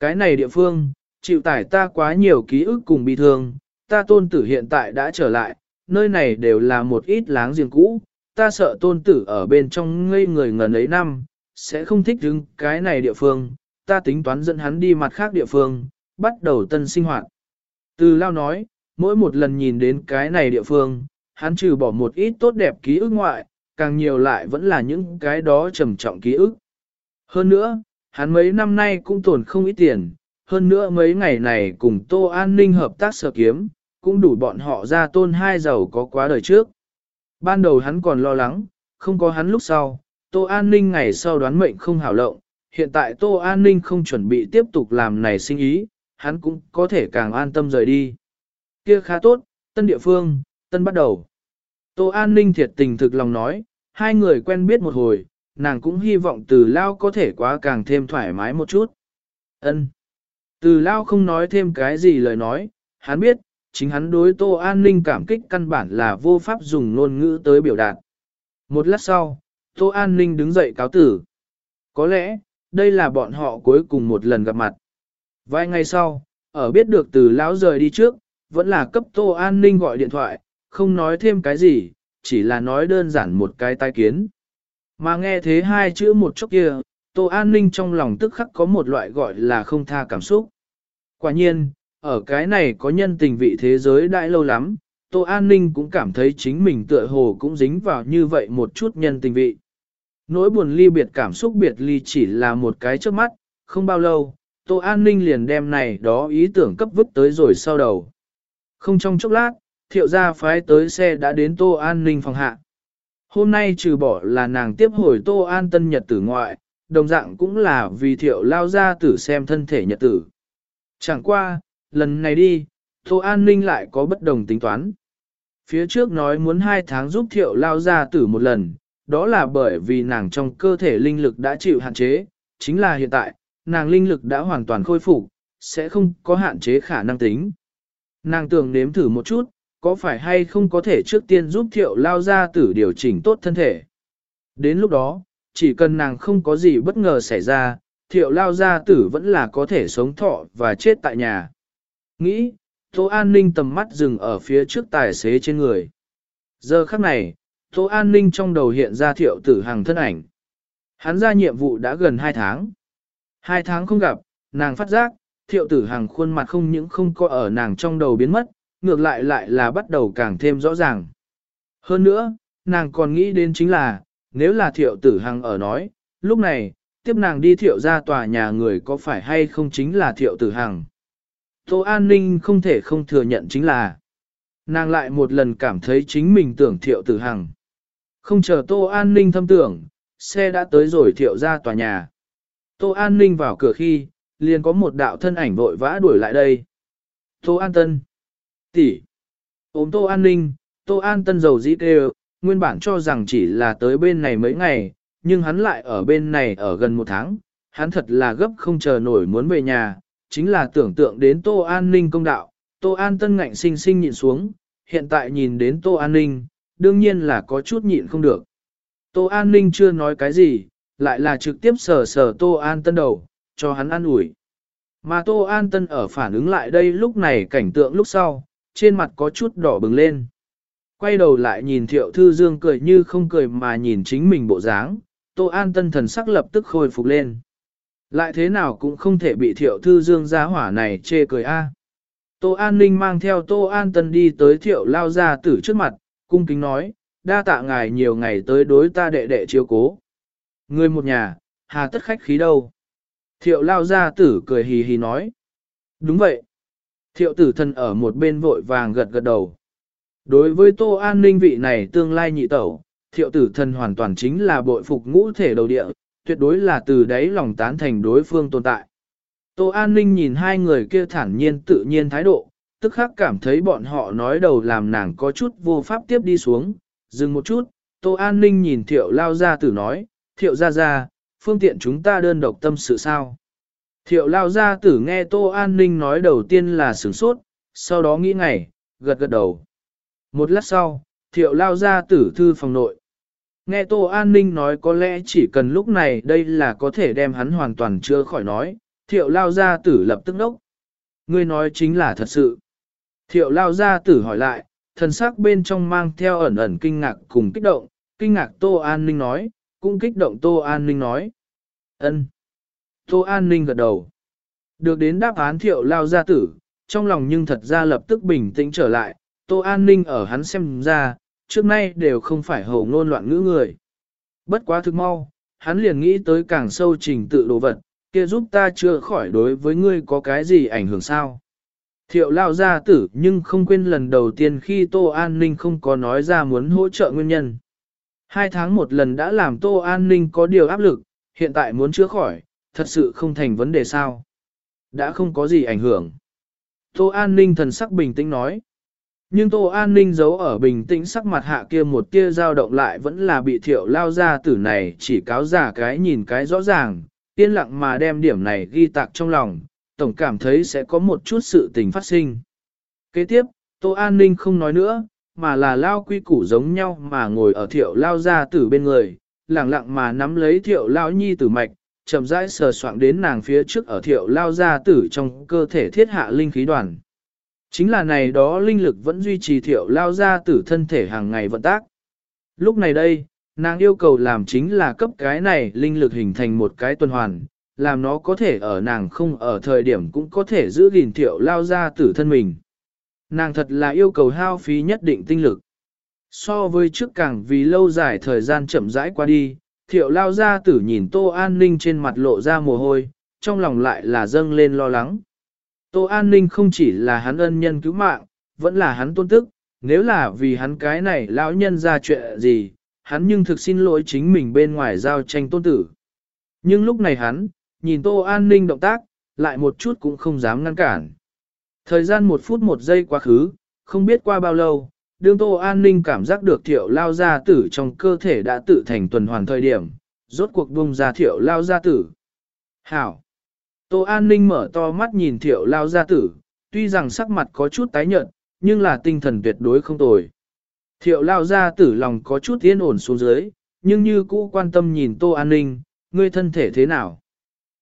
Cái này địa phương, chịu tải ta quá nhiều ký ức cùng bi thương, ta tôn tử hiện tại đã trở lại, nơi này đều là một ít láng giềng cũ, ta sợ tôn tử ở bên trong ngây người ngần ấy năm, sẽ không thích đứng cái này địa phương, ta tính toán dẫn hắn đi mặt khác địa phương, bắt đầu tân sinh hoạt. Từ lao nói, mỗi một lần nhìn đến cái này địa phương, hắn trừ bỏ một ít tốt đẹp ký ức ngoại, càng nhiều lại vẫn là những cái đó trầm trọng ký ức. Hơn nữa, hắn mấy năm nay cũng tổn không ít tiền, hơn nữa mấy ngày này cùng Tô An Ninh hợp tác sở kiếm, cũng đủ bọn họ ra tôn hai giàu có quá đời trước. Ban đầu hắn còn lo lắng, không có hắn lúc sau, Tô An Ninh ngày sau đoán mệnh không hảo lộng, hiện tại Tô An Ninh không chuẩn bị tiếp tục làm này sinh ý, hắn cũng có thể càng an tâm rời đi. Kia khá tốt, tân địa phương, tân bắt đầu. Tô An Ninh thiệt tình thực lòng nói, hai người quen biết một hồi, nàng cũng hy vọng từ lao có thể quá càng thêm thoải mái một chút. ân Từ lao không nói thêm cái gì lời nói, hắn biết, chính hắn đối Tô An Ninh cảm kích căn bản là vô pháp dùng ngôn ngữ tới biểu đạt. Một lát sau, Tô An Ninh đứng dậy cáo tử. Có lẽ, đây là bọn họ cuối cùng một lần gặp mặt. Vài ngày sau, ở biết được từ lão rời đi trước, vẫn là cấp Tô An Ninh gọi điện thoại, không nói thêm cái gì, chỉ là nói đơn giản một cái tai kiến. Mà nghe thế hai chữ một chốc kia, Tô An Ninh trong lòng tức khắc có một loại gọi là không tha cảm xúc. Quả nhiên, ở cái này có nhân tình vị thế giới đại lâu lắm, Tô An Ninh cũng cảm thấy chính mình tựa hồ cũng dính vào như vậy một chút nhân tình vị. Nỗi buồn ly biệt cảm xúc biệt ly chỉ là một cái trước mắt, không bao lâu, Tô An Ninh liền đem này đó ý tưởng cấp vứt tới rồi sau đầu. Không trong chốc lát, thiệu gia phái tới xe đã đến Tô An Ninh phòng hạ. Hôm nay trừ bỏ là nàng tiếp hồi Tô An Tân Nhật tử ngoại, đồng dạng cũng là vì thiệu lao ra tử xem thân thể nhật tử. Chẳng qua, lần này đi, Tô An Ninh lại có bất đồng tính toán. Phía trước nói muốn hai tháng giúp thiệu lao ra tử một lần, đó là bởi vì nàng trong cơ thể linh lực đã chịu hạn chế, chính là hiện tại, nàng linh lực đã hoàn toàn khôi phục, sẽ không có hạn chế khả năng tính. Nàng tưởng nếm thử một chút, có phải hay không có thể trước tiên giúp thiệu lao ra tử điều chỉnh tốt thân thể. Đến lúc đó, chỉ cần nàng không có gì bất ngờ xảy ra, thiệu lao gia tử vẫn là có thể sống thọ và chết tại nhà. Nghĩ, Tô An Ninh tầm mắt dừng ở phía trước tài xế trên người. Giờ khắc này, Tô An Ninh trong đầu hiện ra thiệu tử hàng thân ảnh. Hắn ra nhiệm vụ đã gần 2 tháng. 2 tháng không gặp, nàng phát giác, thiệu tử hàng khuôn mặt không những không có ở nàng trong đầu biến mất, ngược lại lại là bắt đầu càng thêm rõ ràng. Hơn nữa, nàng còn nghĩ đến chính là, nếu là thiệu tử hằng ở nói, lúc này, tiếp nàng đi thiệu ra tòa nhà người có phải hay không chính là thiệu tử hằng. Tô An Ninh không thể không thừa nhận chính là, nàng lại một lần cảm thấy chính mình tưởng thiệu tử hằng. Không chờ Tô An Ninh thâm tưởng, xe đã tới rồi thiệu ra tòa nhà. Tô An Ninh vào cửa khi, liền có một đạo thân ảnh vội vã đuổi lại đây. Tô An Tân tỷ. Ôm Tô An Ninh, Tô An Tân dầu dĩ kêu, nguyên bản cho rằng chỉ là tới bên này mấy ngày, nhưng hắn lại ở bên này ở gần một tháng, hắn thật là gấp không chờ nổi muốn về nhà, chính là tưởng tượng đến Tô An Ninh công đạo, Tô An Tân ngạnh sinh sinh nhịn xuống, hiện tại nhìn đến Tô An Ninh, đương nhiên là có chút nhịn không được. Tô An Ninh chưa nói cái gì, lại là trực tiếp sờ sờ Tô An Tân đầu, cho hắn ăn ủi. Mà Tô An Tân ở phản ứng lại đây lúc này cảnh tượng lúc sau, trên mặt có chút đỏ bừng lên. Quay đầu lại nhìn Thiệu Thư Dương cười như không cười mà nhìn chính mình bộ dáng, Tô An Tân thần sắc lập tức khôi phục lên. Lại thế nào cũng không thể bị Thiệu Thư Dương ra hỏa này chê cười a. Tô An Ninh mang theo Tô An Tân đi tới Thiệu Lao Gia Tử trước mặt, cung kính nói, đa tạ ngài nhiều ngày tới đối ta đệ đệ chiếu cố. Người một nhà, hà tất khách khí đâu. Thiệu Lao Gia Tử cười hì hì nói. Đúng vậy. Thiệu tử thần ở một bên vội vàng gật gật đầu. Đối với tô an ninh vị này tương lai nhị tẩu, thiệu tử thần hoàn toàn chính là bội phục ngũ thể đầu địa, tuyệt đối là từ đấy lòng tán thành đối phương tồn tại. Tô An Ninh nhìn hai người kia thản nhiên tự nhiên thái độ, tức khắc cảm thấy bọn họ nói đầu làm nàng có chút vô pháp tiếp đi xuống, dừng một chút, Tô An Ninh nhìn thiệu lao ra tử nói, thiệu ra ra, phương tiện chúng ta đơn độc tâm sự sao. Thiệu lao gia tử nghe Tô An Ninh nói đầu tiên là sửng sốt, sau đó nghĩ ngày, gật gật đầu. Một lát sau, thiệu lao gia tử thư phòng nội. Nghe Tô An Ninh nói có lẽ chỉ cần lúc này đây là có thể đem hắn hoàn toàn chưa khỏi nói, thiệu lao gia tử lập tức nốc. Ngươi nói chính là thật sự. Thiệu lao gia tử hỏi lại, thần sắc bên trong mang theo ẩn ẩn kinh ngạc cùng kích động, kinh ngạc Tô An Ninh nói, cũng kích động Tô An Ninh nói. ân Tô An Ninh gật đầu. Được đến đáp án thiệu lao gia tử, trong lòng nhưng thật ra lập tức bình tĩnh trở lại, Tô An Ninh ở hắn xem ra, trước nay đều không phải hậu ngôn loạn ngữ người. Bất quá thực mau, hắn liền nghĩ tới càng sâu trình tự đồ vật, kia giúp ta chưa khỏi đối với ngươi có cái gì ảnh hưởng sao. Thiệu lao gia tử nhưng không quên lần đầu tiên khi Tô An Ninh không có nói ra muốn hỗ trợ nguyên nhân. Hai tháng một lần đã làm Tô An Ninh có điều áp lực, hiện tại muốn chữa khỏi, thật sự không thành vấn đề sao. Đã không có gì ảnh hưởng. Tô An Ninh thần sắc bình tĩnh nói. Nhưng Tô An Ninh giấu ở bình tĩnh sắc mặt hạ kia một tia dao động lại vẫn là bị thiệu lao ra tử này chỉ cáo giả cái nhìn cái rõ ràng, yên lặng mà đem điểm này ghi tạc trong lòng, tổng cảm thấy sẽ có một chút sự tình phát sinh. Kế tiếp, Tô An Ninh không nói nữa, mà là lao quy củ giống nhau mà ngồi ở thiệu lao ra tử bên người, lặng lặng mà nắm lấy thiệu lao nhi tử mạch, chậm rãi sờ soạn đến nàng phía trước ở thiệu lao gia tử trong cơ thể thiết hạ linh khí đoàn. Chính là này đó linh lực vẫn duy trì thiệu lao gia tử thân thể hàng ngày vận tác. Lúc này đây, nàng yêu cầu làm chính là cấp cái này linh lực hình thành một cái tuần hoàn, làm nó có thể ở nàng không ở thời điểm cũng có thể giữ gìn thiệu lao gia tử thân mình. Nàng thật là yêu cầu hao phí nhất định tinh lực. So với trước càng vì lâu dài thời gian chậm rãi qua đi, thiệu lao ra tử nhìn tô an ninh trên mặt lộ ra mồ hôi, trong lòng lại là dâng lên lo lắng. Tô an ninh không chỉ là hắn ân nhân cứu mạng, vẫn là hắn tôn tức, nếu là vì hắn cái này lão nhân ra chuyện gì, hắn nhưng thực xin lỗi chính mình bên ngoài giao tranh tôn tử. Nhưng lúc này hắn, nhìn Tô An Ninh động tác, lại một chút cũng không dám ngăn cản. Thời gian một phút một giây quá khứ, không biết qua bao lâu, đương Tô An Ninh cảm giác được thiệu lao gia tử trong cơ thể đã tự thành tuần hoàn thời điểm, rốt cuộc bung ra thiệu lao gia tử. Hảo! Tô An Ninh mở to mắt nhìn thiệu lao gia tử, tuy rằng sắc mặt có chút tái nhợt, nhưng là tinh thần tuyệt đối không tồi. Thiệu lao gia tử lòng có chút yên ổn xuống dưới, nhưng như cũ quan tâm nhìn Tô An Ninh, ngươi thân thể thế nào?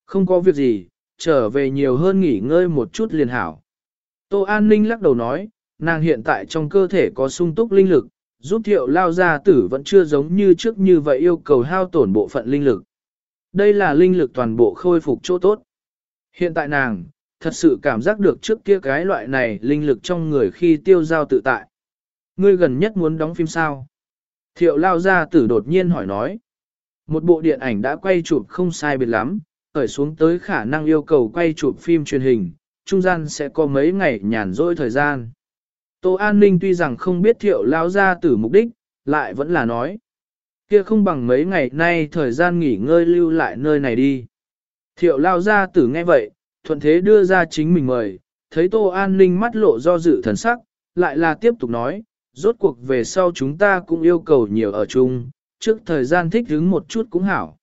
Không có việc gì, trở về nhiều hơn nghỉ ngơi một chút liền hảo. Tô An Ninh lắc đầu nói, nàng hiện tại trong cơ thể có sung túc linh lực, giúp thiệu lao gia tử vẫn chưa giống như trước như vậy yêu cầu hao tổn bộ phận linh lực. Đây là linh lực toàn bộ khôi phục chỗ tốt. Hiện tại nàng, thật sự cảm giác được trước kia cái loại này linh lực trong người khi tiêu giao tự tại. Ngươi gần nhất muốn đóng phim sao? Thiệu lao gia tử đột nhiên hỏi nói. Một bộ điện ảnh đã quay chụp không sai biệt lắm, khởi xuống tới khả năng yêu cầu quay chụp phim truyền hình, trung gian sẽ có mấy ngày nhàn rỗi thời gian. Tô An Ninh tuy rằng không biết thiệu lao ra tử mục đích, lại vẫn là nói. Kia không bằng mấy ngày nay thời gian nghỉ ngơi lưu lại nơi này đi. Thiệu lao ra tử nghe vậy, thuận thế đưa ra chính mình mời, thấy Tô An Ninh mắt lộ do dự thần sắc, lại là tiếp tục nói, rốt cuộc về sau chúng ta cũng yêu cầu nhiều ở chung, trước thời gian thích hứng một chút cũng hảo.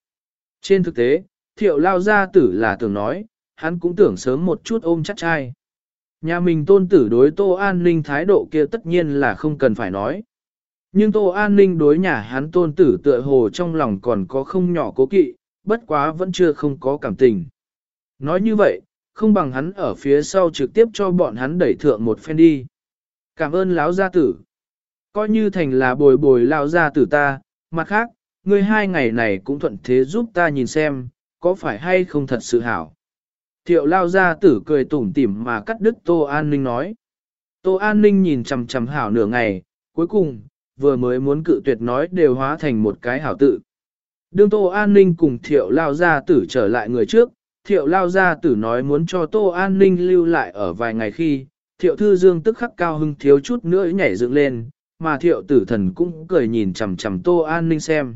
Trên thực tế, thiệu lao gia tử là tưởng nói, hắn cũng tưởng sớm một chút ôm chắc trai. Nhà mình tôn tử đối Tô An Ninh thái độ kia tất nhiên là không cần phải nói. Nhưng Tô An Ninh đối nhà hắn tôn tử tựa hồ trong lòng còn có không nhỏ cố kỵ, bất quá vẫn chưa không có cảm tình. Nói như vậy, không bằng hắn ở phía sau trực tiếp cho bọn hắn đẩy thượng một phen đi. Cảm ơn lão gia tử. Coi như thành là bồi bồi lão gia tử ta, mặt khác, ngươi hai ngày này cũng thuận thế giúp ta nhìn xem, có phải hay không thật sự hảo. Thiệu lao gia tử cười tủm tỉm mà cắt đứt Tô An Ninh nói. Tô An Ninh nhìn chầm chầm hảo nửa ngày, cuối cùng, vừa mới muốn cự tuyệt nói đều hóa thành một cái hảo tự. Đương Tô An Ninh cùng thiệu lao gia tử trở lại người trước, thiệu lao gia tử nói muốn cho Tô An Ninh lưu lại ở vài ngày khi, thiệu thư dương tức khắc cao hưng thiếu chút nữa nhảy dựng lên, mà thiệu tử thần cũng cười nhìn chầm chầm Tô An Ninh xem.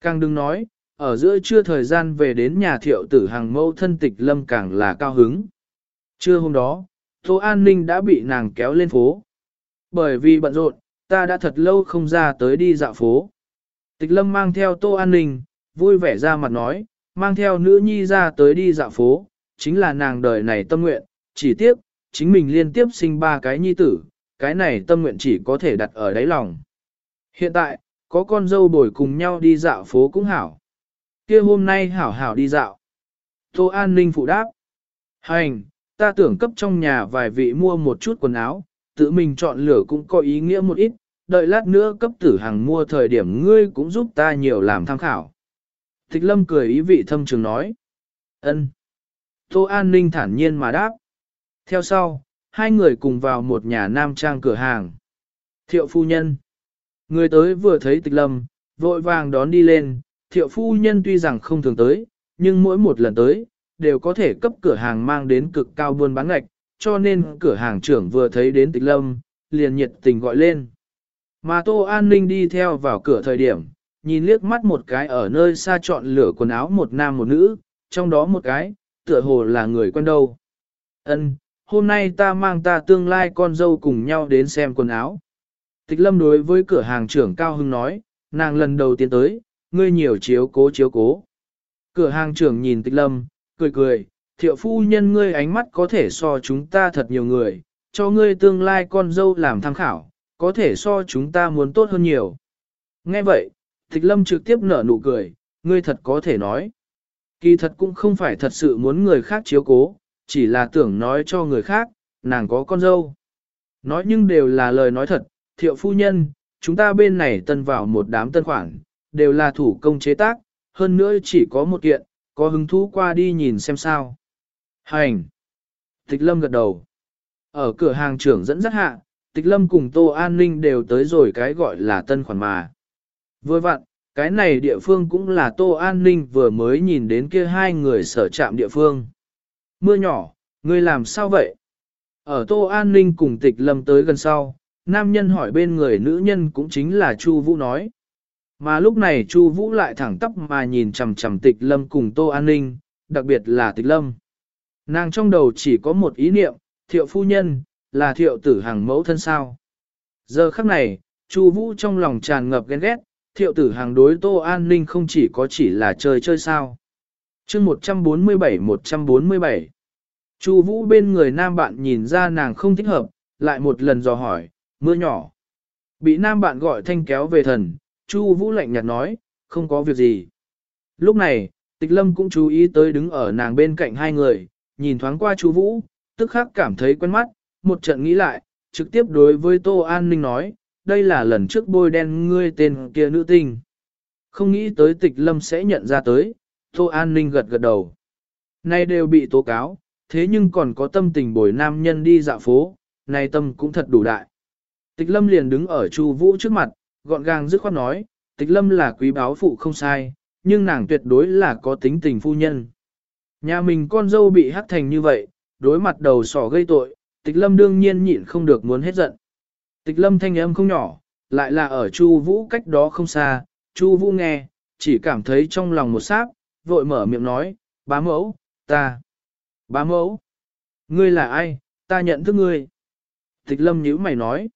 Càng đừng nói, ở giữa trưa thời gian về đến nhà thiệu tử hàng mâu thân tịch lâm càng là cao hứng. Trưa hôm đó, Tô An Ninh đã bị nàng kéo lên phố. Bởi vì bận rộn, ta đã thật lâu không ra tới đi dạo phố. Tịch lâm mang theo Tô An Ninh, vui vẻ ra mặt nói, mang theo nữ nhi ra tới đi dạo phố, chính là nàng đời này tâm nguyện, chỉ tiếp chính mình liên tiếp sinh ba cái nhi tử, cái này tâm nguyện chỉ có thể đặt ở đáy lòng. Hiện tại, có con dâu bồi cùng nhau đi dạo phố cũng hảo kia hôm nay hảo hảo đi dạo. Tô An Ninh phụ đáp. Hành, ta tưởng cấp trong nhà vài vị mua một chút quần áo, tự mình chọn lựa cũng có ý nghĩa một ít, đợi lát nữa cấp tử hàng mua thời điểm ngươi cũng giúp ta nhiều làm tham khảo. Thích lâm cười ý vị thâm trường nói. ân. Tô An Ninh thản nhiên mà đáp. Theo sau, hai người cùng vào một nhà nam trang cửa hàng. Thiệu phu nhân. Người tới vừa thấy tịch lâm, vội vàng đón đi lên, thiệu phu nhân tuy rằng không thường tới, nhưng mỗi một lần tới, đều có thể cấp cửa hàng mang đến cực cao buôn bán ngạch, cho nên cửa hàng trưởng vừa thấy đến tịch lâm, liền nhiệt tình gọi lên. Mà Tô An Ninh đi theo vào cửa thời điểm, nhìn liếc mắt một cái ở nơi xa chọn lửa quần áo một nam một nữ, trong đó một cái, tựa hồ là người quen đâu. Ân, hôm nay ta mang ta tương lai con dâu cùng nhau đến xem quần áo. Tịch lâm đối với cửa hàng trưởng Cao Hưng nói, nàng lần đầu tiên tới, ngươi nhiều chiếu cố chiếu cố. Cửa hàng trưởng nhìn tịch lâm, cười cười, thiệu phu nhân ngươi ánh mắt có thể so chúng ta thật nhiều người, cho ngươi tương lai con dâu làm tham khảo, có thể so chúng ta muốn tốt hơn nhiều. Nghe vậy, tịch lâm trực tiếp nở nụ cười, ngươi thật có thể nói. Kỳ thật cũng không phải thật sự muốn người khác chiếu cố, chỉ là tưởng nói cho người khác, nàng có con dâu. Nói nhưng đều là lời nói thật, thiệu phu nhân, chúng ta bên này tân vào một đám tân khoản, đều là thủ công chế tác, hơn nữa chỉ có một kiện, có hứng thú qua đi nhìn xem sao. Hành! Tịch lâm gật đầu. Ở cửa hàng trưởng dẫn dắt hạ, tịch lâm cùng tô an ninh đều tới rồi cái gọi là tân khoản mà. Vừa vặn, cái này địa phương cũng là tô an ninh vừa mới nhìn đến kia hai người sở trạm địa phương. Mưa nhỏ, ngươi làm sao vậy? Ở tô an ninh cùng tịch lâm tới gần sau, nam nhân hỏi bên người nữ nhân cũng chính là Chu Vũ nói. Mà lúc này Chu Vũ lại thẳng tắp mà nhìn chằm chằm Tịch Lâm cùng Tô An Ninh, đặc biệt là Tịch Lâm. Nàng trong đầu chỉ có một ý niệm, thiệu phu nhân, là thiệu tử hàng mẫu thân sao. Giờ khắc này, Chu Vũ trong lòng tràn ngập ghen ghét, thiệu tử hàng đối Tô An Ninh không chỉ có chỉ là chơi chơi sao. chương 147-147 Chu Vũ bên người nam bạn nhìn ra nàng không thích hợp, lại một lần dò hỏi, mưa nhỏ. Bị nam bạn gọi thanh kéo về thần, Chu Vũ lạnh nhạt nói, không có việc gì. Lúc này, Tịch Lâm cũng chú ý tới đứng ở nàng bên cạnh hai người, nhìn thoáng qua Chu Vũ, tức khắc cảm thấy quen mắt, một trận nghĩ lại, trực tiếp đối với Tô An Ninh nói, đây là lần trước bôi đen ngươi tên kia nữ tinh. Không nghĩ tới Tịch Lâm sẽ nhận ra tới, Tô An Ninh gật gật đầu. Nay đều bị tố cáo, thế nhưng còn có tâm tình bồi nam nhân đi dạo phố, nay tâm cũng thật đủ đại. Tịch Lâm liền đứng ở Chu Vũ trước mặt, gọn gàng dứt khoát nói, tịch lâm là quý báo phụ không sai, nhưng nàng tuyệt đối là có tính tình phu nhân. Nhà mình con dâu bị hắc thành như vậy, đối mặt đầu sỏ gây tội, tịch lâm đương nhiên nhịn không được muốn hết giận. Tịch lâm thanh âm không nhỏ, lại là ở Chu Vũ cách đó không xa, Chu Vũ nghe, chỉ cảm thấy trong lòng một sáp, vội mở miệng nói, bá mẫu, ta, bá mẫu, ngươi là ai, ta nhận thức ngươi. Tịch lâm nhíu mày nói,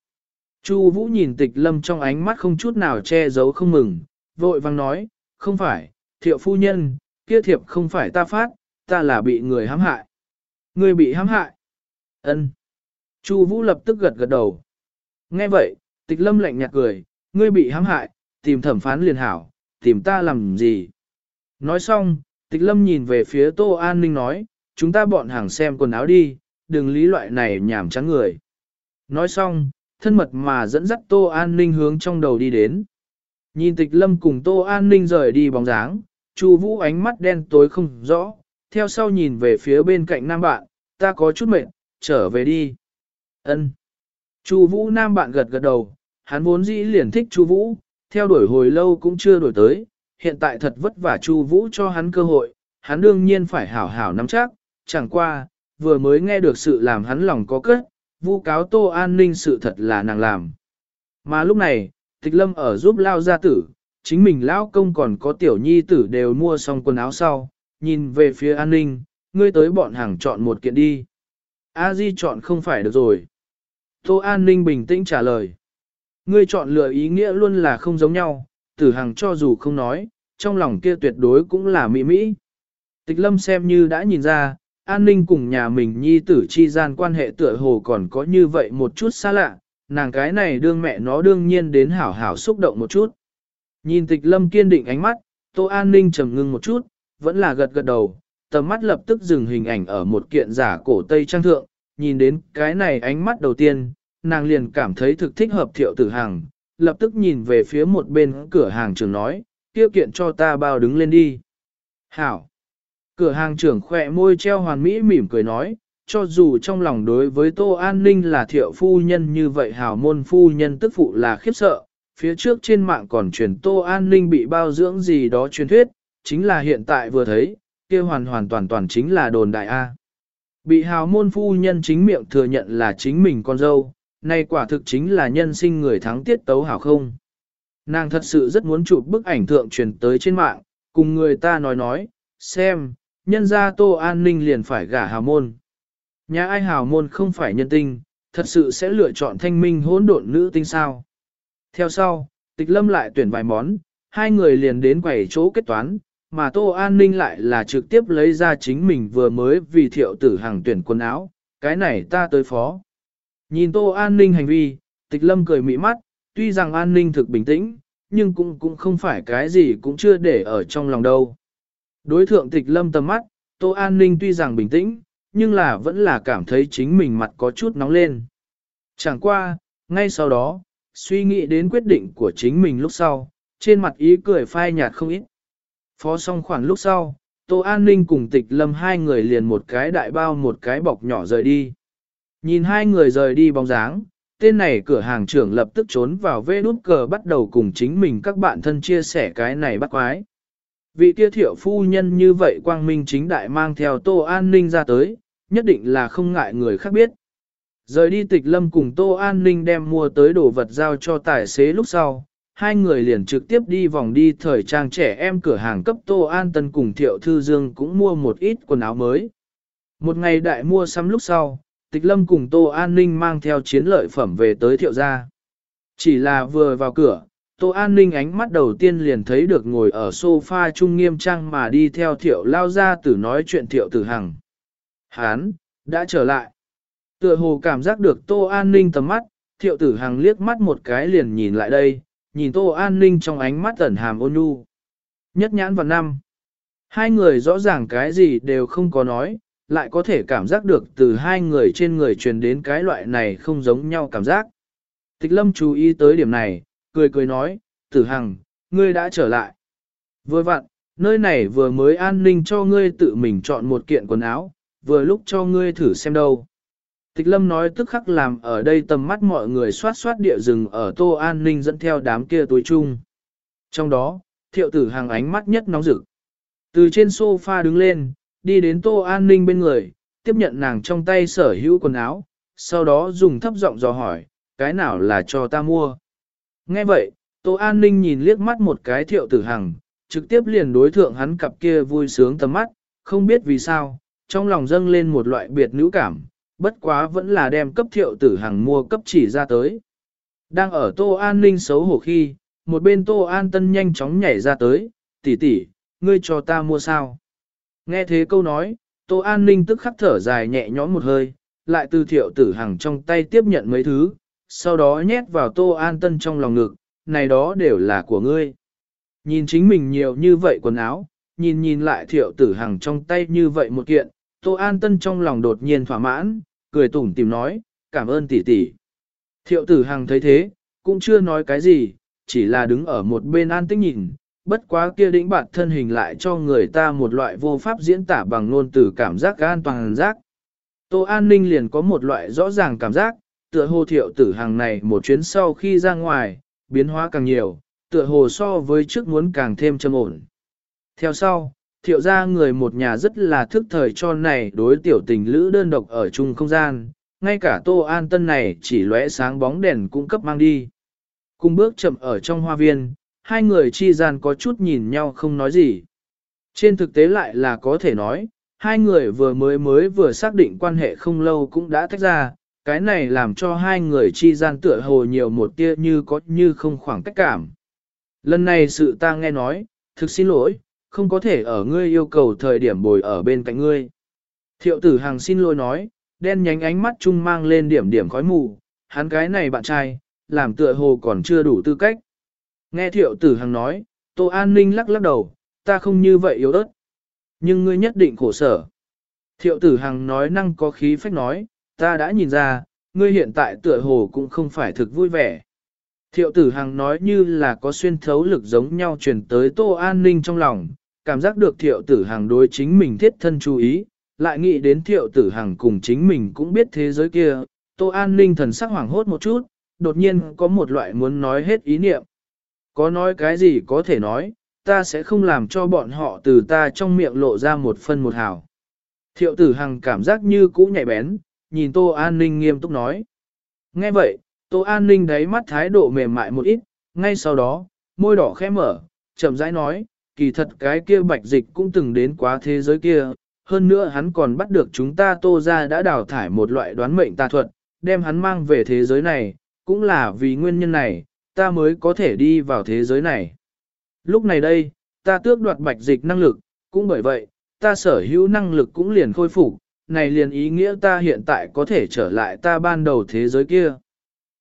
Chu Vũ nhìn tịch lâm trong ánh mắt không chút nào che giấu không mừng, vội vang nói, không phải, thiệu phu nhân, kia thiệp không phải ta phát, ta là bị người hãm hại. Người bị hãm hại. Ân. Chu Vũ lập tức gật gật đầu. Nghe vậy, tịch lâm lạnh nhạt cười, ngươi bị hãm hại, tìm thẩm phán liền hảo, tìm ta làm gì. Nói xong, tịch lâm nhìn về phía Tô An Ninh nói, chúng ta bọn hàng xem quần áo đi, đừng lý loại này nhảm chán người. Nói xong, thân mật mà dẫn dắt Tô An Ninh hướng trong đầu đi đến. Nhìn tịch lâm cùng Tô An Ninh rời đi bóng dáng, Chu Vũ ánh mắt đen tối không rõ, theo sau nhìn về phía bên cạnh nam bạn, ta có chút mệt, trở về đi. Ân. Chu Vũ nam bạn gật gật đầu, hắn vốn dĩ liền thích Chu Vũ, theo đuổi hồi lâu cũng chưa đổi tới, hiện tại thật vất vả Chu Vũ cho hắn cơ hội, hắn đương nhiên phải hảo hảo nắm chắc, chẳng qua, vừa mới nghe được sự làm hắn lòng có cất, vu cáo Tô An Ninh sự thật là nàng làm. Mà lúc này, Tịch Lâm ở giúp lao gia tử, chính mình lão công còn có tiểu nhi tử đều mua xong quần áo sau, nhìn về phía An Ninh, ngươi tới bọn hàng chọn một kiện đi. A Di chọn không phải được rồi. Tô An Ninh bình tĩnh trả lời. Ngươi chọn lựa ý nghĩa luôn là không giống nhau, tử hàng cho dù không nói, trong lòng kia tuyệt đối cũng là mỹ mỹ. Tịch lâm xem như đã nhìn ra, an ninh cùng nhà mình nhi tử chi gian quan hệ tựa hồ còn có như vậy một chút xa lạ, nàng cái này đương mẹ nó đương nhiên đến hảo hảo xúc động một chút. Nhìn tịch lâm kiên định ánh mắt, tô an ninh trầm ngưng một chút, vẫn là gật gật đầu, tầm mắt lập tức dừng hình ảnh ở một kiện giả cổ Tây Trang Thượng, nhìn đến cái này ánh mắt đầu tiên, nàng liền cảm thấy thực thích hợp thiệu tử hàng, lập tức nhìn về phía một bên cửa hàng trường nói, tiêu kiện cho ta bao đứng lên đi. Hảo! Cửa hàng trưởng khỏe môi treo hoàn mỹ mỉm cười nói, cho dù trong lòng đối với Tô An Ninh là thiệu phu nhân như vậy hào môn phu nhân tức phụ là khiếp sợ, phía trước trên mạng còn truyền Tô An Ninh bị bao dưỡng gì đó truyền thuyết, chính là hiện tại vừa thấy, kia hoàn hoàn toàn toàn chính là đồn đại A. Bị hào môn phu nhân chính miệng thừa nhận là chính mình con dâu, nay quả thực chính là nhân sinh người thắng tiết tấu hảo không. Nàng thật sự rất muốn chụp bức ảnh thượng truyền tới trên mạng, cùng người ta nói nói, xem, nhân ra tô an ninh liền phải gả hào môn. Nhà ai hào môn không phải nhân tinh, thật sự sẽ lựa chọn thanh minh hỗn độn nữ tinh sao. Theo sau, tịch lâm lại tuyển vài món, hai người liền đến quầy chỗ kết toán, mà Tô An Ninh lại là trực tiếp lấy ra chính mình vừa mới vì thiệu tử hàng tuyển quần áo, cái này ta tới phó. Nhìn Tô An Ninh hành vi, tịch lâm cười mỹ mắt, tuy rằng An Ninh thực bình tĩnh, nhưng cũng cũng không phải cái gì cũng chưa để ở trong lòng đâu. Đối thượng tịch lâm tầm mắt, Tô An Ninh tuy rằng bình tĩnh, nhưng là vẫn là cảm thấy chính mình mặt có chút nóng lên. Chẳng qua, ngay sau đó, suy nghĩ đến quyết định của chính mình lúc sau, trên mặt ý cười phai nhạt không ít. Phó xong khoản lúc sau, Tô An Ninh cùng tịch lâm hai người liền một cái đại bao một cái bọc nhỏ rời đi. Nhìn hai người rời đi bóng dáng, tên này cửa hàng trưởng lập tức trốn vào vê đút cờ bắt đầu cùng chính mình các bạn thân chia sẻ cái này bắt quái. Vị kia thiệu phu nhân như vậy quang minh chính đại mang theo Tô An Ninh ra tới, nhất định là không ngại người khác biết. Rời đi tịch lâm cùng Tô An Ninh đem mua tới đồ vật giao cho tài xế lúc sau, hai người liền trực tiếp đi vòng đi thời trang trẻ em cửa hàng cấp Tô An Tân cùng Thiệu Thư Dương cũng mua một ít quần áo mới. Một ngày đại mua sắm lúc sau, Tịch Lâm cùng Tô An Ninh mang theo chiến lợi phẩm về tới Thiệu gia. Chỉ là vừa vào cửa, Tô An Ninh ánh mắt đầu tiên liền thấy được ngồi ở sofa trung nghiêm trang mà đi theo Thiệu lao ra tử nói chuyện Thiệu tử hằng. Hán, đã trở lại. Tựa hồ cảm giác được Tô An Ninh tầm mắt, Thiệu tử hằng liếc mắt một cái liền nhìn lại đây, nhìn Tô An Ninh trong ánh mắt ẩn hàm ôn nhu. Nhất nhãn vào năm. Hai người rõ ràng cái gì đều không có nói, lại có thể cảm giác được từ hai người trên người truyền đến cái loại này không giống nhau cảm giác. Tịch lâm chú ý tới điểm này, cười cười nói, tử hằng, ngươi đã trở lại. Vừa vặn, nơi này vừa mới an ninh cho ngươi tự mình chọn một kiện quần áo, vừa lúc cho ngươi thử xem đâu. Tịch lâm nói tức khắc làm ở đây tầm mắt mọi người xoát xoát địa rừng ở tô an ninh dẫn theo đám kia túi chung. Trong đó, thiệu tử hàng ánh mắt nhất nóng rực. Từ trên sofa đứng lên, đi đến tô an ninh bên người, tiếp nhận nàng trong tay sở hữu quần áo, sau đó dùng thấp giọng dò hỏi, cái nào là cho ta mua. Nghe vậy, tô an ninh nhìn liếc mắt một cái thiệu tử hằng, trực tiếp liền đối thượng hắn cặp kia vui sướng tầm mắt, không biết vì sao, trong lòng dâng lên một loại biệt nữ cảm, bất quá vẫn là đem cấp thiệu tử hằng mua cấp chỉ ra tới. Đang ở Tô An Ninh xấu hổ khi, một bên Tô An Tân nhanh chóng nhảy ra tới, tỷ tỷ, ngươi cho ta mua sao? Nghe thế câu nói, Tô An Ninh tức khắc thở dài nhẹ nhõm một hơi, lại từ thiệu tử hằng trong tay tiếp nhận mấy thứ, sau đó nhét vào Tô An Tân trong lòng ngực, này đó đều là của ngươi. Nhìn chính mình nhiều như vậy quần áo, nhìn nhìn lại thiệu tử hằng trong tay như vậy một kiện, Tô An Tân trong lòng đột nhiên thỏa mãn, cười tủm tìm nói, cảm ơn tỷ tỷ. Thiệu tử hằng thấy thế, cũng chưa nói cái gì, chỉ là đứng ở một bên an tích nhìn, bất quá kia đĩnh bạt thân hình lại cho người ta một loại vô pháp diễn tả bằng ngôn từ cảm giác an toàn giác. Tô An Ninh liền có một loại rõ ràng cảm giác, tựa hồ thiệu tử hàng này một chuyến sau khi ra ngoài, biến hóa càng nhiều, tựa hồ so với trước muốn càng thêm trầm ổn. Theo sau, thiệu ra người một nhà rất là thức thời cho này đối tiểu tình lữ đơn độc ở chung không gian, ngay cả tô an tân này chỉ lóe sáng bóng đèn cung cấp mang đi. Cùng bước chậm ở trong hoa viên, hai người chi gian có chút nhìn nhau không nói gì. Trên thực tế lại là có thể nói, hai người vừa mới mới vừa xác định quan hệ không lâu cũng đã tách ra, cái này làm cho hai người chi gian tựa hồ nhiều một tia như có như không khoảng cách cảm. Lần này sự ta nghe nói, thực xin lỗi, không có thể ở ngươi yêu cầu thời điểm bồi ở bên cạnh ngươi. Thiệu tử hàng xin lỗi nói, đen nhánh ánh mắt chung mang lên điểm điểm khói mù, hắn cái này bạn trai, làm tựa hồ còn chưa đủ tư cách. Nghe thiệu tử hàng nói, Tô An Ninh lắc lắc đầu, ta không như vậy yếu ớt. nhưng ngươi nhất định khổ sở. Thiệu tử hằng nói năng có khí phách nói, ta đã nhìn ra, ngươi hiện tại tựa hồ cũng không phải thực vui vẻ. Thiệu tử hằng nói như là có xuyên thấu lực giống nhau truyền tới tô an ninh trong lòng, cảm giác được thiệu tử hằng đối chính mình thiết thân chú ý, lại nghĩ đến thiệu tử hằng cùng chính mình cũng biết thế giới kia, tô an ninh thần sắc hoảng hốt một chút, đột nhiên có một loại muốn nói hết ý niệm. Có nói cái gì có thể nói, ta sẽ không làm cho bọn họ từ ta trong miệng lộ ra một phân một hào. Thiệu tử hằng cảm giác như cũ nhạy bén, nhìn Tô An Ninh nghiêm túc nói. Nghe vậy, Tô An Ninh đáy mắt thái độ mềm mại một ít, ngay sau đó, môi đỏ khẽ mở, chậm rãi nói, kỳ thật cái kia bạch dịch cũng từng đến quá thế giới kia, hơn nữa hắn còn bắt được chúng ta tô ra đã đào thải một loại đoán mệnh tà thuật, đem hắn mang về thế giới này, cũng là vì nguyên nhân này, ta mới có thể đi vào thế giới này. Lúc này đây, ta tước đoạt bạch dịch năng lực, cũng bởi vậy, ta sở hữu năng lực cũng liền khôi phục, này liền ý nghĩa ta hiện tại có thể trở lại ta ban đầu thế giới kia.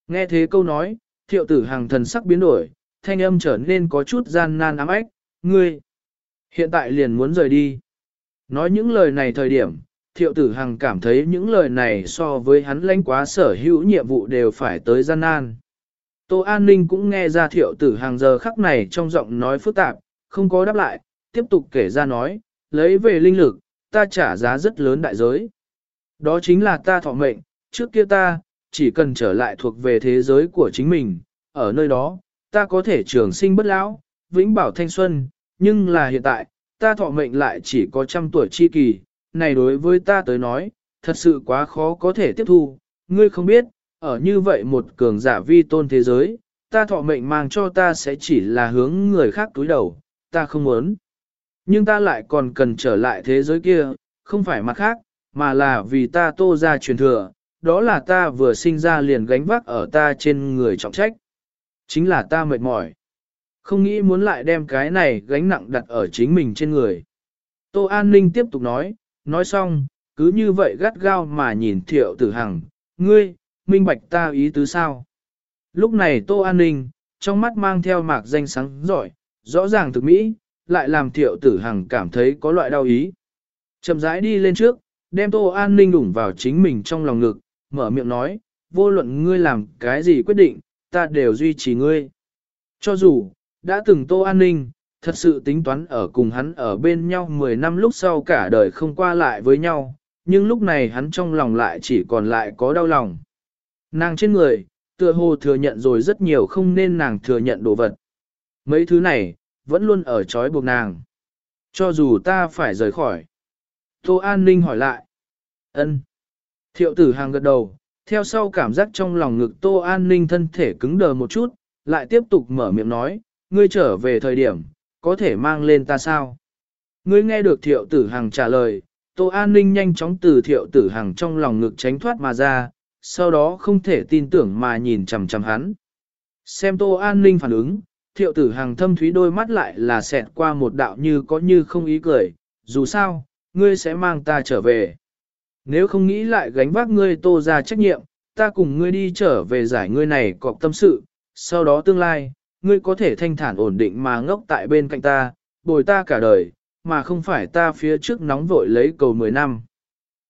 Nghe thế câu nói, thiệu tử hàng thần sắc biến đổi, thanh âm trở nên có chút gian nan ám ách, ngươi, hiện tại liền muốn rời đi. Nói những lời này thời điểm, thiệu tử hằng cảm thấy những lời này so với hắn lãnh quá sở hữu nhiệm vụ đều phải tới gian nan. Tô An Ninh cũng nghe ra thiệu tử hàng giờ khắc này trong giọng nói phức tạp, không có đáp lại, tiếp tục kể ra nói, lấy về linh lực, ta trả giá rất lớn đại giới. Đó chính là ta thọ mệnh, trước kia ta, chỉ cần trở lại thuộc về thế giới của chính mình, ở nơi đó, ta có thể trường sinh bất lão, vĩnh bảo thanh xuân, nhưng là hiện tại, ta thọ mệnh lại chỉ có trăm tuổi chi kỳ, này đối với ta tới nói, thật sự quá khó có thể tiếp thu, ngươi không biết, ở như vậy một cường giả vi tôn thế giới, ta thọ mệnh mang cho ta sẽ chỉ là hướng người khác túi đầu, ta không muốn. Nhưng ta lại còn cần trở lại thế giới kia, không phải mặt khác, mà là vì ta tô ra truyền thừa, đó là ta vừa sinh ra liền gánh vác ở ta trên người trọng trách. Chính là ta mệt mỏi. Không nghĩ muốn lại đem cái này gánh nặng đặt ở chính mình trên người. Tô An Ninh tiếp tục nói, nói xong, cứ như vậy gắt gao mà nhìn thiệu tử hằng, ngươi, minh bạch ta ý tứ sao. Lúc này Tô An Ninh, trong mắt mang theo mạc danh sáng giỏi, rõ ràng thực mỹ, lại làm thiệu tử hằng cảm thấy có loại đau ý. Chậm rãi đi lên trước, đem Tô An Ninh đủng vào chính mình trong lòng ngực, mở miệng nói, vô luận ngươi làm cái gì quyết định, ta đều duy trì ngươi. Cho dù, đã từng Tô An Ninh, thật sự tính toán ở cùng hắn ở bên nhau 10 năm lúc sau cả đời không qua lại với nhau, nhưng lúc này hắn trong lòng lại chỉ còn lại có đau lòng. Nàng trên người, tựa hồ thừa nhận rồi rất nhiều không nên nàng thừa nhận đồ vật. Mấy thứ này, vẫn luôn ở trói buộc nàng. Cho dù ta phải rời khỏi. Tô An Ninh hỏi lại. ân Thiệu tử hàng gật đầu, theo sau cảm giác trong lòng ngực Tô An Ninh thân thể cứng đờ một chút, lại tiếp tục mở miệng nói, ngươi trở về thời điểm, có thể mang lên ta sao? Ngươi nghe được thiệu tử hàng trả lời, Tô An Ninh nhanh chóng từ thiệu tử hàng trong lòng ngực tránh thoát mà ra, sau đó không thể tin tưởng mà nhìn chầm chầm hắn. Xem Tô An Ninh phản ứng, thiệu tử hàng thâm thúy đôi mắt lại là xẹt qua một đạo như có như không ý cười, dù sao, ngươi sẽ mang ta trở về. Nếu không nghĩ lại gánh vác ngươi tô ra trách nhiệm, ta cùng ngươi đi trở về giải ngươi này cọc tâm sự, sau đó tương lai, ngươi có thể thanh thản ổn định mà ngốc tại bên cạnh ta, bồi ta cả đời, mà không phải ta phía trước nóng vội lấy cầu 10 năm.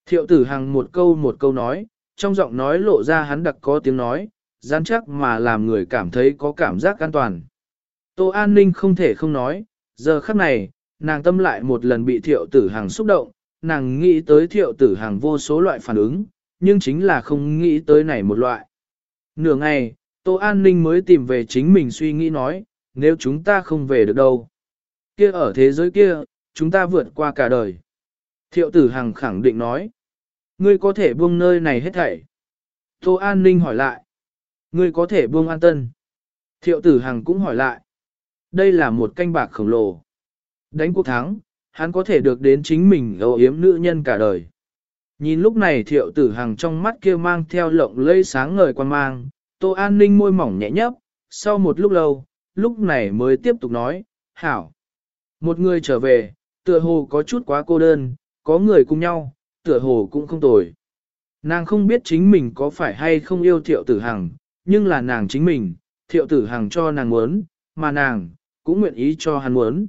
Thiệu tử hằng một câu một câu nói, trong giọng nói lộ ra hắn đặc có tiếng nói, gian chắc mà làm người cảm thấy có cảm giác an toàn. Tô An Ninh không thể không nói, giờ khắc này, nàng tâm lại một lần bị thiệu tử hàng xúc động, nàng nghĩ tới thiệu tử hàng vô số loại phản ứng, nhưng chính là không nghĩ tới này một loại. Nửa ngày, Tô An Ninh mới tìm về chính mình suy nghĩ nói, nếu chúng ta không về được đâu. Kia ở thế giới kia, chúng ta vượt qua cả đời. Thiệu tử Hằng khẳng định nói, ngươi có thể buông nơi này hết thảy. Tô An Ninh hỏi lại, ngươi có thể buông an tân. Thiệu tử Hằng cũng hỏi lại, đây là một canh bạc khổng lồ. Đánh cuộc thắng, hắn có thể được đến chính mình gấu yếm nữ nhân cả đời. Nhìn lúc này thiệu tử hằng trong mắt kia mang theo lộng lây sáng ngời quan mang, tô an ninh môi mỏng nhẹ nhấp, sau một lúc lâu, lúc này mới tiếp tục nói, hảo. Một người trở về, tựa hồ có chút quá cô đơn, có người cùng nhau, tựa hồ cũng không tồi. Nàng không biết chính mình có phải hay không yêu thiệu tử hằng, nhưng là nàng chính mình, thiệu tử hằng cho nàng muốn, mà nàng, cũng nguyện ý cho hắn muốn.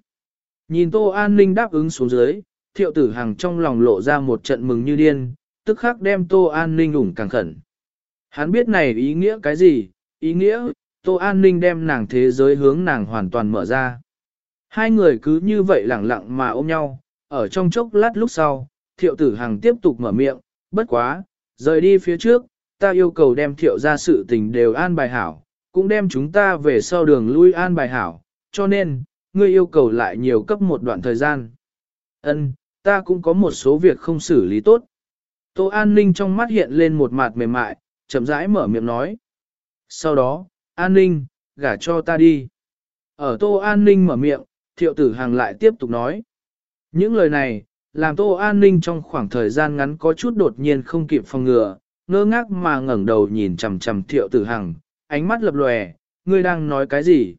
Nhìn Tô An Ninh đáp ứng xuống dưới, thiệu tử hằng trong lòng lộ ra một trận mừng như điên, tức khắc đem Tô An Ninh ủng càng khẩn. Hắn biết này ý nghĩa cái gì, ý nghĩa, Tô An Ninh đem nàng thế giới hướng nàng hoàn toàn mở ra. Hai người cứ như vậy lẳng lặng mà ôm nhau, ở trong chốc lát lúc sau, thiệu tử hằng tiếp tục mở miệng, bất quá, rời đi phía trước, ta yêu cầu đem thiệu ra sự tình đều an bài hảo, cũng đem chúng ta về sau đường lui an bài hảo, cho nên, ngươi yêu cầu lại nhiều cấp một đoạn thời gian. Ân, ta cũng có một số việc không xử lý tốt. Tô An Ninh trong mắt hiện lên một mặt mềm mại, chậm rãi mở miệng nói. Sau đó, An Ninh, gả cho ta đi. Ở Tô An Ninh mở miệng, thiệu tử hàng lại tiếp tục nói. Những lời này, làm Tô An Ninh trong khoảng thời gian ngắn có chút đột nhiên không kịp phòng ngừa, ngơ ngác mà ngẩng đầu nhìn chầm chầm thiệu tử hằng, ánh mắt lập lòe, ngươi đang nói cái gì?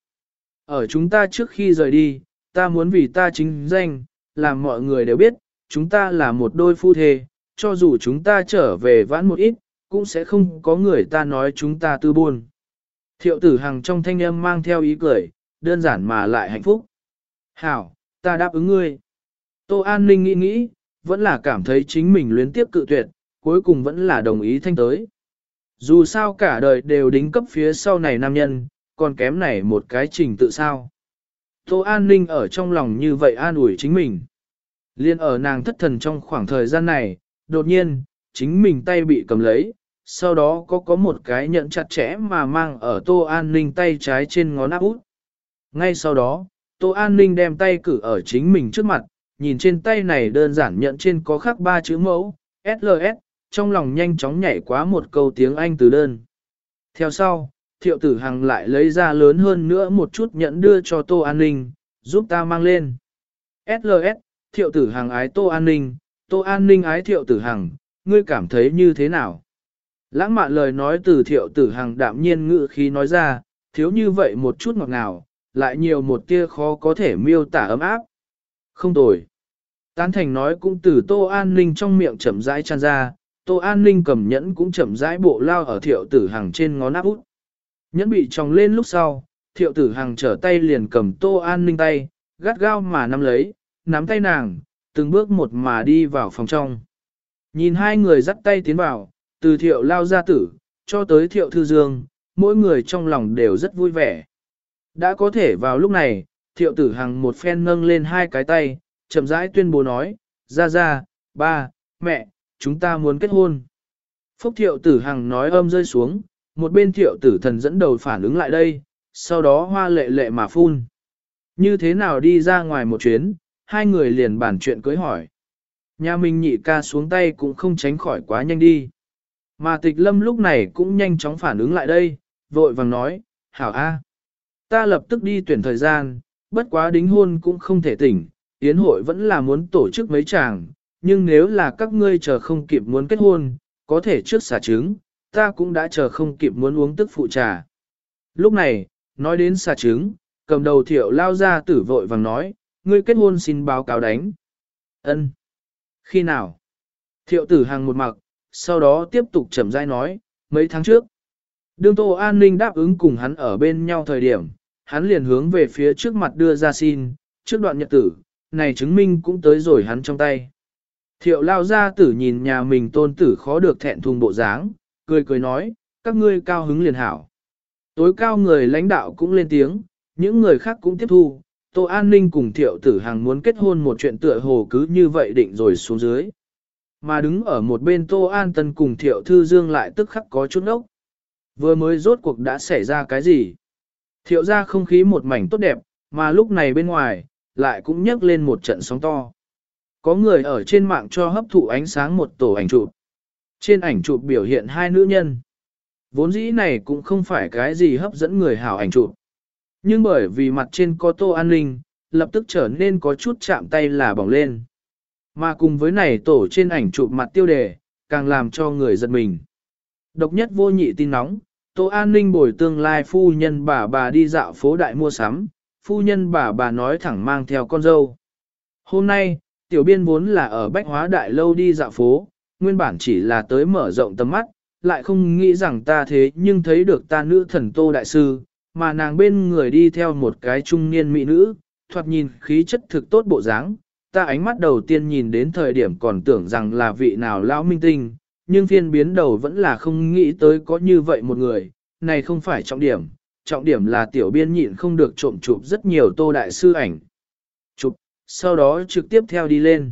Ở chúng ta trước khi rời đi, ta muốn vì ta chính danh, làm mọi người đều biết, chúng ta là một đôi phu thê, cho dù chúng ta trở về vãn một ít, cũng sẽ không có người ta nói chúng ta tư buồn. Thiệu tử hằng trong thanh âm mang theo ý cười, đơn giản mà lại hạnh phúc. Hảo, ta đáp ứng ngươi. Tô An Ninh nghĩ nghĩ, vẫn là cảm thấy chính mình luyến tiếp cự tuyệt, cuối cùng vẫn là đồng ý thanh tới. Dù sao cả đời đều đính cấp phía sau này nam nhân, còn kém này một cái trình tự sao. Tô An Ninh ở trong lòng như vậy an ủi chính mình. Liên ở nàng thất thần trong khoảng thời gian này, đột nhiên, chính mình tay bị cầm lấy, sau đó có có một cái nhận chặt chẽ mà mang ở Tô An Ninh tay trái trên ngón áp út. Ngay sau đó, Tô An Ninh đem tay cử ở chính mình trước mặt, nhìn trên tay này đơn giản nhận trên có khắc ba chữ mẫu, SLS, trong lòng nhanh chóng nhảy quá một câu tiếng Anh từ đơn. Theo sau, thiệu tử hằng lại lấy ra lớn hơn nữa một chút nhẫn đưa cho Tô An Ninh, giúp ta mang lên. SLS, thiệu tử hằng ái Tô An Ninh, Tô An Ninh ái thiệu tử hằng, ngươi cảm thấy như thế nào? Lãng mạn lời nói từ thiệu tử hằng đạm nhiên ngự khí nói ra, thiếu như vậy một chút ngọt ngào, lại nhiều một tia khó có thể miêu tả ấm áp. Không tồi. Tán thành nói cũng từ Tô An Ninh trong miệng chậm rãi tràn ra, Tô An Ninh cầm nhẫn cũng chậm rãi bộ lao ở thiệu tử hằng trên ngón áp út. Nhẫn bị tròng lên lúc sau, thiệu tử hằng trở tay liền cầm Tô An Ninh tay, gắt gao mà nắm lấy, nắm tay nàng, từng bước một mà đi vào phòng trong. Nhìn hai người dắt tay tiến vào, từ thiệu lao gia tử, cho tới thiệu thư dương, mỗi người trong lòng đều rất vui vẻ. Đã có thể vào lúc này, thiệu tử hằng một phen nâng lên hai cái tay, chậm rãi tuyên bố nói, ra ra, ba, mẹ, chúng ta muốn kết hôn. Phúc thiệu tử hằng nói âm rơi xuống, một bên thiệu tử thần dẫn đầu phản ứng lại đây, sau đó hoa lệ lệ mà phun. Như thế nào đi ra ngoài một chuyến, hai người liền bàn chuyện cưới hỏi. Nhà mình nhị ca xuống tay cũng không tránh khỏi quá nhanh đi. Mà tịch lâm lúc này cũng nhanh chóng phản ứng lại đây, vội vàng nói, hảo a, ta lập tức đi tuyển thời gian, bất quá đính hôn cũng không thể tỉnh, tiến hội vẫn là muốn tổ chức mấy chàng, nhưng nếu là các ngươi chờ không kịp muốn kết hôn, có thể trước xả trứng, ta cũng đã chờ không kịp muốn uống tức phụ trà. Lúc này, nói đến xà trứng, cầm đầu thiệu lao ra tử vội vàng nói, ngươi kết hôn xin báo cáo đánh. ân Khi nào? Thiệu tử hàng một mặc, sau đó tiếp tục chậm rãi nói, mấy tháng trước. Đương Tô An ninh đáp ứng cùng hắn ở bên nhau thời điểm, hắn liền hướng về phía trước mặt đưa ra xin, trước đoạn nhật tử, này chứng minh cũng tới rồi hắn trong tay. Thiệu lao gia tử nhìn nhà mình tôn tử khó được thẹn thùng bộ dáng, cười cười nói, các ngươi cao hứng liền hảo. Tối cao người lãnh đạo cũng lên tiếng, những người khác cũng tiếp thu, Tô An Ninh cùng Thiệu Tử hàng muốn kết hôn một chuyện tựa hồ cứ như vậy định rồi xuống dưới. Mà đứng ở một bên Tô An Tân cùng Thiệu Thư Dương lại tức khắc có chút ốc. Vừa mới rốt cuộc đã xảy ra cái gì? Thiệu ra không khí một mảnh tốt đẹp, mà lúc này bên ngoài, lại cũng nhấc lên một trận sóng to. Có người ở trên mạng cho hấp thụ ánh sáng một tổ ảnh chụp. Trên ảnh chụp biểu hiện hai nữ nhân. Vốn dĩ này cũng không phải cái gì hấp dẫn người hảo ảnh chụp. Nhưng bởi vì mặt trên có tô an ninh, lập tức trở nên có chút chạm tay là bỏng lên. Mà cùng với này tổ trên ảnh chụp mặt tiêu đề, càng làm cho người giật mình. Độc nhất vô nhị tin nóng, Tô An Ninh bồi tương lai phu nhân bà bà đi dạo phố đại mua sắm, phu nhân bà bà nói thẳng mang theo con dâu. Hôm nay, tiểu biên vốn là ở bách hóa đại lâu đi dạo phố, nguyên bản chỉ là tới mở rộng tầm mắt, lại không nghĩ rằng ta thế nhưng thấy được ta nữ thần tô đại sư, mà nàng bên người đi theo một cái trung niên mỹ nữ, thoạt nhìn khí chất thực tốt bộ dáng, ta ánh mắt đầu tiên nhìn đến thời điểm còn tưởng rằng là vị nào lão minh tinh, nhưng phiên biến đầu vẫn là không nghĩ tới có như vậy một người, này không phải trọng điểm, trọng điểm là tiểu biên nhịn không được trộm chụp rất nhiều tô đại sư ảnh. Chụp, sau đó trực tiếp theo đi lên.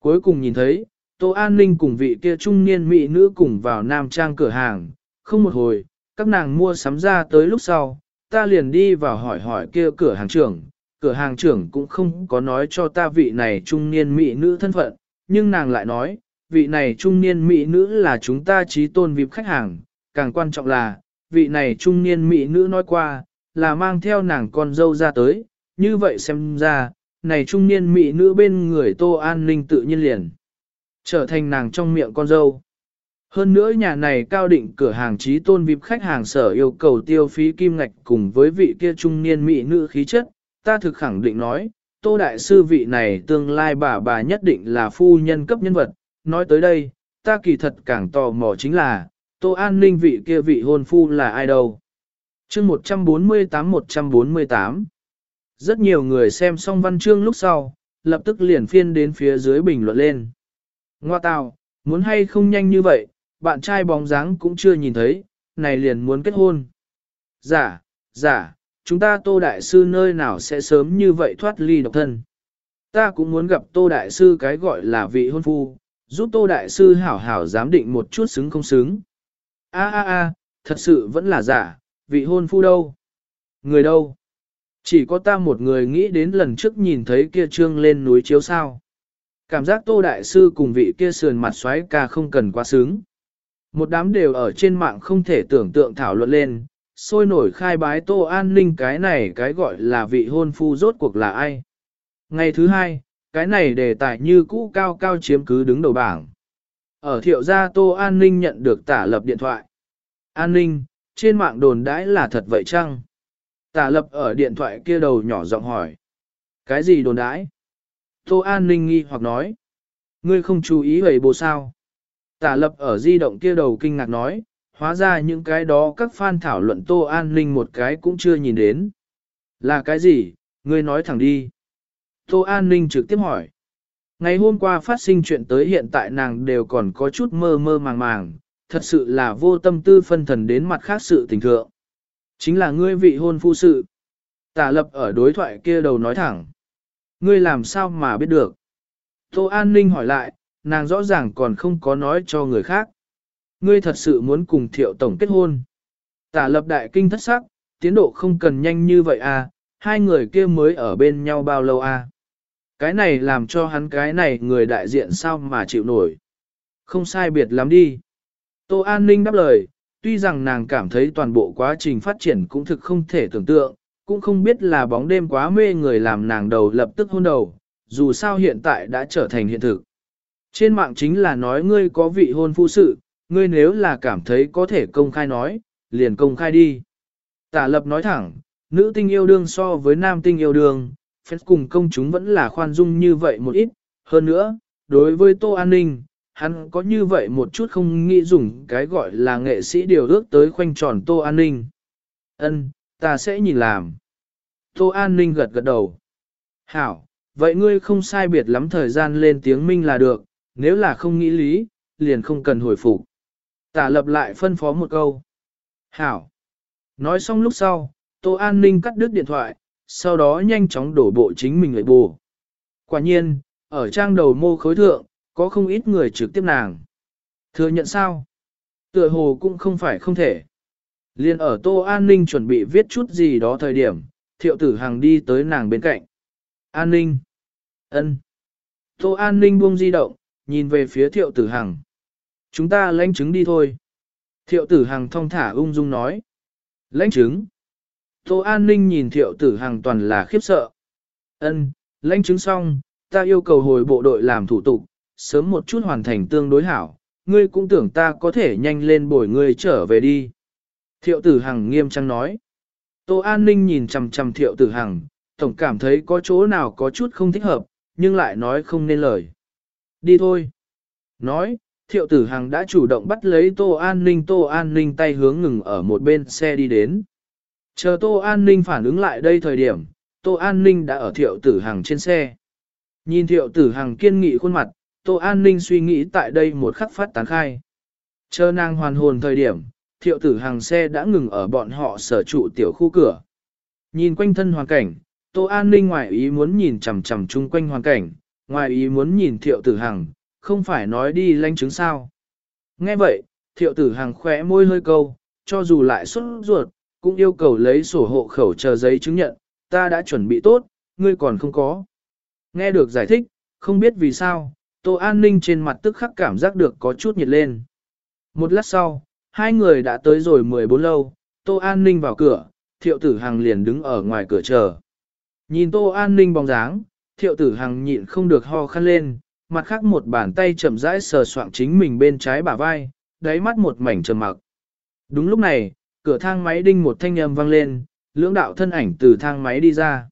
Cuối cùng nhìn thấy, tô an ninh cùng vị kia trung niên mỹ nữ cùng vào nam trang cửa hàng, không một hồi, các nàng mua sắm ra tới lúc sau, ta liền đi vào hỏi hỏi kia cửa hàng trưởng, cửa hàng trưởng cũng không có nói cho ta vị này trung niên mỹ nữ thân phận, nhưng nàng lại nói, vị này trung niên mỹ nữ là chúng ta trí tôn vip khách hàng, càng quan trọng là, vị này trung niên mỹ nữ nói qua, là mang theo nàng con dâu ra tới, như vậy xem ra, này trung niên mỹ nữ bên người tô an ninh tự nhiên liền, trở thành nàng trong miệng con dâu. Hơn nữa nhà này cao định cửa hàng trí tôn vip khách hàng sở yêu cầu tiêu phí kim ngạch cùng với vị kia trung niên mỹ nữ khí chất, ta thực khẳng định nói, tô đại sư vị này tương lai bà bà nhất định là phu nhân cấp nhân vật, nói tới đây, ta kỳ thật càng tò mò chính là, tô an ninh vị kia vị hôn phu là ai đâu. chương 148-148 Rất nhiều người xem xong văn chương lúc sau, lập tức liền phiên đến phía dưới bình luận lên. Ngoa tào, muốn hay không nhanh như vậy, bạn trai bóng dáng cũng chưa nhìn thấy, này liền muốn kết hôn. Giả, giả, chúng ta Tô Đại Sư nơi nào sẽ sớm như vậy thoát ly độc thân. Ta cũng muốn gặp Tô Đại Sư cái gọi là vị hôn phu, giúp Tô Đại Sư hảo hảo giám định một chút xứng không xứng. A a a, thật sự vẫn là giả, vị hôn phu đâu? Người đâu? Chỉ có ta một người nghĩ đến lần trước nhìn thấy kia trương lên núi chiếu sao. Cảm giác Tô Đại Sư cùng vị kia sườn mặt xoáy ca không cần quá sướng. Một đám đều ở trên mạng không thể tưởng tượng thảo luận lên, sôi nổi khai bái Tô An Ninh cái này cái gọi là vị hôn phu rốt cuộc là ai. Ngày thứ hai, cái này đề tài như cũ cao cao chiếm cứ đứng đầu bảng. Ở thiệu gia Tô An Ninh nhận được tả lập điện thoại. An Ninh, trên mạng đồn đãi là thật vậy chăng? Tả lập ở điện thoại kia đầu nhỏ giọng hỏi. Cái gì đồn đãi? Tô An Ninh nghi hoặc nói. Ngươi không chú ý vậy bố sao? Tả lập ở di động kia đầu kinh ngạc nói, hóa ra những cái đó các fan thảo luận Tô An Ninh một cái cũng chưa nhìn đến. Là cái gì? Ngươi nói thẳng đi. Tô An Ninh trực tiếp hỏi. Ngày hôm qua phát sinh chuyện tới hiện tại nàng đều còn có chút mơ mơ màng màng, thật sự là vô tâm tư phân thần đến mặt khác sự tình thượng. Chính là ngươi vị hôn phu sự. Tả lập ở đối thoại kia đầu nói thẳng. Ngươi làm sao mà biết được? Tô An Ninh hỏi lại, nàng rõ ràng còn không có nói cho người khác. Ngươi thật sự muốn cùng thiệu tổng kết hôn. Tả lập đại kinh thất sắc, tiến độ không cần nhanh như vậy à, hai người kia mới ở bên nhau bao lâu à. Cái này làm cho hắn cái này người đại diện sao mà chịu nổi. Không sai biệt lắm đi. Tô An Ninh đáp lời, tuy rằng nàng cảm thấy toàn bộ quá trình phát triển cũng thực không thể tưởng tượng, cũng không biết là bóng đêm quá mê người làm nàng đầu lập tức hôn đầu, dù sao hiện tại đã trở thành hiện thực. Trên mạng chính là nói ngươi có vị hôn phu sự, ngươi nếu là cảm thấy có thể công khai nói, liền công khai đi. Tả lập nói thẳng, nữ tinh yêu đương so với nam tinh yêu đương, phép cùng công chúng vẫn là khoan dung như vậy một ít. Hơn nữa, đối với Tô An Ninh, hắn có như vậy một chút không nghĩ dùng cái gọi là nghệ sĩ điều ước tới khoanh tròn Tô An Ninh. Ân, ta sẽ nhìn làm. Tô An Ninh gật gật đầu. Hảo, vậy ngươi không sai biệt lắm thời gian lên tiếng minh là được, nếu là không nghĩ lý, liền không cần hồi phục. Tả lập lại phân phó một câu. Hảo. Nói xong lúc sau, Tô An Ninh cắt đứt điện thoại, sau đó nhanh chóng đổ bộ chính mình lại bù. Quả nhiên, ở trang đầu mô khối thượng, có không ít người trực tiếp nàng. Thừa nhận sao? Tựa hồ cũng không phải không thể. Liên ở Tô An Ninh chuẩn bị viết chút gì đó thời điểm, thiệu tử hàng đi tới nàng bên cạnh. An Ninh. ân. Tô An Ninh buông di động, nhìn về phía thiệu tử hằng. Chúng ta lãnh chứng đi thôi. Thiệu tử hằng thong thả ung dung nói. Lãnh chứng. Tô An Ninh nhìn thiệu tử hằng toàn là khiếp sợ. ân lãnh chứng xong, ta yêu cầu hồi bộ đội làm thủ tục, sớm một chút hoàn thành tương đối hảo, ngươi cũng tưởng ta có thể nhanh lên bồi ngươi trở về đi. Thiệu tử hằng nghiêm trang nói. Tô An Ninh nhìn chầm chầm thiệu tử hằng, tổng cảm thấy có chỗ nào có chút không thích hợp, nhưng lại nói không nên lời. Đi thôi. Nói, thiệu tử hằng đã chủ động bắt lấy tô an ninh tô an ninh tay hướng ngừng ở một bên xe đi đến. Chờ tô an ninh phản ứng lại đây thời điểm, tô an ninh đã ở thiệu tử hằng trên xe. Nhìn thiệu tử hằng kiên nghị khuôn mặt, Tô An Ninh suy nghĩ tại đây một khắc phát tán khai. Chờ nàng hoàn hồn thời điểm, thiệu tử hàng xe đã ngừng ở bọn họ sở trụ tiểu khu cửa. Nhìn quanh thân hoàn cảnh, Tô An Ninh ngoài ý muốn nhìn chằm chằm chung quanh hoàn cảnh, ngoài ý muốn nhìn thiệu tử hàng không phải nói đi lanh chứng sao. Nghe vậy, thiệu tử hàng khỏe môi hơi câu, cho dù lại xuất ruột, cũng yêu cầu lấy sổ hộ khẩu chờ giấy chứng nhận, ta đã chuẩn bị tốt, ngươi còn không có. Nghe được giải thích, không biết vì sao, Tô An Ninh trên mặt tức khắc cảm giác được có chút nhiệt lên. Một lát sau, hai người đã tới rồi 14 lâu, Tô An Ninh vào cửa, thiệu tử hằng liền đứng ở ngoài cửa chờ. Nhìn Tô An Ninh bóng dáng, thiệu tử hằng nhịn không được ho khăn lên, mặt khác một bàn tay chậm rãi sờ soạng chính mình bên trái bả vai, đáy mắt một mảnh trầm mặc. Đúng lúc này, cửa thang máy đinh một thanh âm vang lên, lưỡng đạo thân ảnh từ thang máy đi ra.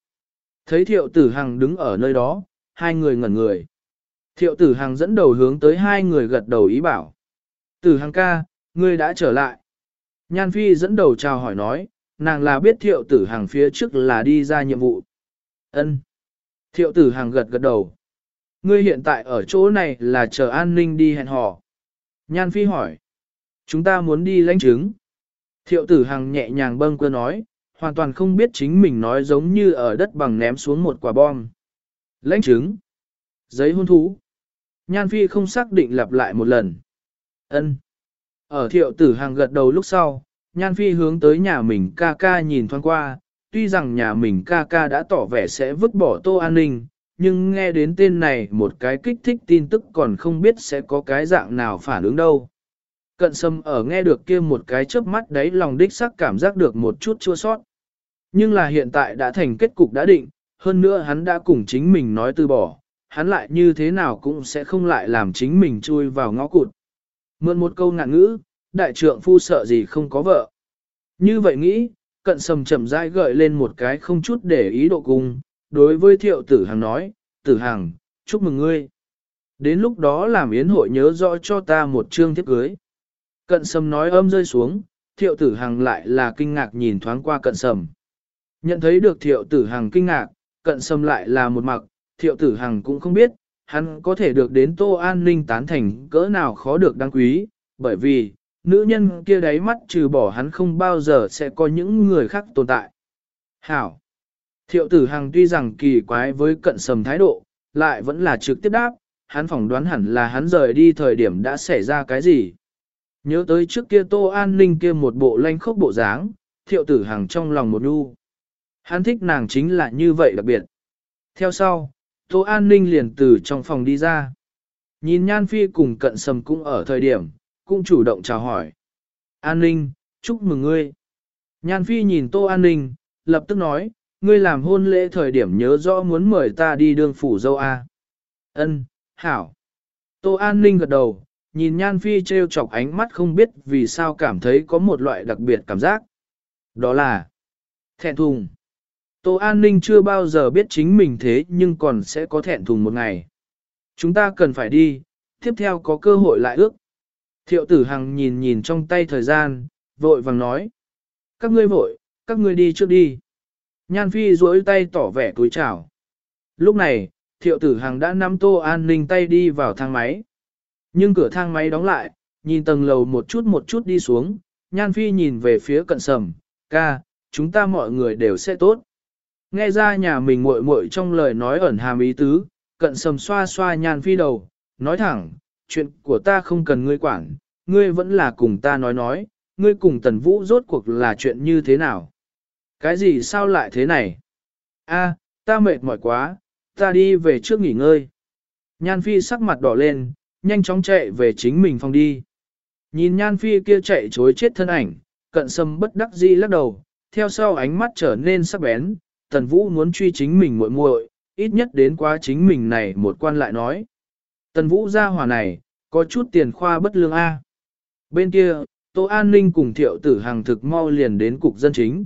Thấy thiệu tử hằng đứng ở nơi đó, hai người ngẩn người. Thiệu tử hằng dẫn đầu hướng tới hai người gật đầu ý bảo. Tử hằng ca, ngươi đã trở lại. Nhan Phi dẫn đầu chào hỏi nói, nàng là biết thiệu tử hàng phía trước là đi ra nhiệm vụ. Ân. Thiệu tử hàng gật gật đầu. Ngươi hiện tại ở chỗ này là chờ an ninh đi hẹn hò. Nhan Phi hỏi. Chúng ta muốn đi lãnh chứng. Thiệu tử hàng nhẹ nhàng bâng quơ nói, hoàn toàn không biết chính mình nói giống như ở đất bằng ném xuống một quả bom. Lãnh chứng. Giấy hôn thú. Nhan Phi không xác định lặp lại một lần. Ân. Ở thiệu tử hàng gật đầu lúc sau, Nhan Phi hướng tới nhà mình ca ca nhìn thoáng qua, tuy rằng nhà mình ca ca đã tỏ vẻ sẽ vứt bỏ tô an ninh, nhưng nghe đến tên này một cái kích thích tin tức còn không biết sẽ có cái dạng nào phản ứng đâu. Cận sâm ở nghe được kia một cái chớp mắt đấy lòng đích sắc cảm giác được một chút chua sót. Nhưng là hiện tại đã thành kết cục đã định, hơn nữa hắn đã cùng chính mình nói từ bỏ, hắn lại như thế nào cũng sẽ không lại làm chính mình chui vào ngõ cụt. Mượn một câu ngạn ngữ, đại trượng phu sợ gì không có vợ. Như vậy nghĩ, cận sầm chậm rãi gợi lên một cái không chút để ý độ cung, đối với thiệu tử hàng nói, tử hàng, chúc mừng ngươi. Đến lúc đó làm yến hội nhớ rõ cho ta một chương thiếp cưới. Cận sầm nói âm rơi xuống, thiệu tử hàng lại là kinh ngạc nhìn thoáng qua cận sầm. Nhận thấy được thiệu tử hàng kinh ngạc, cận sầm lại là một mặc, thiệu tử hàng cũng không biết, hắn có thể được đến tô an ninh tán thành cỡ nào khó được đáng quý, bởi vì, nữ nhân kia đáy mắt trừ bỏ hắn không bao giờ sẽ có những người khác tồn tại. Hảo! Thiệu tử Hằng tuy rằng kỳ quái với cận sầm thái độ, lại vẫn là trực tiếp đáp, hắn phỏng đoán hẳn là hắn rời đi thời điểm đã xảy ra cái gì. Nhớ tới trước kia tô an ninh kia một bộ lanh khốc bộ dáng, thiệu tử Hằng trong lòng một nu. Hắn thích nàng chính là như vậy đặc biệt. Theo sau, Tô An Ninh liền từ trong phòng đi ra. Nhìn Nhan Phi cùng cận sầm cũng ở thời điểm, cũng chủ động chào hỏi. An Ninh, chúc mừng ngươi. Nhan Phi nhìn Tô An Ninh, lập tức nói, ngươi làm hôn lễ thời điểm nhớ rõ muốn mời ta đi đường phủ dâu A. Ân, hảo. Tô An Ninh gật đầu, nhìn Nhan Phi treo chọc ánh mắt không biết vì sao cảm thấy có một loại đặc biệt cảm giác. Đó là thẹn thùng. Tô An Ninh chưa bao giờ biết chính mình thế nhưng còn sẽ có thẹn thùng một ngày. Chúng ta cần phải đi, tiếp theo có cơ hội lại ước. Thiệu tử hằng nhìn nhìn trong tay thời gian, vội vàng nói. Các ngươi vội, các ngươi đi trước đi. Nhan Phi duỗi tay tỏ vẻ túi chào. Lúc này, thiệu tử hằng đã nắm Tô An Ninh tay đi vào thang máy. Nhưng cửa thang máy đóng lại, nhìn tầng lầu một chút một chút đi xuống, Nhan Phi nhìn về phía cận sầm, ca, chúng ta mọi người đều sẽ tốt. Nghe ra nhà mình muội muội trong lời nói ẩn hàm ý tứ, cận sầm xoa xoa nhan phi đầu, nói thẳng, chuyện của ta không cần ngươi quản, ngươi vẫn là cùng ta nói nói, ngươi cùng tần vũ rốt cuộc là chuyện như thế nào. Cái gì sao lại thế này? A, ta mệt mỏi quá, ta đi về trước nghỉ ngơi. Nhan phi sắc mặt đỏ lên, nhanh chóng chạy về chính mình phòng đi. Nhìn nhan phi kia chạy chối chết thân ảnh, cận sâm bất đắc dĩ lắc đầu, theo sau ánh mắt trở nên sắc bén, Tần Vũ muốn truy chính mình muội muội, ít nhất đến quá chính mình này một quan lại nói. Tần Vũ ra hòa này, có chút tiền khoa bất lương A. Bên kia, Tô An Ninh cùng thiệu tử hàng thực mau liền đến cục dân chính.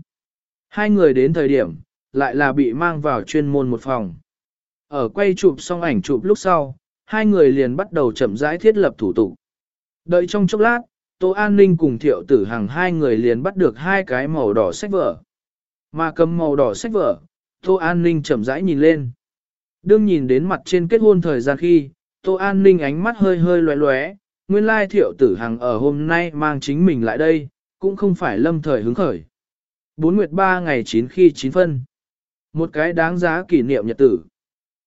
Hai người đến thời điểm, lại là bị mang vào chuyên môn một phòng. Ở quay chụp xong ảnh chụp lúc sau, hai người liền bắt đầu chậm rãi thiết lập thủ tục. Đợi trong chốc lát, Tô An Ninh cùng thiệu tử hàng hai người liền bắt được hai cái màu đỏ sách vở. Mà cầm màu đỏ sách vở, Tô An Ninh chậm rãi nhìn lên. Đương nhìn đến mặt trên kết hôn thời gian khi, Tô An Ninh ánh mắt hơi hơi loé loé, nguyên lai thiệu tử hằng ở hôm nay mang chính mình lại đây, cũng không phải lâm thời hứng khởi. Bốn nguyệt ba ngày chín khi chín phân. Một cái đáng giá kỷ niệm nhật tử.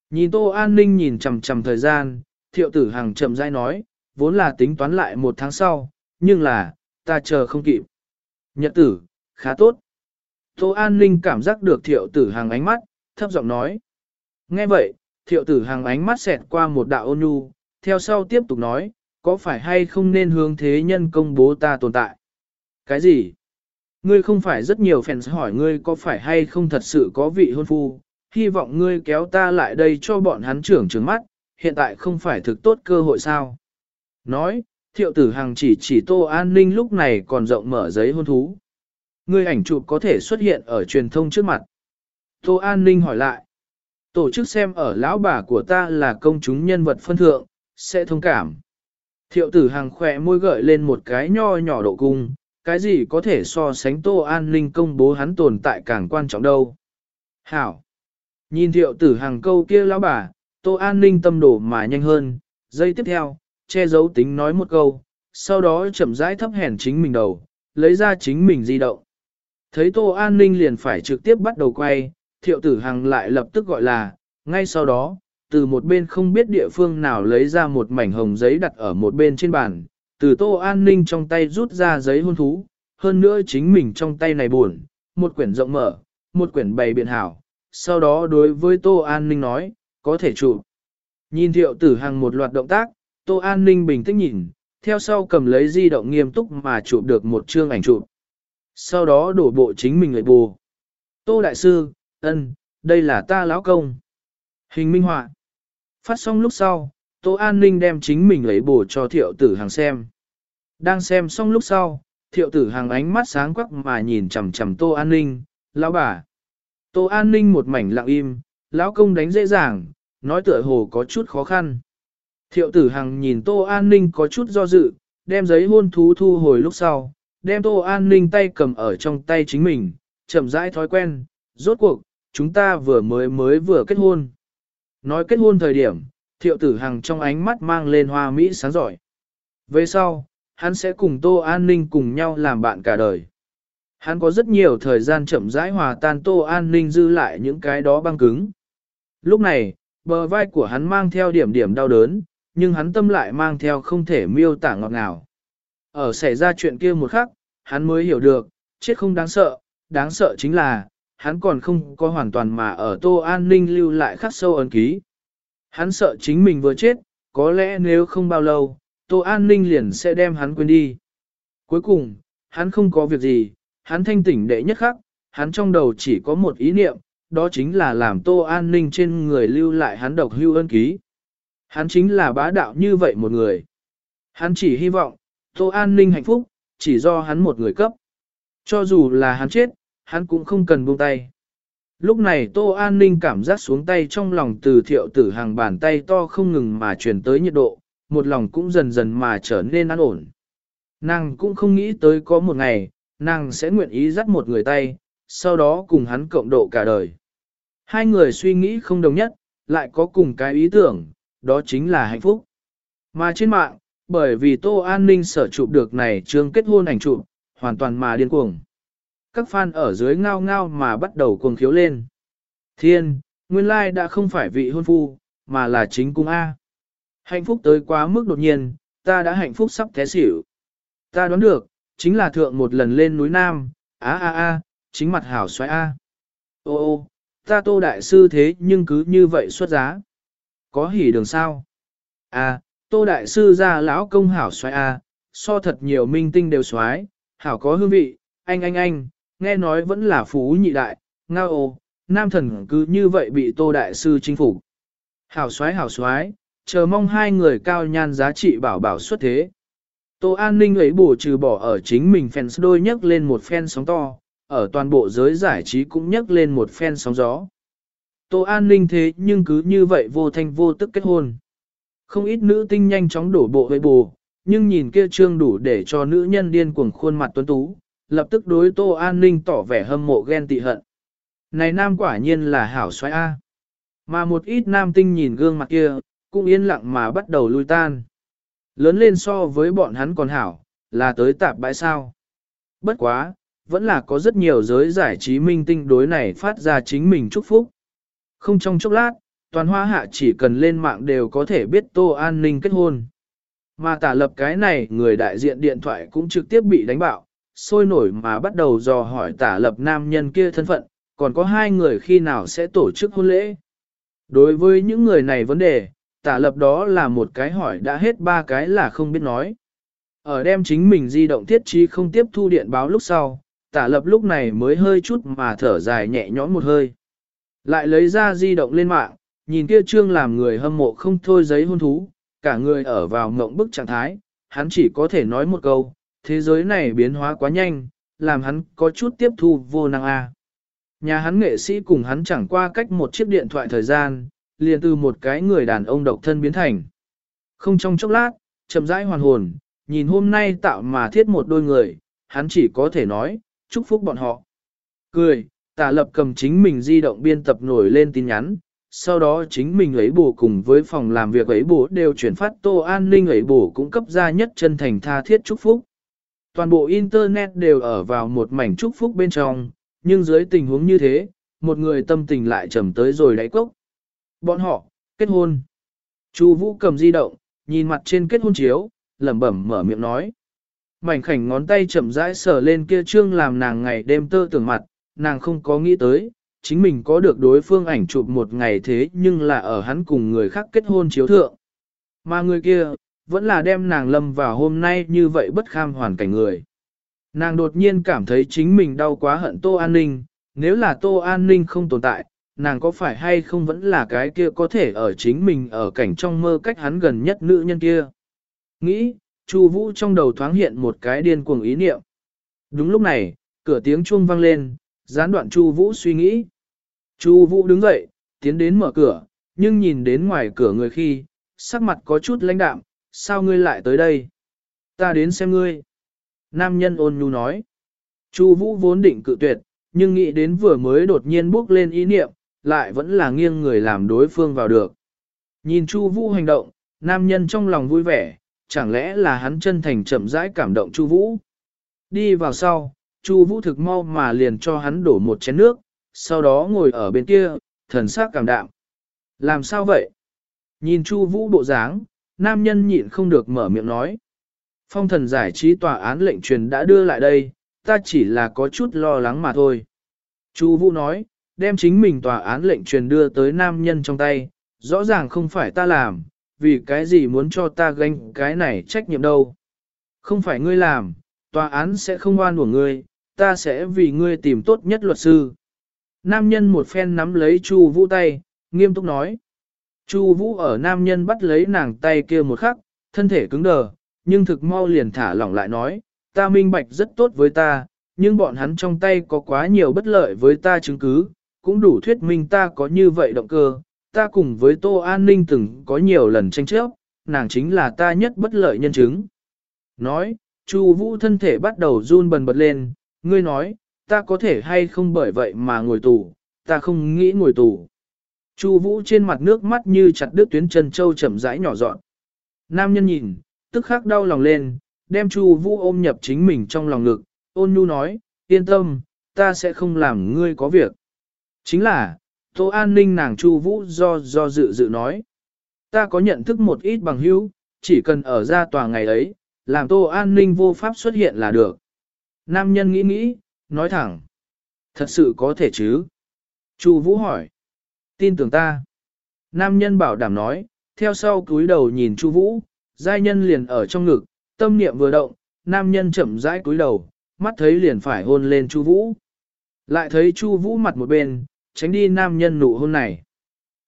Nhìn Tô An Ninh nhìn chầm chầm thời gian, thiệu tử hằng chậm rãi nói, vốn là tính toán lại một tháng sau, nhưng là, ta chờ không kịp. Nhật tử, khá tốt. Tô An Ninh cảm giác được thiệu tử hằng ánh mắt, thấp giọng nói. Nghe vậy, thiệu tử hằng ánh mắt xẹt qua một đạo ôn nhu, theo sau tiếp tục nói, có phải hay không nên hướng thế nhân công bố ta tồn tại? Cái gì? Ngươi không phải rất nhiều fans hỏi ngươi có phải hay không thật sự có vị hôn phu, hy vọng ngươi kéo ta lại đây cho bọn hắn trưởng trứng mắt, hiện tại không phải thực tốt cơ hội sao? Nói, thiệu tử hằng chỉ chỉ tô an ninh lúc này còn rộng mở giấy hôn thú. Ngươi ảnh chụp có thể xuất hiện ở truyền thông trước mặt. Tô an ninh hỏi lại. Tổ chức xem ở lão bà của ta là công chúng nhân vật phân thượng, sẽ thông cảm. Thiệu tử hàng khỏe môi gợi lên một cái nho nhỏ độ cung, cái gì có thể so sánh tô an ninh công bố hắn tồn tại càng quan trọng đâu. Hảo! Nhìn thiệu tử hàng câu kia lão bà, tô an ninh tâm đổ mà nhanh hơn, giây tiếp theo, che giấu tính nói một câu, sau đó chậm rãi thấp hèn chính mình đầu, lấy ra chính mình di động. Thấy tô an ninh liền phải trực tiếp bắt đầu quay, thiệu tử hằng lại lập tức gọi là, ngay sau đó, từ một bên không biết địa phương nào lấy ra một mảnh hồng giấy đặt ở một bên trên bàn, từ tô an ninh trong tay rút ra giấy hôn thú, hơn nữa chính mình trong tay này buồn, một quyển rộng mở, một quyển bày biện hảo, sau đó đối với tô an ninh nói, có thể chụp. Nhìn thiệu tử hằng một loạt động tác, tô an ninh bình tĩnh nhìn, theo sau cầm lấy di động nghiêm túc mà chụp được một chương ảnh chụp. Sau đó đổ bộ chính mình lại bù. Tô Đại Sư, ân, đây là ta lão công. Hình minh họa. Phát xong lúc sau, Tô An Ninh đem chính mình lấy bổ cho thiệu tử hàng xem. Đang xem xong lúc sau, thiệu tử hàng ánh mắt sáng quắc mà nhìn chầm chầm Tô An Ninh, lão bà. Tô An Ninh một mảnh lặng im, lão công đánh dễ dàng, nói tựa hồ có chút khó khăn. Thiệu tử hằng nhìn Tô An Ninh có chút do dự, đem giấy hôn thú thu hồi lúc sau, đem Tô An Ninh tay cầm ở trong tay chính mình, chậm rãi thói quen, rốt cuộc, chúng ta vừa mới mới vừa kết hôn. Nói kết hôn thời điểm, thiệu tử hằng trong ánh mắt mang lên hoa mỹ sáng giỏi. Về sau, hắn sẽ cùng Tô An Ninh cùng nhau làm bạn cả đời. Hắn có rất nhiều thời gian chậm rãi hòa tan Tô An Ninh dư lại những cái đó băng cứng. Lúc này, bờ vai của hắn mang theo điểm điểm đau đớn, nhưng hắn tâm lại mang theo không thể miêu tả ngọt ngào. Ở xảy ra chuyện kia một khắc, hắn mới hiểu được, chết không đáng sợ, đáng sợ chính là, hắn còn không có hoàn toàn mà ở Tô An Ninh lưu lại khắc sâu ấn ký. Hắn sợ chính mình vừa chết, có lẽ nếu không bao lâu, Tô An Ninh liền sẽ đem hắn quên đi. Cuối cùng, hắn không có việc gì, hắn thanh tỉnh đệ nhất khắc, hắn trong đầu chỉ có một ý niệm, đó chính là làm Tô An Ninh trên người lưu lại hắn độc hưu ân ký. Hắn chính là bá đạo như vậy một người. Hắn chỉ hy vọng, Tô An Ninh hạnh phúc, chỉ do hắn một người cấp. Cho dù là hắn chết, hắn cũng không cần buông tay. Lúc này Tô An Ninh cảm giác xuống tay trong lòng từ thiệu tử hàng bàn tay to không ngừng mà truyền tới nhiệt độ, một lòng cũng dần dần mà trở nên an ổn. Nàng cũng không nghĩ tới có một ngày, nàng sẽ nguyện ý dắt một người tay, sau đó cùng hắn cộng độ cả đời. Hai người suy nghĩ không đồng nhất, lại có cùng cái ý tưởng, đó chính là hạnh phúc. Mà trên mạng, bởi vì Tô An Ninh sở chụp được này trương kết hôn ảnh chụp, hoàn toàn mà điên cuồng các fan ở dưới ngao ngao mà bắt đầu cuồng khiếu lên. Thiên, nguyên lai đã không phải vị hôn phu, mà là chính cung A. Hạnh phúc tới quá mức đột nhiên, ta đã hạnh phúc sắp té xỉu. Ta đoán được, chính là thượng một lần lên núi Nam, á a a, chính mặt hảo xoay A. Ô ô, ta tô đại sư thế nhưng cứ như vậy xuất giá. Có hỉ đường sao? À, tô đại sư ra lão công hảo xoáy A, à, so thật nhiều minh tinh đều xoái, hảo có hương vị, anh anh anh, nghe nói vẫn là phú nhị đại, ngao ô, nam thần cứ như vậy bị tô đại sư chinh phục. Hảo xoái hảo xoái, chờ mong hai người cao nhan giá trị bảo bảo xuất thế. Tô An Ninh ấy bổ trừ bỏ ở chính mình fans đôi nhấc lên một phen sóng to, ở toàn bộ giới giải trí cũng nhấc lên một phen sóng gió. Tô An Ninh thế nhưng cứ như vậy vô thanh vô tức kết hôn. Không ít nữ tinh nhanh chóng đổ bộ với bù, nhưng nhìn kia trương đủ để cho nữ nhân điên cuồng khuôn mặt tuấn tú, lập tức đối Tô An Ninh tỏ vẻ hâm mộ ghen tị hận. Này nam quả nhiên là hảo xoay A. Mà một ít nam tinh nhìn gương mặt kia, cũng yên lặng mà bắt đầu lui tan. Lớn lên so với bọn hắn còn hảo, là tới tạp bãi sao. Bất quá, vẫn là có rất nhiều giới giải trí minh tinh đối này phát ra chính mình chúc phúc. Không trong chốc lát, toàn hoa hạ chỉ cần lên mạng đều có thể biết Tô An Ninh kết hôn. Mà tả lập cái này người đại diện điện thoại cũng trực tiếp bị đánh bạo, sôi nổi mà bắt đầu dò hỏi tả lập nam nhân kia thân phận, còn có hai người khi nào sẽ tổ chức hôn lễ. Đối với những người này vấn đề, tả lập đó là một cái hỏi đã hết ba cái là không biết nói. Ở đem chính mình di động thiết trí không tiếp thu điện báo lúc sau, tả lập lúc này mới hơi chút mà thở dài nhẹ nhõm một hơi. Lại lấy ra di động lên mạng, nhìn kia trương làm người hâm mộ không thôi giấy hôn thú, cả người ở vào ngộng bức trạng thái, hắn chỉ có thể nói một câu, thế giới này biến hóa quá nhanh, làm hắn có chút tiếp thu vô năng a. Nhà hắn nghệ sĩ cùng hắn chẳng qua cách một chiếc điện thoại thời gian, liền từ một cái người đàn ông độc thân biến thành. Không trong chốc lát, chậm rãi hoàn hồn, nhìn hôm nay tạo mà thiết một đôi người, hắn chỉ có thể nói, chúc phúc bọn họ. Cười, tả lập cầm chính mình di động biên tập nổi lên tin nhắn, sau đó chính mình ấy bổ cùng với phòng làm việc ấy bổ đều chuyển phát tô an ninh ấy bổ cũng cấp ra nhất chân thành tha thiết chúc phúc. Toàn bộ Internet đều ở vào một mảnh chúc phúc bên trong, nhưng dưới tình huống như thế, một người tâm tình lại trầm tới rồi đáy cốc. Bọn họ, kết hôn. Chu Vũ cầm di động, nhìn mặt trên kết hôn chiếu, lẩm bẩm mở miệng nói. Mảnh khảnh ngón tay chậm rãi sờ lên kia trương làm nàng ngày đêm tơ tưởng mặt, nàng không có nghĩ tới, chính mình có được đối phương ảnh chụp một ngày thế nhưng là ở hắn cùng người khác kết hôn chiếu thượng. Mà người kia, vẫn là đem nàng lâm vào hôm nay như vậy bất kham hoàn cảnh người. Nàng đột nhiên cảm thấy chính mình đau quá hận Tô An Ninh, nếu là Tô An Ninh không tồn tại, nàng có phải hay không vẫn là cái kia có thể ở chính mình ở cảnh trong mơ cách hắn gần nhất nữ nhân kia. Nghĩ, Chu Vũ trong đầu thoáng hiện một cái điên cuồng ý niệm. Đúng lúc này, cửa tiếng chuông vang lên, gián đoạn Chu Vũ suy nghĩ. Chu Vũ đứng dậy, tiến đến mở cửa, nhưng nhìn đến ngoài cửa người khi, sắc mặt có chút lãnh đạm, sao ngươi lại tới đây? Ta đến xem ngươi. Nam nhân ôn nhu nói. Chu Vũ vốn định cự tuyệt, nhưng nghĩ đến vừa mới đột nhiên bước lên ý niệm, lại vẫn là nghiêng người làm đối phương vào được. Nhìn Chu Vũ hành động, nam nhân trong lòng vui vẻ, chẳng lẽ là hắn chân thành chậm rãi cảm động Chu Vũ. Đi vào sau, Chu Vũ thực mau mà liền cho hắn đổ một chén nước, sau đó ngồi ở bên kia, thần sắc cảm đạm. Làm sao vậy? Nhìn Chu Vũ bộ dáng, nam nhân nhịn không được mở miệng nói. Phong thần giải trí tòa án lệnh truyền đã đưa lại đây, ta chỉ là có chút lo lắng mà thôi. Chu Vũ nói, đem chính mình tòa án lệnh truyền đưa tới nam nhân trong tay, rõ ràng không phải ta làm, vì cái gì muốn cho ta gánh cái này trách nhiệm đâu. Không phải ngươi làm, tòa án sẽ không oan của ngươi, ta sẽ vì ngươi tìm tốt nhất luật sư. Nam nhân một phen nắm lấy Chu Vũ tay, nghiêm túc nói. Chu Vũ ở nam nhân bắt lấy nàng tay kia một khắc, thân thể cứng đờ, nhưng thực mau liền thả lỏng lại nói, ta minh bạch rất tốt với ta, nhưng bọn hắn trong tay có quá nhiều bất lợi với ta chứng cứ, cũng đủ thuyết minh ta có như vậy động cơ, ta cùng với Tô An Ninh từng có nhiều lần tranh chấp, nàng chính là ta nhất bất lợi nhân chứng. Nói, Chu Vũ thân thể bắt đầu run bần bật lên, ngươi nói, ta có thể hay không bởi vậy mà ngồi tù, ta không nghĩ ngồi tù. Chu Vũ trên mặt nước mắt như chặt đứt tuyến chân châu chậm rãi nhỏ dọn. Nam nhân nhìn, tức khắc đau lòng lên, đem Chu Vũ ôm nhập chính mình trong lòng ngực, ôn nhu nói, yên tâm, ta sẽ không làm ngươi có việc. Chính là, Tô An Ninh nàng Chu Vũ do do dự dự nói. Ta có nhận thức một ít bằng hữu, chỉ cần ở ra tòa ngày ấy, làm Tô An Ninh vô pháp xuất hiện là được. Nam nhân nghĩ nghĩ, nói thẳng. Thật sự có thể chứ? Chu Vũ hỏi. Tin tưởng ta. Nam nhân bảo đảm nói, theo sau cúi đầu nhìn Chu Vũ, giai nhân liền ở trong ngực, tâm niệm vừa động, nam nhân chậm rãi cúi đầu, mắt thấy liền phải hôn lên Chu Vũ. Lại thấy Chu Vũ mặt một bên, tránh đi nam nhân nụ hôn này.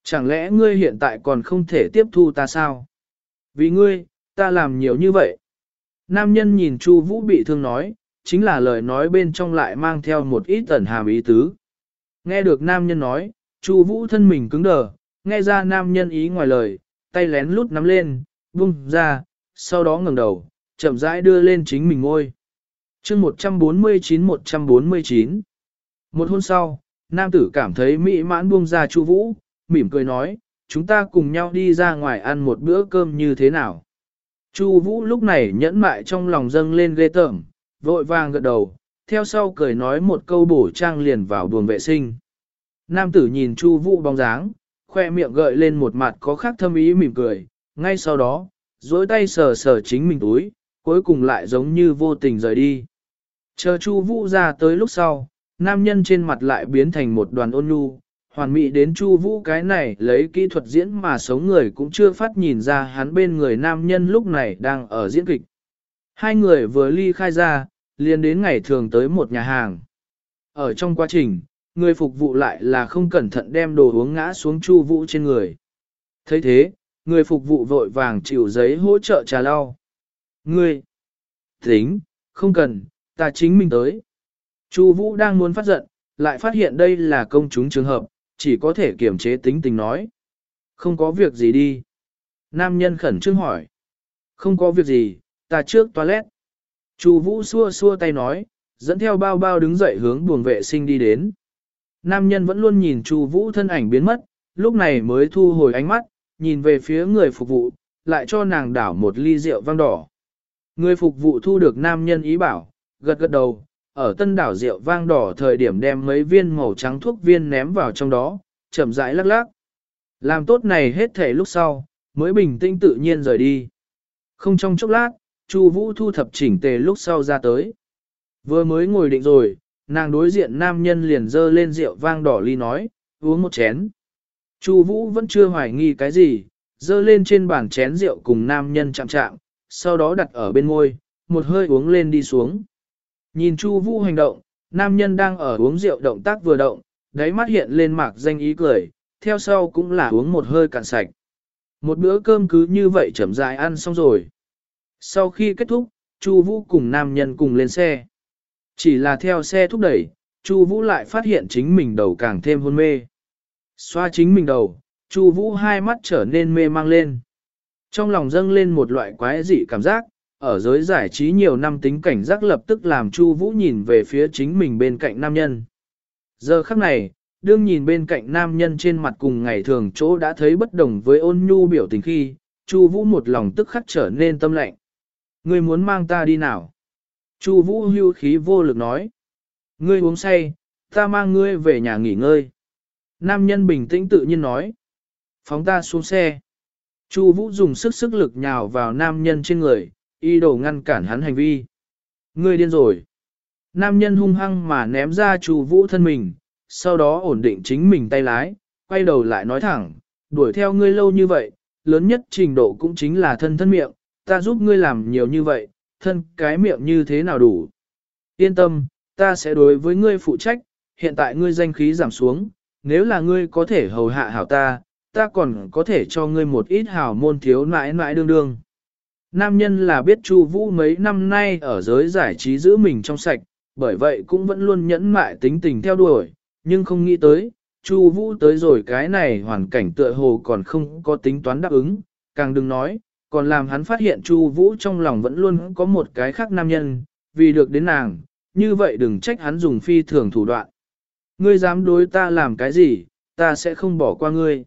Chẳng lẽ ngươi hiện tại còn không thể tiếp thu ta sao? Vì ngươi, ta làm nhiều như vậy. Nam nhân nhìn Chu Vũ bị thương nói, chính là lời nói bên trong lại mang theo một ít tẩn hàm ý tứ. Nghe được nam nhân nói, Chu Vũ thân mình cứng đờ, nghe ra nam nhân ý ngoài lời, tay lén lút nắm lên, buông ra, sau đó ngẩng đầu, chậm rãi đưa lên chính mình ngôi. Chương 149-149 Một hôn sau, nam tử cảm thấy mỹ mãn buông ra Chu Vũ, mỉm cười nói, chúng ta cùng nhau đi ra ngoài ăn một bữa cơm như thế nào. Chu Vũ lúc này nhẫn mại trong lòng dâng lên ghê tởm, vội vàng gật đầu, theo sau cười nói một câu bổ trang liền vào buồng vệ sinh. Nam tử nhìn Chu Vũ bóng dáng, khoe miệng gợi lên một mặt có khác thâm ý mỉm cười, ngay sau đó, duỗi tay sờ sờ chính mình túi, cuối cùng lại giống như vô tình rời đi. Chờ Chu Vũ ra tới lúc sau, nam nhân trên mặt lại biến thành một đoàn ôn nhu, hoàn mỹ đến Chu Vũ cái này lấy kỹ thuật diễn mà sống người cũng chưa phát nhìn ra hắn bên người nam nhân lúc này đang ở diễn kịch. Hai người vừa ly khai ra, liền đến ngày thường tới một nhà hàng. Ở trong quá trình, người phục vụ lại là không cẩn thận đem đồ uống ngã xuống Chu Vũ trên người. thấy thế, người phục vụ vội vàng chịu giấy hỗ trợ trà lau. Ngươi, tính, không cần, ta chính mình tới. Chu Vũ đang muốn phát giận, lại phát hiện đây là công chúng trường hợp, chỉ có thể kiềm chế tính tình nói. Không có việc gì đi. Nam nhân khẩn trương hỏi. Không có việc gì, ta trước toilet. Chu Vũ xua xua tay nói, dẫn theo bao bao đứng dậy hướng buồng vệ sinh đi đến. Nam nhân vẫn luôn nhìn Chu Vũ thân ảnh biến mất, lúc này mới thu hồi ánh mắt, nhìn về phía người phục vụ, lại cho nàng đảo một ly rượu vang đỏ. Người phục vụ thu được nam nhân ý bảo, gật gật đầu, ở tân đảo rượu vang đỏ thời điểm đem mấy viên màu trắng thuốc viên ném vào trong đó, chậm rãi lắc lắc. Làm tốt này hết thể lúc sau, mới bình tĩnh tự nhiên rời đi. Không trong chốc lát, Chu Vũ thu thập chỉnh tề lúc sau ra tới. Vừa mới ngồi định rồi, nàng đối diện nam nhân liền dơ lên rượu vang đỏ ly nói, uống một chén. Chu Vũ vẫn chưa hoài nghi cái gì, dơ lên trên bàn chén rượu cùng nam nhân chạm chạm, sau đó đặt ở bên môi, một hơi uống lên đi xuống. Nhìn Chu Vũ hành động, nam nhân đang ở uống rượu động tác vừa động, đáy mắt hiện lên mạc danh ý cười, theo sau cũng là uống một hơi cạn sạch. Một bữa cơm cứ như vậy chậm rãi ăn xong rồi. Sau khi kết thúc, Chu Vũ cùng nam nhân cùng lên xe. Chỉ là theo xe thúc đẩy, Chu Vũ lại phát hiện chính mình đầu càng thêm hôn mê. Xoa chính mình đầu, Chu Vũ hai mắt trở nên mê mang lên. Trong lòng dâng lên một loại quái dị cảm giác, ở giới giải trí nhiều năm tính cảnh giác lập tức làm Chu Vũ nhìn về phía chính mình bên cạnh nam nhân. Giờ khắc này, đương nhìn bên cạnh nam nhân trên mặt cùng ngày thường chỗ đã thấy bất đồng với ôn nhu biểu tình khi, Chu Vũ một lòng tức khắc trở nên tâm lạnh. Ngươi muốn mang ta đi nào? Chu Vũ hưu khí vô lực nói. Ngươi uống say, ta mang ngươi về nhà nghỉ ngơi. Nam nhân bình tĩnh tự nhiên nói. Phóng ta xuống xe. Chu Vũ dùng sức sức lực nhào vào nam nhân trên người, y đồ ngăn cản hắn hành vi. Ngươi điên rồi. Nam nhân hung hăng mà ném ra Chu Vũ thân mình, sau đó ổn định chính mình tay lái, quay đầu lại nói thẳng, đuổi theo ngươi lâu như vậy, lớn nhất trình độ cũng chính là thân thân miệng, ta giúp ngươi làm nhiều như vậy, thân cái miệng như thế nào đủ. Yên tâm, ta sẽ đối với ngươi phụ trách, hiện tại ngươi danh khí giảm xuống, nếu là ngươi có thể hầu hạ hảo ta, ta còn có thể cho ngươi một ít hảo môn thiếu nãi nãi đương đương. Nam nhân là biết Chu Vũ mấy năm nay ở giới giải trí giữ mình trong sạch, bởi vậy cũng vẫn luôn nhẫn mại tính tình theo đuổi, nhưng không nghĩ tới, Chu Vũ tới rồi cái này hoàn cảnh tựa hồ còn không có tính toán đáp ứng, càng đừng nói, còn làm hắn phát hiện Chu Vũ trong lòng vẫn luôn có một cái khác nam nhân, vì được đến nàng, như vậy đừng trách hắn dùng phi thường thủ đoạn. Ngươi dám đối ta làm cái gì, ta sẽ không bỏ qua ngươi.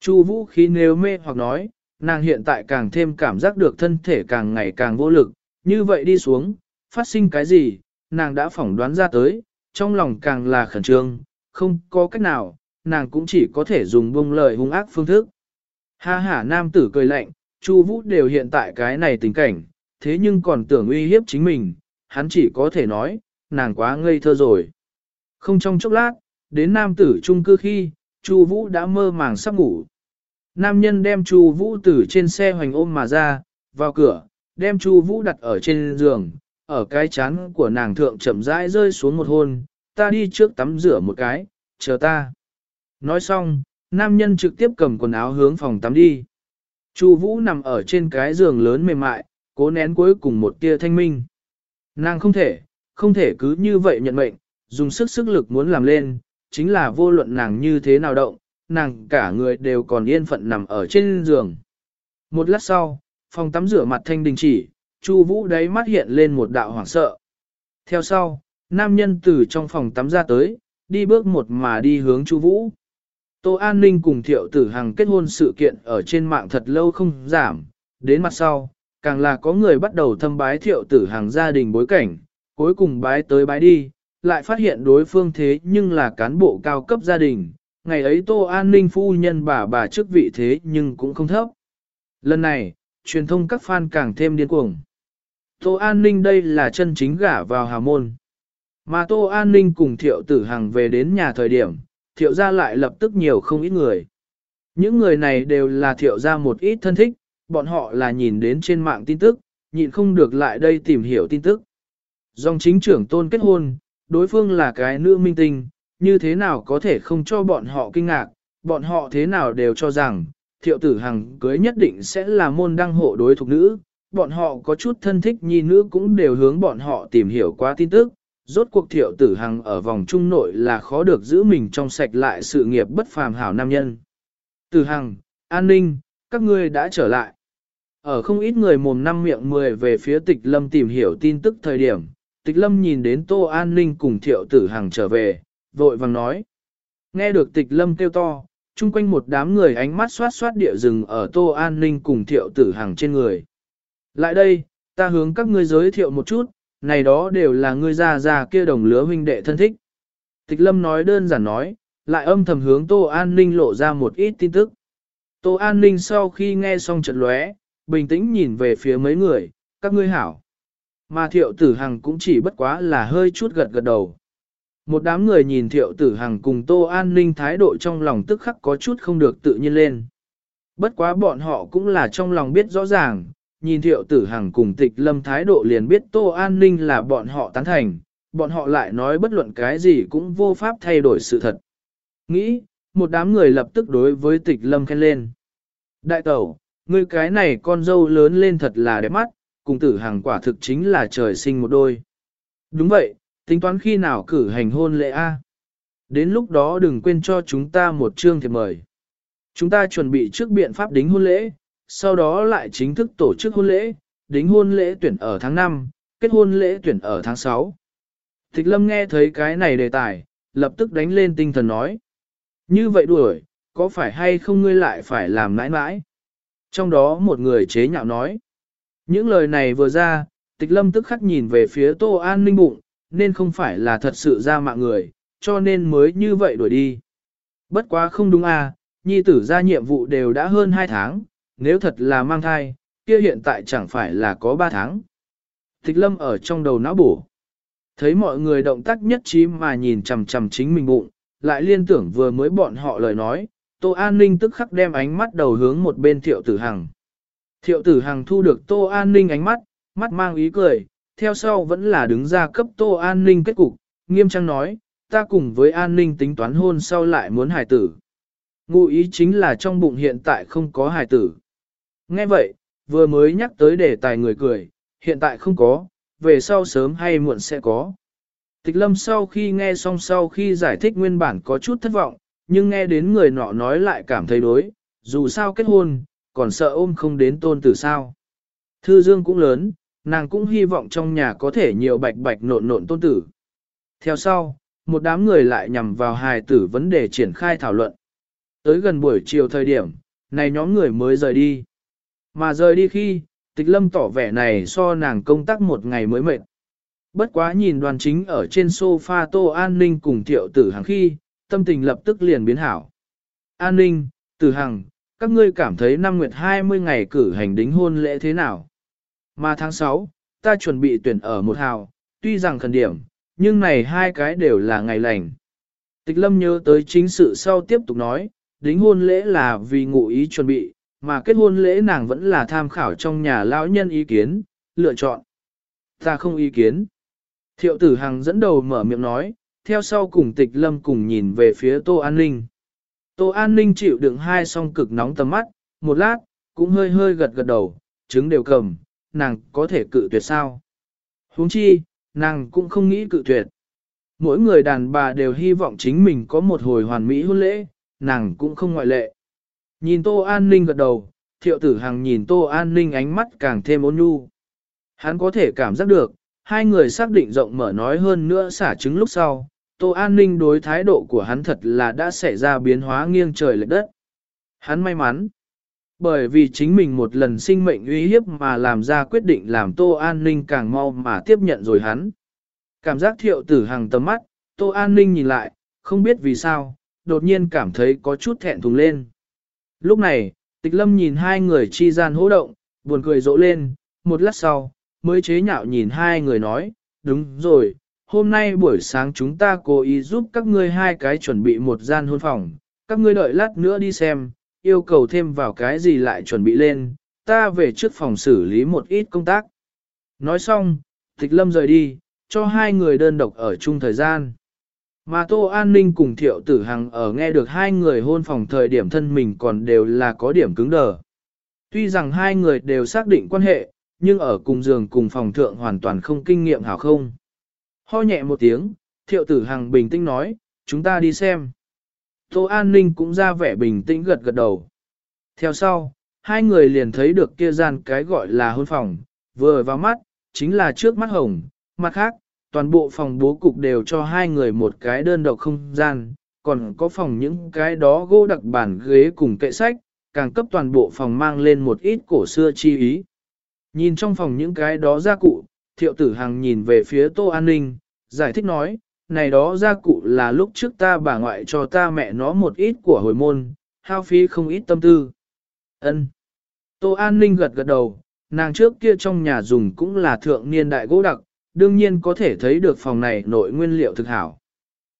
Chu Vũ khí nếu mê hoặc nói, nàng hiện tại càng thêm cảm giác được thân thể càng ngày càng vô lực, như vậy đi xuống, phát sinh cái gì, nàng đã phỏng đoán ra tới, trong lòng càng là khẩn trương, không có cách nào, nàng cũng chỉ có thể dùng buông lời hung ác phương thức. Ha ha nam tử cười lạnh, Chu Vũ đều hiện tại cái này tình cảnh, thế nhưng còn tưởng uy hiếp chính mình, hắn chỉ có thể nói, nàng quá ngây thơ rồi. Không trong chốc lát, đến nam tử trung cư khi, Chu Vũ đã mơ màng sắp ngủ. Nam nhân đem Chu Vũ từ trên xe hoành ôm mà ra, vào cửa, đem Chu Vũ đặt ở trên giường, ở cái chán của nàng thượng chậm rãi rơi xuống một hôn, ta đi trước tắm rửa một cái, chờ ta. Nói xong, nam nhân trực tiếp cầm quần áo hướng phòng tắm đi. Chu Vũ nằm ở trên cái giường lớn mềm mại, cố nén cuối cùng một tia thanh minh. Nàng không thể, không thể cứ như vậy nhận mệnh, dùng sức sức lực muốn làm lên, chính là vô luận nàng như thế nào động, nàng cả người đều còn yên phận nằm ở trên giường. Một lát sau, phòng tắm rửa mặt thanh đình chỉ, Chu Vũ đáy mắt hiện lên một đạo hoảng sợ. Theo sau, nam nhân từ trong phòng tắm ra tới, đi bước một mà đi hướng Chu Vũ. Tô An Ninh cùng Thiệu Tử Hằng kết hôn sự kiện ở trên mạng thật lâu không giảm, đến mặt sau, càng là có người bắt đầu thâm bái Thiệu Tử Hằng gia đình bối cảnh, cuối cùng bái tới bái đi, lại phát hiện đối phương thế nhưng là cán bộ cao cấp gia đình, ngày ấy Tô An Ninh phu nhân bà bà chức vị thế nhưng cũng không thấp. Lần này, truyền thông các fan càng thêm điên cuồng. Tô An Ninh đây là chân chính gả vào hà môn. Mà Tô An Ninh cùng Thiệu Tử Hằng về đến nhà thời điểm, Thiệu gia lại lập tức nhiều không ít người. Những người này đều là Thiệu gia một ít thân thích, bọn họ là nhìn đến trên mạng tin tức, nhịn không được lại đây tìm hiểu tin tức. Dòng chính trưởng tôn kết hôn, đối phương là cái nữ minh tinh, như thế nào có thể không cho bọn họ kinh ngạc, bọn họ thế nào đều cho rằng, thiệu tử hằng cưới nhất định sẽ là môn đăng hộ đối thuộc nữ, bọn họ có chút thân thích nhi nữ cũng đều hướng bọn họ tìm hiểu qua tin tức, rốt cuộc thiệu tử hằng ở vòng trung nội là khó được giữ mình trong sạch lại sự nghiệp bất phàm hảo nam nhân. Tử hằng, an ninh, các ngươi đã trở lại. Ở không ít người mồm năm miệng mười về phía tịch lâm tìm hiểu tin tức thời điểm, tịch lâm nhìn đến tô an ninh cùng thiệu tử hằng trở về, vội vàng nói. Nghe được tịch lâm kêu to, chung quanh một đám người ánh mắt xoát xoát địa rừng ở tô an ninh cùng thiệu tử hằng trên người. Lại đây, ta hướng các ngươi giới thiệu một chút, này đó đều là ngươi già già kia đồng lứa huynh đệ thân thích. Tịch lâm nói đơn giản nói, lại âm thầm hướng tô an ninh lộ ra một ít tin tức. Tô an ninh sau khi nghe xong trận lóe, bình tĩnh nhìn về phía mấy người, các ngươi hảo. Mà thiệu tử hằng cũng chỉ bất quá là hơi chút gật gật đầu. Một đám người nhìn thiệu tử hằng cùng tô an ninh thái độ trong lòng tức khắc có chút không được tự nhiên lên. Bất quá bọn họ cũng là trong lòng biết rõ ràng, nhìn thiệu tử hằng cùng tịch lâm thái độ liền biết tô an ninh là bọn họ tán thành, bọn họ lại nói bất luận cái gì cũng vô pháp thay đổi sự thật. Nghĩ, một đám người lập tức đối với tịch lâm khen lên. Đại tẩu, ngươi cái này con dâu lớn lên thật là đẹp mắt, cùng tử hằng quả thực chính là trời sinh một đôi. Đúng vậy, tính toán khi nào cử hành hôn lễ A. Đến lúc đó đừng quên cho chúng ta một chương thiệp mời. Chúng ta chuẩn bị trước biện pháp đính hôn lễ, sau đó lại chính thức tổ chức hôn lễ, đính hôn lễ tuyển ở tháng 5, kết hôn lễ tuyển ở tháng 6. Tịch lâm nghe thấy cái này đề tài, lập tức đánh lên tinh thần nói. Như vậy đuổi, có phải hay không ngươi lại phải làm mãi mãi? Trong đó một người chế nhạo nói. Những lời này vừa ra, tịch lâm tức khắc nhìn về phía tô an ninh bụng, nên không phải là thật sự ra mạng người, cho nên mới như vậy đuổi đi. Bất quá không đúng à, nhi tử ra nhiệm vụ đều đã hơn 2 tháng, nếu thật là mang thai, kia hiện tại chẳng phải là có 3 tháng. Tịch lâm ở trong đầu não bổ. Thấy mọi người động tác nhất trí mà nhìn chằm chằm chính mình bụng, lại liên tưởng vừa mới bọn họ lời nói, Tô An Ninh tức khắc đem ánh mắt đầu hướng một bên Thiệu Tử Hằng. Thiệu Tử Hằng thu được Tô An Ninh ánh mắt, mắt mang ý cười, theo sau vẫn là đứng ra cấp Tô An Ninh kết cục, nghiêm trang nói, ta cùng với An Ninh tính toán hôn sau lại muốn hài tử. Ngụ ý chính là trong bụng hiện tại không có hài tử. Nghe vậy, vừa mới nhắc tới đề tài người cười, hiện tại không có, về sau sớm hay muộn sẽ có. Tịch lâm sau khi nghe xong sau khi giải thích nguyên bản có chút thất vọng, nhưng nghe đến người nọ nói lại cảm thấy đối, dù sao kết hôn, còn sợ ôm không đến tôn tử sao. Thư dương cũng lớn, nàng cũng hy vọng trong nhà có thể nhiều bạch bạch nộn nộn tôn tử. Theo sau, một đám người lại nhằm vào hài tử vấn đề triển khai thảo luận. Tới gần buổi chiều thời điểm, này nhóm người mới rời đi. Mà rời đi khi, tịch lâm tỏ vẻ này so nàng công tác một ngày mới mệt. Bất quá nhìn đoàn chính ở trên sofa tô an ninh cùng thiệu tử hằng khi, tâm tình lập tức liền biến hảo. An ninh, tử hằng, các ngươi cảm thấy năm nguyệt 20 ngày cử hành đính hôn lễ thế nào? Mà tháng 6, ta chuẩn bị tuyển ở một hào, tuy rằng khẩn điểm, nhưng này hai cái đều là ngày lành. Tịch lâm nhớ tới chính sự sau tiếp tục nói, đính hôn lễ là vì ngụ ý chuẩn bị, mà kết hôn lễ nàng vẫn là tham khảo trong nhà lão nhân ý kiến, lựa chọn. Ta không ý kiến. Thiệu tử hằng dẫn đầu mở miệng nói, theo sau cùng tịch lâm cùng nhìn về phía Tô An Ninh. Tô An Ninh chịu đựng hai song cực nóng tầm mắt, một lát, cũng hơi hơi gật gật đầu, trứng đều cầm, nàng có thể cự tuyệt sao. huống chi, nàng cũng không nghĩ cự tuyệt. Mỗi người đàn bà đều hy vọng chính mình có một hồi hoàn mỹ hôn lễ, nàng cũng không ngoại lệ. Nhìn Tô An Ninh gật đầu, thiệu tử hằng nhìn Tô An Ninh ánh mắt càng thêm ôn nhu. Hắn có thể cảm giác được, hai người xác định rộng mở nói hơn nữa xả trứng lúc sau, Tô An Ninh đối thái độ của hắn thật là đã xảy ra biến hóa nghiêng trời lệch đất. Hắn may mắn. Bởi vì chính mình một lần sinh mệnh uy hiếp mà làm ra quyết định làm Tô An Ninh càng mau mà tiếp nhận rồi hắn. Cảm giác thiệu tử hằng tầm mắt, Tô An Ninh nhìn lại, không biết vì sao, đột nhiên cảm thấy có chút thẹn thùng lên. Lúc này, tịch lâm nhìn hai người chi gian hỗ động, buồn cười rỗ lên, một lát sau, mới chế nhạo nhìn hai người nói, đúng rồi, hôm nay buổi sáng chúng ta cố ý giúp các ngươi hai cái chuẩn bị một gian hôn phòng, các ngươi đợi lát nữa đi xem, yêu cầu thêm vào cái gì lại chuẩn bị lên, ta về trước phòng xử lý một ít công tác. Nói xong, tịch lâm rời đi, cho hai người đơn độc ở chung thời gian. Mà Tô An Ninh cùng Thiệu Tử Hằng ở nghe được hai người hôn phòng thời điểm thân mình còn đều là có điểm cứng đờ. Tuy rằng hai người đều xác định quan hệ, nhưng ở cùng giường cùng phòng thượng hoàn toàn không kinh nghiệm hảo không. Ho nhẹ một tiếng, Thiệu Tử Hằng bình tĩnh nói, chúng ta đi xem. Tô An Ninh cũng ra vẻ bình tĩnh gật gật đầu. Theo sau, hai người liền thấy được kia gian cái gọi là hôn phòng, vừa vào mắt, chính là trước mắt hồng, mặt khác, toàn bộ phòng bố cục đều cho hai người một cái đơn độc không gian, còn có phòng những cái đó gỗ đặc bản ghế cùng kệ sách, càng cấp toàn bộ phòng mang lên một ít cổ xưa chi ý. Nhìn trong phòng những cái đó gia cụ, thiệu tử hằng nhìn về phía tô an ninh, giải thích nói, này đó gia cụ là lúc trước ta bà ngoại cho ta mẹ nó một ít của hồi môn, hao phí không ít tâm tư. ân Tô an ninh gật gật đầu, nàng trước kia trong nhà dùng cũng là thượng niên đại gỗ đặc, đương nhiên có thể thấy được phòng này nội nguyên liệu thực hảo.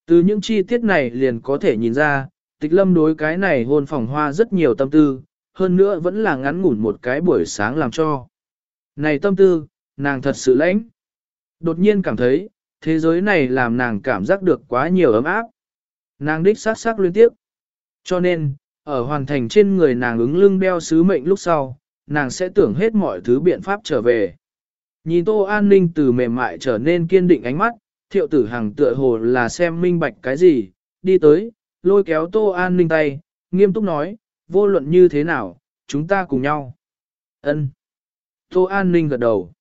Từ những chi tiết này liền có thể nhìn ra, tịch lâm đối cái này hôn phòng hoa rất nhiều tâm tư, hơn nữa vẫn là ngắn ngủn một cái buổi sáng làm cho. Này tâm tư, nàng thật sự lãnh. Đột nhiên cảm thấy, thế giới này làm nàng cảm giác được quá nhiều ấm áp. Nàng đích sát sắc liên tiếp. Cho nên, ở hoàn thành trên người nàng ứng lưng đeo sứ mệnh lúc sau, nàng sẽ tưởng hết mọi thứ biện pháp trở về. Nhìn Tô An Ninh từ mềm mại trở nên kiên định ánh mắt, thiệu tử hàng tựa hồ là xem minh bạch cái gì, đi tới, lôi kéo Tô An Ninh tay, nghiêm túc nói, vô luận như thế nào, chúng ta cùng nhau. ân Tô An Ninh gật đầu.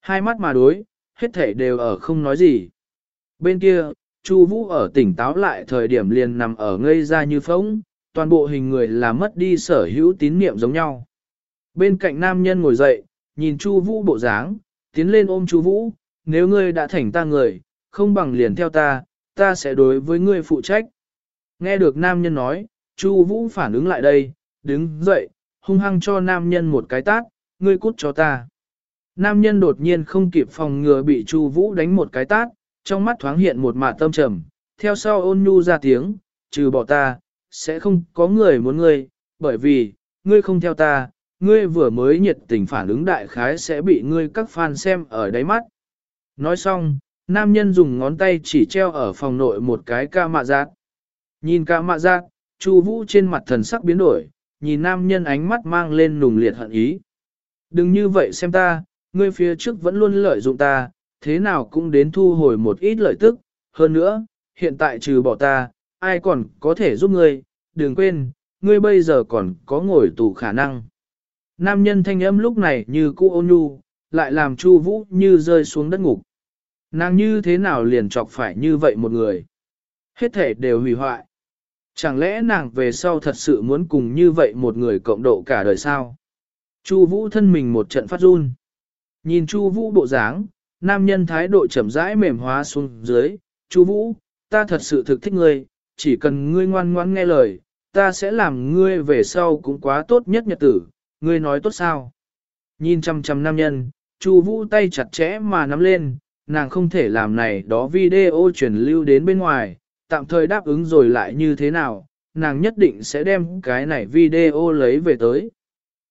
Hai mắt mà đối, hết thể đều ở không nói gì. Bên kia, Chu Vũ ở tỉnh táo lại thời điểm liền nằm ở ngây ra như phóng, toàn bộ hình người là mất đi sở hữu tín niệm giống nhau. Bên cạnh nam nhân ngồi dậy, nhìn Chu Vũ bộ dáng, tiến lên ôm Chu Vũ, nếu ngươi đã thành ta người, không bằng liền theo ta, ta sẽ đối với ngươi phụ trách. Nghe được nam nhân nói, Chu Vũ phản ứng lại đây, đứng dậy, hung hăng cho nam nhân một cái tát, ngươi cút cho ta. Nam nhân đột nhiên không kịp phòng ngừa bị Chu Vũ đánh một cái tát, trong mắt thoáng hiện một mạt tâm trầm, theo sau ôn nhu ra tiếng, trừ bỏ ta, sẽ không có người muốn ngươi, bởi vì, ngươi không theo ta, ngươi vừa mới nhiệt tình phản ứng đại khái sẽ bị ngươi các fan xem ở đáy mắt. Nói xong, nam nhân dùng ngón tay chỉ treo ở phòng nội một cái ca mạ giác. Nhìn ca mạ giác, Chu Vũ trên mặt thần sắc biến đổi, nhìn nam nhân ánh mắt mang lên nùng liệt hận ý. Đừng như vậy xem ta, ngươi phía trước vẫn luôn lợi dụng ta, thế nào cũng đến thu hồi một ít lợi tức, hơn nữa, hiện tại trừ bỏ ta, ai còn có thể giúp ngươi, đừng quên, ngươi bây giờ còn có ngồi tù khả năng. Nam nhân thanh âm lúc này như cũ ôn nhu, lại làm Chu Vũ như rơi xuống đất ngục. Nàng như thế nào liền chọc phải như vậy một người? Hết thể đều hủy hoại. Chẳng lẽ nàng về sau thật sự muốn cùng như vậy một người cộng độ cả đời sao? Chu Vũ thân mình một trận phát run. Nhìn Chu Vũ bộ dáng, nam nhân thái độ chậm rãi mềm hóa xuống dưới, "Chu Vũ, ta thật sự thực thích ngươi, chỉ cần ngươi ngoan ngoãn nghe lời, ta sẽ làm ngươi về sau cũng quá tốt nhất nhật tử, ngươi nói tốt sao? Nhìn chăm chăm nam nhân, Chu Vũ tay chặt chẽ mà nắm lên, nàng không thể làm này đó video truyền lưu đến bên ngoài, tạm thời đáp ứng rồi lại như thế nào, nàng nhất định sẽ đem cái này video lấy về tới.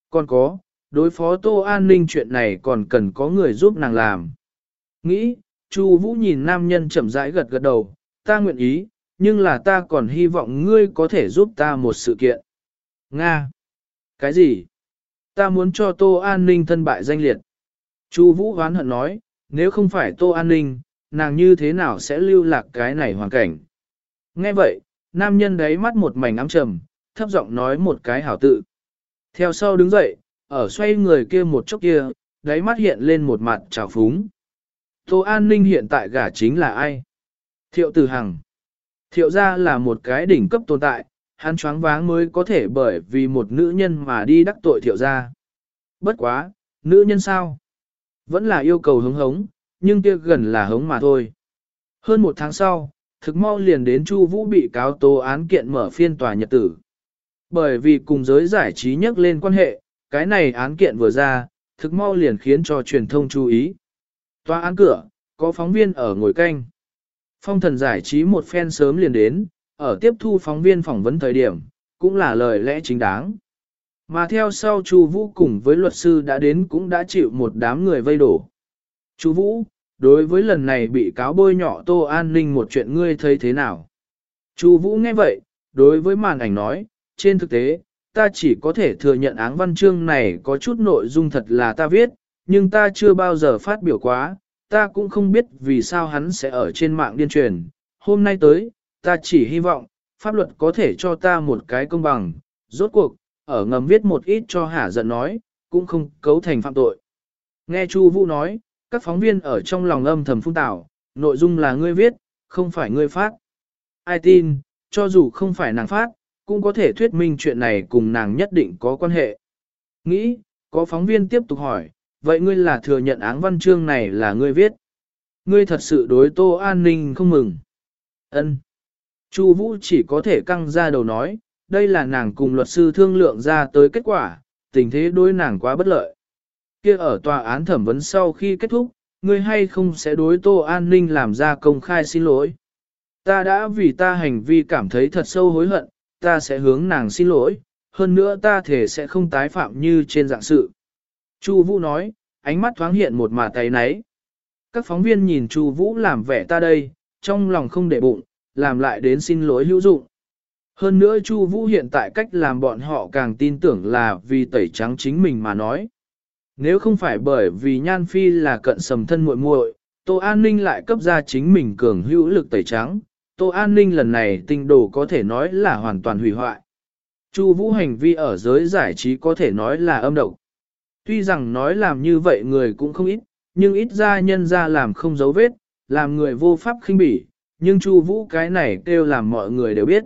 Còn có, đối phó Tô An Ninh chuyện này còn cần có người giúp nàng làm. Nghĩ, Chu Vũ nhìn nam nhân chậm rãi gật gật đầu, ta nguyện ý, nhưng là ta còn hy vọng ngươi có thể giúp ta một sự kiện. Nga! Cái gì? Ta muốn cho Tô An Ninh thân bại danh liệt. Chu Vũ hoán hận nói, nếu không phải Tô An Ninh, nàng như thế nào sẽ lưu lạc cái này hoàn cảnh. Nghe vậy, nam nhân đấy mắt một mảnh ám trầm, thấp giọng nói một cái hảo tự. Theo sau đứng dậy, ở xoay người kia một chốc kia, đáy mắt hiện lên một mặt trào phúng. Tô An Ninh hiện tại gả chính là ai? Thiệu Tử Hằng Thiệu gia là một cái đỉnh cấp tồn tại, hắn choáng váng mới có thể bởi vì một nữ nhân mà đi đắc tội thiệu gia. Bất quá, nữ nhân sao? Vẫn là yêu cầu hứng hống, nhưng kia gần là hống mà thôi. Hơn một tháng sau, thực mau liền đến Chu Vũ bị cáo tố án kiện mở phiên tòa nhật tử. Bởi vì cùng giới giải trí nhắc lên quan hệ, cái này án kiện vừa ra, thực mau liền khiến cho truyền thông chú ý. Tòa án cửa, có phóng viên ở ngồi canh. Phong thần giải trí một phen sớm liền đến, ở tiếp thu phóng viên phỏng vấn thời điểm, cũng là lời lẽ chính đáng. Mà theo sau Chu Vũ cùng với luật sư đã đến cũng đã chịu một đám người vây đổ. Chu Vũ, đối với lần này bị cáo bôi nhọ Tô An Ninh một chuyện ngươi thấy thế nào? Chu Vũ nghe vậy, đối với màn ảnh nói, trên thực tế, ta chỉ có thể thừa nhận áng văn chương này có chút nội dung thật là ta viết, nhưng ta chưa bao giờ phát biểu quá, ta cũng không biết vì sao hắn sẽ ở trên mạng điên truyền. Hôm nay tới, ta chỉ hy vọng, pháp luật có thể cho ta một cái công bằng, rốt cuộc, ở ngầm viết một ít cho hả giận nói, cũng không cấu thành phạm tội. Nghe Chu Vũ nói, các phóng viên ở trong lòng âm thầm phun tảo, nội dung là ngươi viết, không phải ngươi phát. Ai tin, cho dù không phải nàng phát, cũng có thể thuyết minh chuyện này cùng nàng nhất định có quan hệ. Nghĩ, có phóng viên tiếp tục hỏi, vậy ngươi là thừa nhận áng văn chương này là ngươi viết. Ngươi thật sự đối tô an ninh không mừng. ân Chu Vũ chỉ có thể căng ra đầu nói, đây là nàng cùng luật sư thương lượng ra tới kết quả, tình thế đối nàng quá bất lợi. Kia ở tòa án thẩm vấn sau khi kết thúc, ngươi hay không sẽ đối Tô An Ninh làm ra công khai xin lỗi. Ta đã vì ta hành vi cảm thấy thật sâu hối hận, ta sẽ hướng nàng xin lỗi, hơn nữa ta thể sẽ không tái phạm như trên dạng sự. Chu Vũ nói, ánh mắt thoáng hiện một mà tay nấy. Các phóng viên nhìn Chu Vũ làm vẻ ta đây, trong lòng không để bụng, làm lại đến xin lỗi hữu dụng. Hơn nữa Chu Vũ hiện tại cách làm bọn họ càng tin tưởng là vì tẩy trắng chính mình mà nói. Nếu không phải bởi vì Nhan Phi là cận sầm thân muội muội, Tô An Ninh lại cấp ra chính mình cường hữu lực tẩy trắng, Tô An Ninh lần này tinh đồ có thể nói là hoàn toàn hủy hoại. Chu Vũ hành vi ở giới giải trí có thể nói là âm độc. Tuy rằng nói làm như vậy người cũng không ít, nhưng ít ra nhân ra làm không dấu vết, làm người vô pháp khinh bỉ, nhưng Chu Vũ cái này kêu làm mọi người đều biết.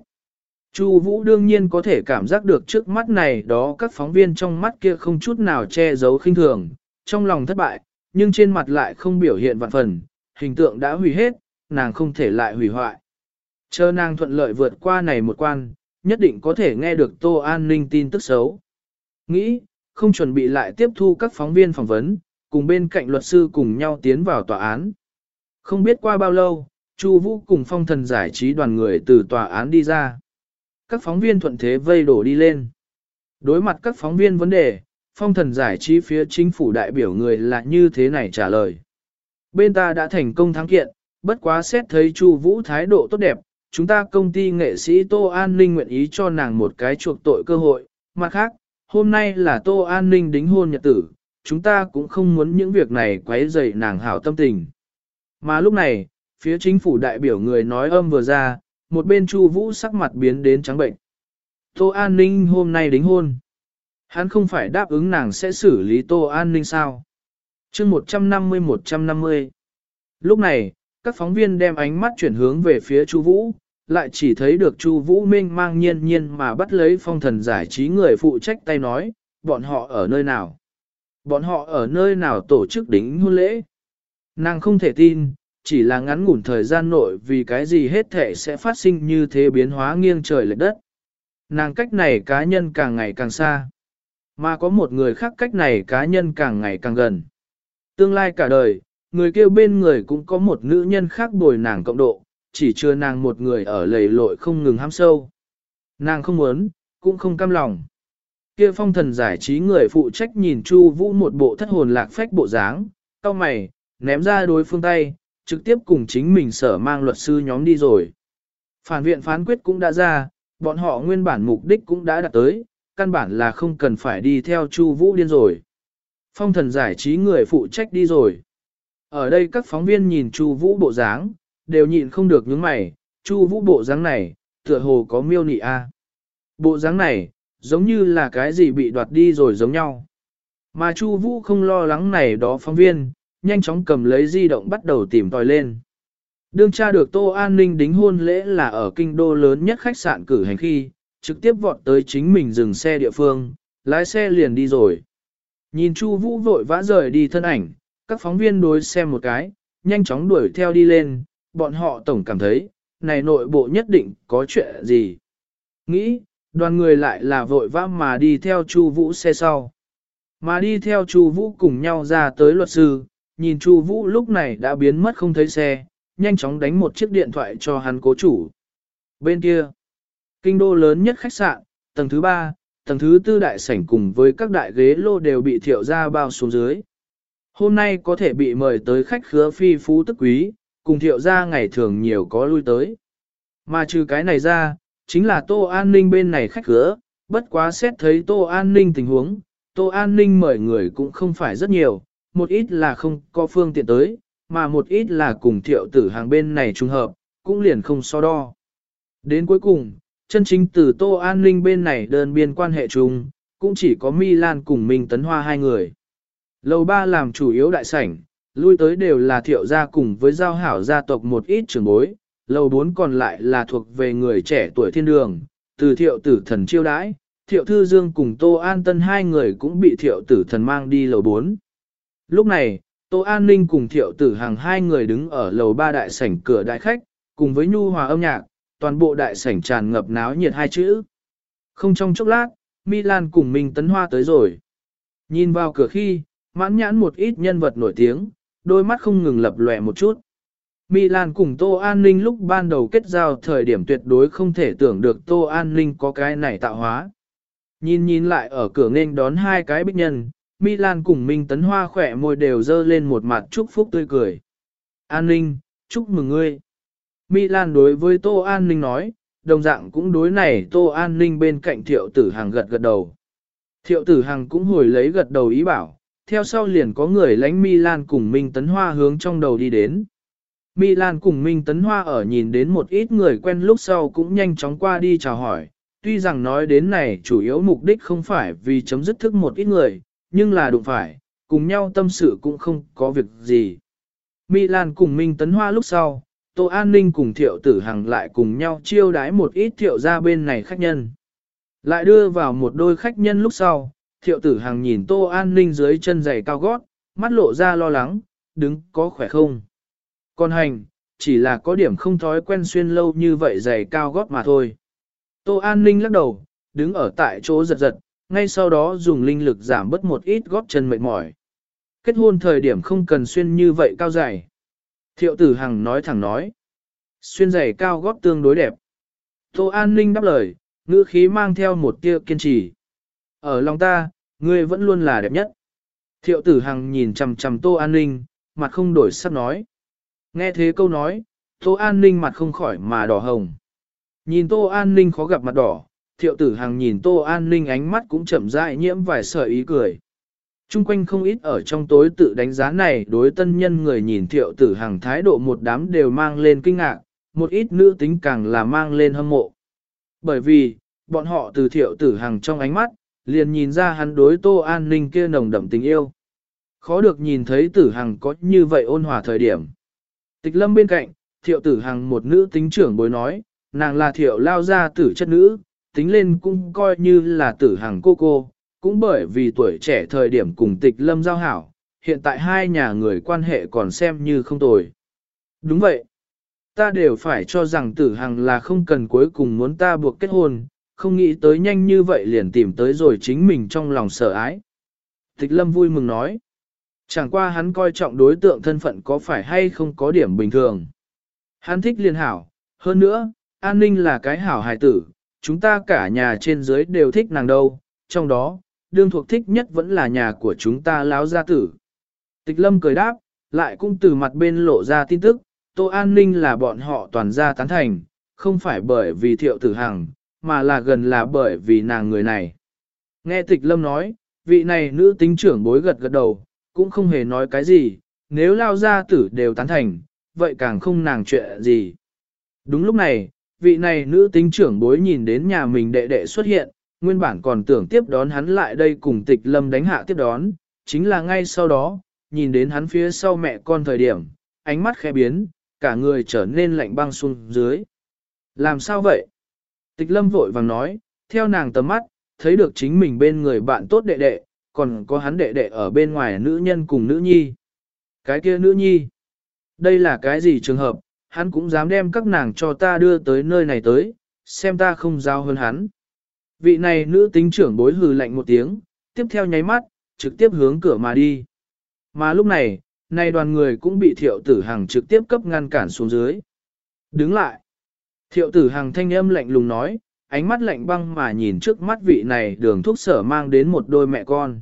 Chu Vũ đương nhiên có thể cảm giác được trước mắt này đó các phóng viên trong mắt kia không chút nào che giấu khinh thường, trong lòng thất bại, nhưng trên mặt lại không biểu hiện vạn phần, hình tượng đã hủy hết, nàng không thể lại hủy hoại. Chờ nàng thuận lợi vượt qua này một quan, nhất định có thể nghe được Tô An Ninh tin tức xấu. Nghĩ, không chuẩn bị lại tiếp thu các phóng viên phỏng vấn, cùng bên cạnh luật sư cùng nhau tiến vào tòa án. Không biết qua bao lâu, Chu Vũ cùng phong thần giải trí đoàn người từ tòa án đi ra. Các phóng viên thuận thế vây đổ đi lên. Đối mặt các phóng viên vấn đề, phong thần giải trí phía chính phủ đại biểu người là như thế này trả lời. Bên ta đã thành công thắng kiện, bất quá xét thấy Chu Vũ thái độ tốt đẹp, chúng ta công ty nghệ sĩ Tô An Ninh nguyện ý cho nàng một cái chuộc tội cơ hội. Mặt khác, hôm nay là Tô An Ninh đính hôn nhật tử, chúng ta cũng không muốn những việc này quấy rầy nàng hảo tâm tình. Mà lúc này, phía chính phủ đại biểu người nói âm vừa ra, một bên Chu Vũ sắc mặt biến đến trắng bệnh. Tô An Ninh hôm nay đính hôn. Hắn không phải đáp ứng nàng sẽ xử lý Tô An Ninh sao? chương 150-150. Lúc này, các phóng viên đem ánh mắt chuyển hướng về phía Chu Vũ, lại chỉ thấy được Chu Vũ mênh mang nhiên nhiên mà bắt lấy phong thần giải trí người phụ trách tay nói, bọn họ ở nơi nào? Bọn họ ở nơi nào tổ chức đính hôn lễ? Nàng không thể tin, chỉ là ngắn ngủn thời gian nội vì cái gì hết thể sẽ phát sinh như thế biến hóa nghiêng trời lệch đất. Nàng cách này cá nhân càng ngày càng xa, mà có một người khác cách này cá nhân càng ngày càng gần. Tương lai cả đời, người kia bên người cũng có một nữ nhân khác bồi nàng cộng độ, chỉ chưa nàng một người ở lầy lội không ngừng ham sâu. Nàng không muốn, cũng không cam lòng. Kia phong thần giải trí người phụ trách nhìn Chu Vũ một bộ thất hồn lạc phách bộ dáng, cau mày, ném ra đối phương tay, trực tiếp cùng chính mình sở mang luật sư nhóm đi rồi. Phản viện phán quyết cũng đã ra, bọn họ nguyên bản mục đích cũng đã đạt tới, căn bản là không cần phải đi theo Chu Vũ điên rồi. Phong thần giải trí người phụ trách đi rồi. Ở đây các phóng viên nhìn Chu Vũ bộ dáng, đều nhịn không được nhướng mày, Chu Vũ bộ dáng này, tựa hồ có miêu nị a. Bộ dáng này, giống như là cái gì bị đoạt đi rồi giống nhau. Mà Chu Vũ không lo lắng này đó phóng viên, nhanh chóng cầm lấy di động bắt đầu tìm tòi lên. Đương tra được Tô An Ninh đính hôn lễ là ở kinh đô lớn nhất khách sạn cử hành khi, trực tiếp vọt tới chính mình dừng xe địa phương, lái xe liền đi rồi. Nhìn Chu Vũ vội vã rời đi thân ảnh, các phóng viên đối xem một cái, nhanh chóng đuổi theo đi lên, bọn họ tổng cảm thấy, này nội bộ nhất định có chuyện gì. Nghĩ, đoàn người lại là vội vã mà đi theo Chu Vũ xe sau. Mà đi theo Chu Vũ cùng nhau ra tới luật sư, nhìn Chu Vũ lúc này đã biến mất không thấy xe, nhanh chóng đánh một chiếc điện thoại cho hắn cố chủ. Bên kia, kinh đô lớn nhất khách sạn, tầng thứ 3, tầng thứ tư đại sảnh cùng với các đại ghế lô đều bị thiệu ra bao xuống dưới. Hôm nay có thể bị mời tới khách khứa phi phú tức quý, cùng thiệu ra ngày thường nhiều có lui tới. Mà trừ cái này ra, chính là tô an ninh bên này khách khứa, bất quá xét thấy tô an ninh tình huống, tô an ninh mời người cũng không phải rất nhiều, một ít là không có phương tiện tới, mà một ít là cùng thiệu tử hàng bên này trùng hợp, cũng liền không so đo. Đến cuối cùng, chân chính từ Tô An Ninh bên này đơn biên quan hệ chung, cũng chỉ có Milan cùng Minh Tấn Hoa hai người. Lầu ba làm chủ yếu đại sảnh, lui tới đều là thiệu gia cùng với giao hảo gia tộc một ít trưởng bối, lầu bốn còn lại là thuộc về người trẻ tuổi thiên đường, từ thiệu tử thần chiêu đãi, thiệu thư dương cùng Tô An Tân hai người cũng bị thiệu tử thần mang đi lầu bốn. Lúc này, Tô An Ninh cùng thiệu tử hàng hai người đứng ở lầu ba đại sảnh cửa đại khách, cùng với nhu hòa âm nhạc, toàn bộ đại sảnh tràn ngập náo nhiệt hai chữ. Không trong chốc lát, Milan cùng Minh Tấn Hoa tới rồi. Nhìn vào cửa khi, mãn nhãn một ít nhân vật nổi tiếng, đôi mắt không ngừng lập lòe một chút. Milan cùng Tô An Ninh lúc ban đầu kết giao thời điểm tuyệt đối không thể tưởng được Tô An Ninh có cái này tạo hóa. Nhìn nhìn lại ở cửa nghênh đón hai cái bích nhân, Milan cùng Minh Tấn Hoa khỏe môi đều dơ lên một mặt chúc phúc tươi cười. An Ninh, chúc mừng ngươi. Milan đối với Tô An Ninh nói, đồng dạng cũng đối này Tô An Ninh bên cạnh thiệu tử hàng gật gật đầu. Thiệu tử hàng cũng hồi lấy gật đầu ý bảo, theo sau liền có người lánh Milan cùng Minh Tấn Hoa hướng trong đầu đi đến. Milan cùng Minh Tấn Hoa ở nhìn đến một ít người quen lúc sau cũng nhanh chóng qua đi chào hỏi, tuy rằng nói đến này chủ yếu mục đích không phải vì chấm dứt thức một ít người, nhưng là đụng phải, cùng nhau tâm sự cũng không có việc gì. Milan cùng Minh Tấn Hoa lúc sau, Tô An Ninh cùng thiệu tử hằng lại cùng nhau chiêu đái một ít thiệu ra bên này khách nhân. Lại đưa vào một đôi khách nhân lúc sau, thiệu tử hằng nhìn Tô An Ninh dưới chân giày cao gót, mắt lộ ra lo lắng, đứng có khỏe không. Còn hành, chỉ là có điểm không thói quen xuyên lâu như vậy giày cao gót mà thôi. Tô An Ninh lắc đầu, đứng ở tại chỗ giật giật, ngay sau đó dùng linh lực giảm bớt một ít gót chân mệt mỏi. Kết hôn thời điểm không cần xuyên như vậy cao dày. Thiệu tử hằng nói thẳng nói. Xuyên giày cao gót tương đối đẹp. Tô An Ninh đáp lời, ngữ khí mang theo một tia kiên trì. Ở lòng ta, ngươi vẫn luôn là đẹp nhất. Thiệu tử hằng nhìn chầm chầm Tô An Ninh, mặt không đổi sắc nói. Nghe thế câu nói, Tô An Ninh mặt không khỏi mà đỏ hồng. Nhìn Tô An Ninh khó gặp mặt đỏ, thiệu tử hằng nhìn Tô An Ninh ánh mắt cũng chậm rãi nhiễm vài sợi ý cười. Trung quanh không ít ở trong tối tự đánh giá này đối tân nhân người nhìn thiệu tử hằng thái độ một đám đều mang lên kinh ngạc, một ít nữ tính càng là mang lên hâm mộ. Bởi vì, bọn họ từ thiệu tử hằng trong ánh mắt, liền nhìn ra hắn đối tô an ninh kia nồng đậm tình yêu. Khó được nhìn thấy tử hằng có như vậy ôn hòa thời điểm. Tịch lâm bên cạnh, thiệu tử hằng một nữ tính trưởng bối nói, nàng là thiệu lao gia tử chất nữ, tính lên cũng coi như là tử hằng cô cô, cũng bởi vì tuổi trẻ thời điểm cùng tịch lâm giao hảo, hiện tại hai nhà người quan hệ còn xem như không tồi. Đúng vậy. Ta đều phải cho rằng tử hằng là không cần cuối cùng muốn ta buộc kết hôn, không nghĩ tới nhanh như vậy liền tìm tới rồi chính mình trong lòng sợ ái. Tịch lâm vui mừng nói. Chẳng qua hắn coi trọng đối tượng thân phận có phải hay không có điểm bình thường. Hắn thích liên hảo, hơn nữa, an ninh là cái hảo hài tử, chúng ta cả nhà trên dưới đều thích nàng đâu, trong đó, đương thuộc thích nhất vẫn là nhà của chúng ta láo gia tử. Tịch lâm cười đáp, lại cũng từ mặt bên lộ ra tin tức, Tô An Ninh là bọn họ toàn gia tán thành, không phải bởi vì thiệu tử hằng, mà là gần là bởi vì nàng người này. Nghe tịch lâm nói, vị này nữ tính trưởng bối gật gật đầu, cũng không hề nói cái gì, nếu lao gia tử đều tán thành, vậy càng không nàng chuyện gì. Đúng lúc này, vị này nữ tính trưởng bối nhìn đến nhà mình đệ đệ xuất hiện, nguyên bản còn tưởng tiếp đón hắn lại đây cùng tịch lâm đánh hạ tiếp đón, chính là ngay sau đó, nhìn đến hắn phía sau mẹ con thời điểm, ánh mắt khẽ biến, cả người trở nên lạnh băng xuống dưới. Làm sao vậy? Tịch lâm vội vàng nói, theo nàng tầm mắt, thấy được chính mình bên người bạn tốt đệ đệ, còn có hắn đệ đệ ở bên ngoài nữ nhân cùng nữ nhi. Cái kia nữ nhi. Đây là cái gì trường hợp, hắn cũng dám đem các nàng cho ta đưa tới nơi này tới, xem ta không giao hơn hắn. Vị này nữ tính trưởng bối hừ lạnh một tiếng, tiếp theo nháy mắt, trực tiếp hướng cửa mà đi. Mà lúc này, nay đoàn người cũng bị thiệu tử hàng trực tiếp cấp ngăn cản xuống dưới. Đứng lại. Thiệu tử hàng thanh âm lạnh lùng nói, ánh mắt lạnh băng mà nhìn trước mắt vị này đường thuốc sở mang đến một đôi mẹ con.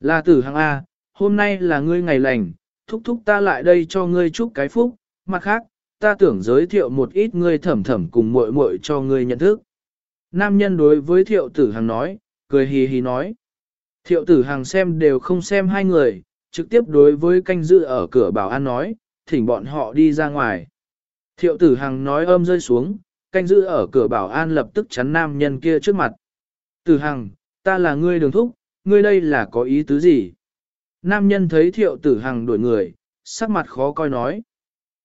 Là tử hàng A, hôm nay là ngươi ngày lành, thúc thúc ta lại đây cho ngươi chúc cái phúc, mặt khác, ta tưởng giới thiệu một ít ngươi thẩm thẩm cùng muội muội cho ngươi nhận thức. Nam nhân đối với thiệu tử hàng nói, cười hì hì nói. Thiệu tử hàng xem đều không xem hai người, trực tiếp đối với canh dự ở cửa bảo an nói, thỉnh bọn họ đi ra ngoài. Thiệu tử hàng nói âm rơi xuống, canh giữ ở cửa bảo an lập tức chắn nam nhân kia trước mặt. Tử hằng, ta là ngươi đường thúc, ngươi đây là có ý tứ gì? Nam nhân thấy thiệu tử hằng đuổi người, sắc mặt khó coi nói.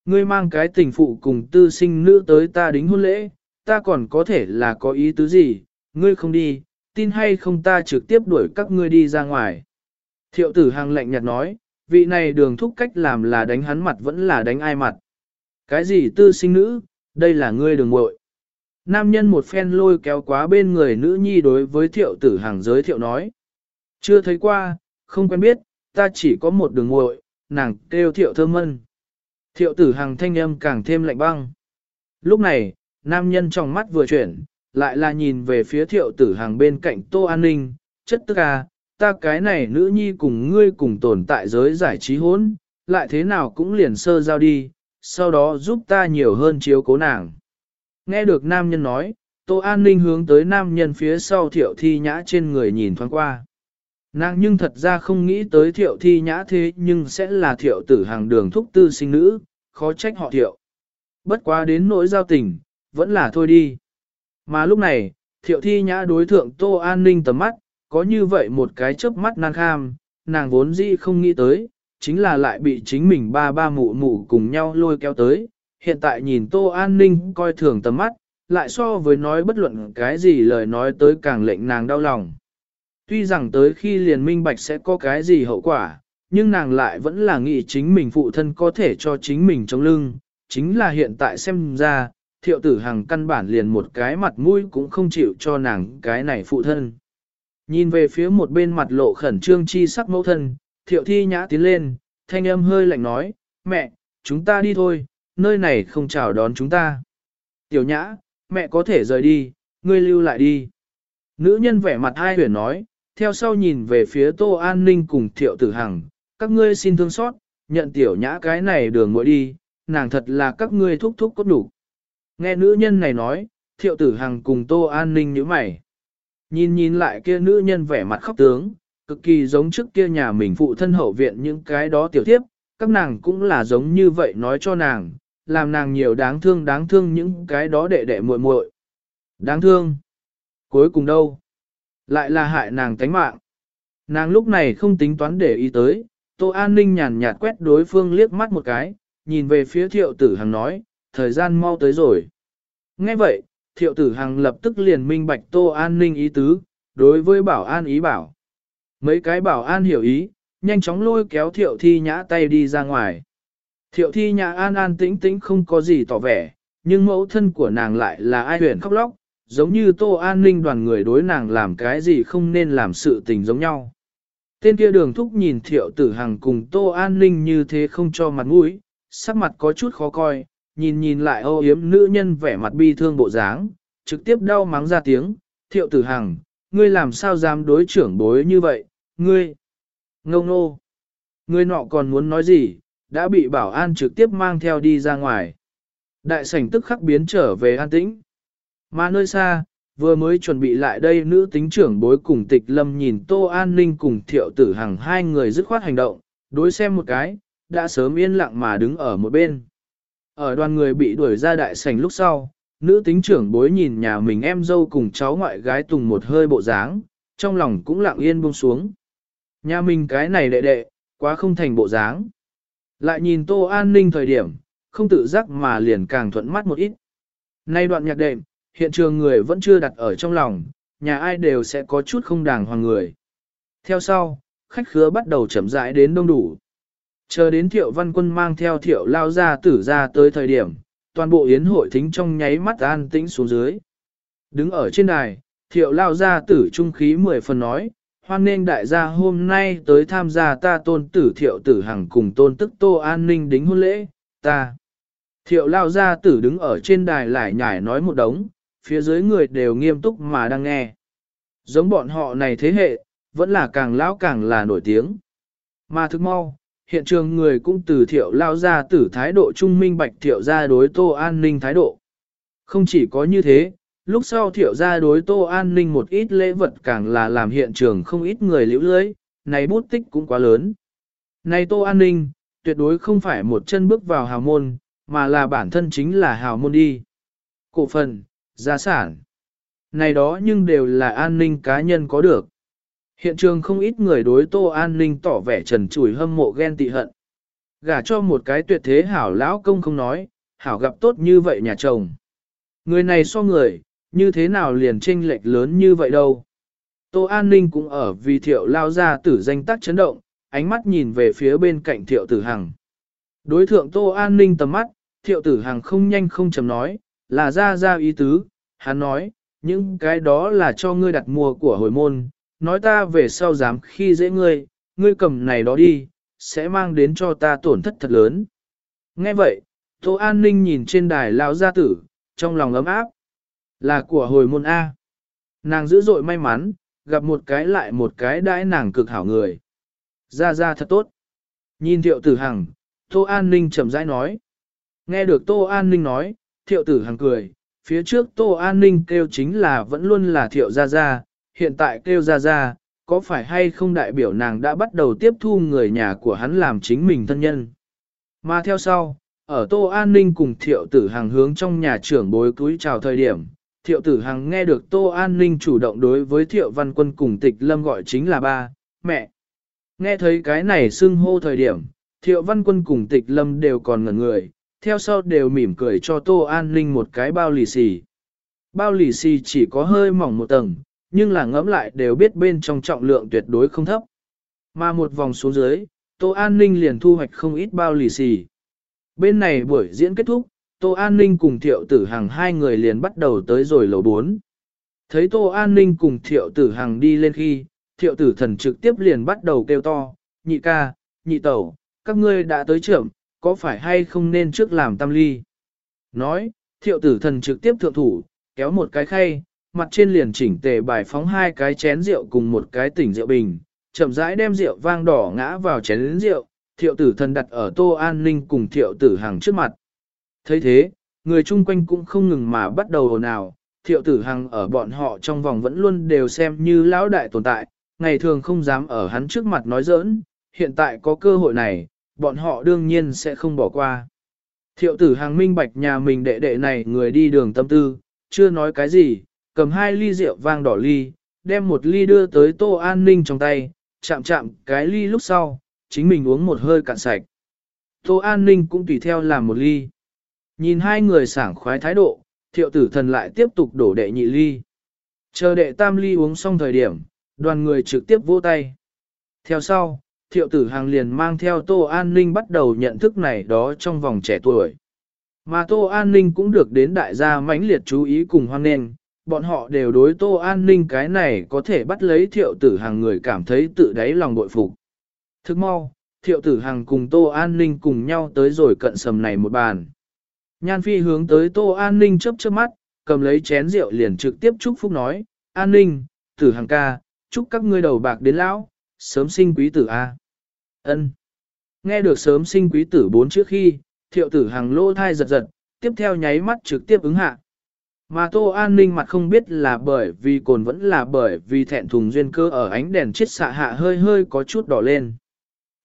Ngươi mang cái tình phụ cùng tư sinh nữ tới ta đính hôn lễ, ta còn có thể là có ý tứ gì, ngươi không đi, tin hay không ta trực tiếp đuổi các ngươi đi ra ngoài. Thiệu tử hàng lạnh nhạt nói, vị này đường thúc cách làm là đánh hắn mặt vẫn là đánh ai mặt. Cái gì tư sinh nữ, đây là ngươi đường muội. Nam nhân một phen lôi kéo quá bên người nữ nhi đối với thiệu tử hàng giới thiệu nói. Chưa thấy qua, không quen biết, ta chỉ có một đường muội, nàng kêu thiệu thơm mân. Thiệu tử hàng thanh âm càng thêm lạnh băng. Lúc này, nam nhân trong mắt vừa chuyển, lại là nhìn về phía thiệu tử hàng bên cạnh tô an ninh, chất tức à, ta cái này nữ nhi cùng ngươi cùng tồn tại giới giải trí hốn, lại thế nào cũng liền sơ giao đi, sau đó giúp ta nhiều hơn chiếu cố nàng. Nghe được nam nhân nói, Tô An Ninh hướng tới nam nhân phía sau thiệu thi nhã trên người nhìn thoáng qua. Nàng nhưng thật ra không nghĩ tới thiệu thi nhã thế nhưng sẽ là thiệu tử hàng đường thúc tư sinh nữ, khó trách họ thiệu. Bất quá đến nỗi giao tình, vẫn là thôi đi. Mà lúc này, thiệu thi nhã đối thượng Tô An Ninh tầm mắt, có như vậy một cái chớp mắt nàng kham, nàng vốn dĩ không nghĩ tới, chính là lại bị chính mình ba ba mụ mụ cùng nhau lôi kéo tới. Hiện tại nhìn Tô An Ninh coi thường tầm mắt, lại so với nói bất luận cái gì lời nói tới càng lệnh nàng đau lòng. Tuy rằng tới khi liền minh bạch sẽ có cái gì hậu quả, nhưng nàng lại vẫn là nghĩ chính mình phụ thân có thể cho chính mình chống lưng, chính là hiện tại xem ra, thiệu tử Hằng căn bản liền một cái mặt mũi cũng không chịu cho nàng cái này phụ thân. Nhìn về phía một bên mặt lộ khẩn trương chi sắc mẫu thân, thiệu thi nhã tiến lên, thanh âm hơi lạnh nói, mẹ, chúng ta đi thôi, nơi này không chào đón chúng ta. Tiểu nhã, mẹ có thể rời đi, ngươi lưu lại đi. Nữ nhân vẻ mặt hai huyền nói, theo sau nhìn về phía tô an ninh cùng thiệu tử hằng, các ngươi xin thương xót, nhận tiểu nhã cái này đường mỗi đi, nàng thật là các ngươi thúc thúc cốt đủ. Nghe nữ nhân này nói, thiệu tử hằng cùng tô an ninh như mày. Nhìn nhìn lại kia nữ nhân vẻ mặt khóc tướng, cực kỳ giống trước kia nhà mình phụ thân hậu viện những cái đó tiểu tiếp, các nàng cũng là giống như vậy nói cho nàng, làm nàng nhiều đáng thương đáng thương những cái đó đệ đệ muội muội. Đáng thương. Cuối cùng đâu? Lại là hại nàng tánh mạng. Nàng lúc này không tính toán để ý tới, Tô An Ninh nhàn nhạt quét đối phương liếc mắt một cái, nhìn về phía thiệu tử hằng nói, thời gian mau tới rồi. Nghe vậy, thiệu tử hằng lập tức liền minh bạch Tô An Ninh ý tứ, đối với bảo an ý bảo. Mấy cái bảo an hiểu ý, nhanh chóng lôi kéo thiệu thi nhã tay đi ra ngoài. Thiệu thi nhã an an tĩnh tĩnh không có gì tỏ vẻ, nhưng mẫu thân của nàng lại là ai huyền khóc lóc, giống như tô an ninh đoàn người đối nàng làm cái gì không nên làm sự tình giống nhau. Tên kia đường thúc nhìn thiệu tử hằng cùng tô an ninh như thế không cho mặt mũi, sắc mặt có chút khó coi, nhìn nhìn lại ô yếm nữ nhân vẻ mặt bi thương bộ dáng, trực tiếp đau mắng ra tiếng, thiệu tử hằng, ngươi làm sao dám đối trưởng bối như vậy, ngươi, ngông nô, ngươi nọ còn muốn nói gì, đã bị bảo an trực tiếp mang theo đi ra ngoài. Đại sảnh tức khắc biến trở về an tĩnh. Mà nơi xa, vừa mới chuẩn bị lại đây nữ tính trưởng bối cùng tịch lâm nhìn Tô An Ninh cùng thiệu tử hàng hai người dứt khoát hành động, đối xem một cái, đã sớm yên lặng mà đứng ở một bên. Ở đoàn người bị đuổi ra đại sảnh lúc sau, nữ tính trưởng bối nhìn nhà mình em dâu cùng cháu ngoại gái tùng một hơi bộ dáng, trong lòng cũng lặng yên buông xuống. Nhà mình cái này đệ đệ, quá không thành bộ dáng. Lại nhìn Tô An Ninh thời điểm, không tự giác mà liền càng thuận mắt một ít. Nay đoạn nhạc đệm, hiện trường người vẫn chưa đặt ở trong lòng, nhà ai đều sẽ có chút không đàng hoàng người. Theo sau, khách khứa bắt đầu chậm rãi đến đông đủ. Chờ đến thiệu văn quân mang theo thiệu lao ra tử ra tới thời điểm, toàn bộ yến hội thính trong nháy mắt an tĩnh xuống dưới. Đứng ở trên đài, thiệu lao ra tử trung khí mười phần nói, hoan nên đại gia hôm nay tới tham gia ta tôn tử thiệu tử hằng cùng tôn tức tô an ninh đính hôn lễ, ta. Thiệu lao ra tử đứng ở trên đài lại nhải nói một đống, phía dưới người đều nghiêm túc mà đang nghe. Giống bọn họ này thế hệ, vẫn là càng lão càng là nổi tiếng. Mà thức mau, hiện trường người cũng từ thiệu lao ra tử thái độ trung minh bạch thiệu ra đối tô an ninh thái độ. Không chỉ có như thế, lúc sau thiệu ra đối tô an ninh một ít lễ vật càng là làm hiện trường không ít người liễu lưới, này bút tích cũng quá lớn. Này tô an ninh, tuyệt đối không phải một chân bước vào hào môn, mà là bản thân chính là hào môn đi. Cổ phần, gia sản. Này đó nhưng đều là an ninh cá nhân có được. Hiện trường không ít người đối tô an ninh tỏ vẻ trần trùi hâm mộ ghen tị hận. Gả cho một cái tuyệt thế hảo lão công không nói, hảo gặp tốt như vậy nhà chồng. Người này so người, như thế nào liền tranh lệch lớn như vậy đâu. Tô An Ninh cũng ở vì thiệu lao ra tử danh tác chấn động, ánh mắt nhìn về phía bên cạnh thiệu tử hằng. Đối thượng Tô An Ninh tầm mắt, thiệu tử hằng không nhanh không chầm nói, là ra ra ý tứ, hắn nói, những cái đó là cho ngươi đặt mua của hồi môn, nói ta về sau dám khi dễ ngươi, ngươi cầm này đó đi, sẽ mang đến cho ta tổn thất thật lớn. Nghe vậy, Tô An Ninh nhìn trên đài lão gia tử, trong lòng ấm áp. Là của hồi môn A. Nàng dữ dội may mắn, gặp một cái lại một cái đãi nàng cực hảo người. Ra ra thật tốt. Nhìn thiệu tử hằng, Tô An Ninh chậm rãi nói. Nghe được Tô An Ninh nói, thiệu tử hằng cười, phía trước Tô An Ninh kêu chính là vẫn luôn là thiệu ra ra, hiện tại kêu ra ra, có phải hay không đại biểu nàng đã bắt đầu tiếp thu người nhà của hắn làm chính mình thân nhân. Mà theo sau, ở Tô An Ninh cùng thiệu tử hằng hướng trong nhà trưởng bối cúi chào thời điểm, thiệu tử hằng nghe được Tô An Ninh chủ động đối với thiệu văn quân cùng tịch lâm gọi chính là ba, mẹ. Nghe thấy cái này xưng hô thời điểm, thiệu văn quân cùng tịch lâm đều còn ngẩn người, theo sau đều mỉm cười cho Tô An Ninh một cái bao lì xì. Bao lì xì chỉ có hơi mỏng một tầng, nhưng là ngẫm lại đều biết bên trong trọng lượng tuyệt đối không thấp. Mà một vòng xuống dưới, Tô An Ninh liền thu hoạch không ít bao lì xì. Bên này buổi diễn kết thúc, Tô An Ninh cùng Thiệu Tử Hằng hai người liền bắt đầu tới rồi lầu 4. Thấy Tô An Ninh cùng Thiệu Tử Hằng đi lên khi, Thiệu Tử Thần trực tiếp liền bắt đầu kêu to, nhị ca, nhị tẩu, các ngươi đã tới trưởng, có phải hay không nên trước làm tam ly? Nói, Thiệu Tử Thần trực tiếp thượng thủ, kéo một cái khay, mặt trên liền chỉnh tề bài phóng hai cái chén rượu cùng một cái tỉnh rượu bình, chậm rãi đem rượu vang đỏ ngã vào chén rượu, thiệu tử thần đặt ở tô an ninh cùng thiệu tử hằng trước mặt. thấy thế, người chung quanh cũng không ngừng mà bắt đầu ồn ào, thiệu tử hằng ở bọn họ trong vòng vẫn luôn đều xem như lão đại tồn tại, ngày thường không dám ở hắn trước mặt nói giỡn, hiện tại có cơ hội này, bọn họ đương nhiên sẽ không bỏ qua. Thiệu tử hàng minh bạch nhà mình đệ đệ này người đi đường tâm tư, chưa nói cái gì, cầm hai ly rượu vang đỏ ly, đem một ly đưa tới tô an ninh trong tay, chạm chạm cái ly lúc sau, chính mình uống một hơi cạn sạch. Tô an ninh cũng tùy theo làm một ly. Nhìn hai người sảng khoái thái độ, thiệu tử thần lại tiếp tục đổ đệ nhị ly. Chờ đệ tam ly uống xong thời điểm, đoàn người trực tiếp vỗ tay. Theo sau, thiệu tử hàng liền mang theo tô an ninh bắt đầu nhận thức này đó trong vòng trẻ tuổi. Mà tô an ninh cũng được đến đại gia mãnh liệt chú ý cùng hoan nghênh, bọn họ đều đối tô an ninh cái này có thể bắt lấy thiệu tử hàng người cảm thấy tự đáy lòng bội phục. Thức mau, thiệu tử hàng cùng tô an ninh cùng nhau tới rồi cận sầm này một bàn. Nhan phi hướng tới tô an ninh chớp chớp mắt, cầm lấy chén rượu liền trực tiếp chúc phúc nói, an ninh, tử hàng ca, chúc các ngươi đầu bạc đến lão, sớm sinh quý tử A. ân Nghe được sớm sinh quý tử bốn trước khi, thiệu tử hàng lỗ thai giật giật, tiếp theo nháy mắt trực tiếp ứng hạ. Mà Tô An Ninh mặt không biết là bởi vì cồn vẫn là bởi vì thẹn thùng duyên cơ ở ánh đèn chết xạ hạ hơi hơi có chút đỏ lên.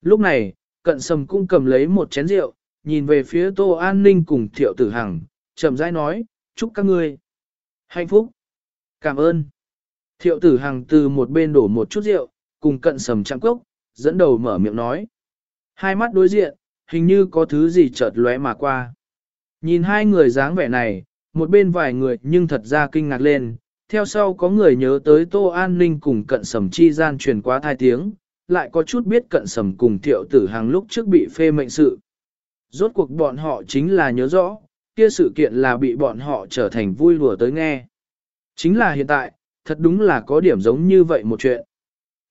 Lúc này, cận sầm cũng cầm lấy một chén rượu, nhìn về phía Tô An Ninh cùng Thiệu Tử Hằng, chậm rãi nói, chúc các ngươi hạnh phúc. Cảm ơn. Thiệu Tử Hằng từ một bên đổ một chút rượu, cùng cận sầm chạm cốc, dẫn đầu mở miệng nói. Hai mắt đối diện, hình như có thứ gì chợt lóe mà qua. Nhìn hai người dáng vẻ này, một bên vài người nhưng thật ra kinh ngạc lên, theo sau có người nhớ tới Tô An Ninh cùng cận sầm chi gian truyền quá thai tiếng, lại có chút biết cận sầm cùng thiệu tử hàng lúc trước bị phê mệnh sự. Rốt cuộc bọn họ chính là nhớ rõ, kia sự kiện là bị bọn họ trở thành vui lùa tới nghe. Chính là hiện tại, thật đúng là có điểm giống như vậy một chuyện.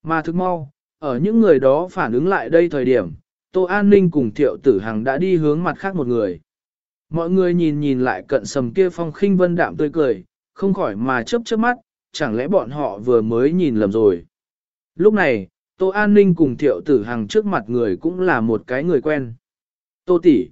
Mà thức mau, ở những người đó phản ứng lại đây thời điểm, Tô An Ninh cùng Thiệu Tử Hằng đã đi hướng mặt khác một người. Mọi người nhìn nhìn lại cận sầm kia phong khinh vân đạm tươi cười, không khỏi mà chớp chớp mắt, chẳng lẽ bọn họ vừa mới nhìn lầm rồi. Lúc này, Tô An Ninh cùng Thiệu Tử Hằng trước mặt người cũng là một cái người quen. Tô tỷ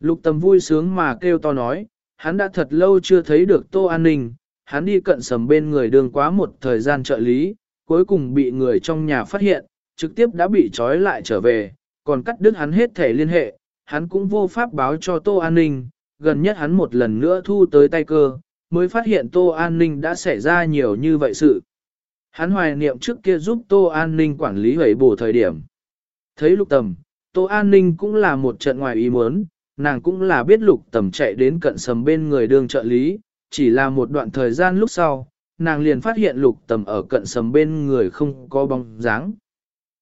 Lục tầm vui sướng mà kêu to nói, hắn đã thật lâu chưa thấy được Tô An Ninh, hắn đi cận sầm bên người đường quá một thời gian trợ lý, cuối cùng bị người trong nhà phát hiện, trực tiếp đã bị trói lại trở về, còn cắt đứt hắn hết thể liên hệ, hắn cũng vô pháp báo cho Tô An Ninh, gần nhất hắn một lần nữa thu tới tay cơ, mới phát hiện Tô An Ninh đã xảy ra nhiều như vậy sự. Hắn hoài niệm trước kia giúp Tô An Ninh quản lý hầy bổ thời điểm. Thấy lục tầm, Tô An Ninh cũng là một trận ngoài ý muốn, nàng cũng là biết lục tầm chạy đến cận sầm bên người đường trợ lý, chỉ là một đoạn thời gian lúc sau, nàng liền phát hiện lục tầm ở cận sầm bên người không có bóng dáng.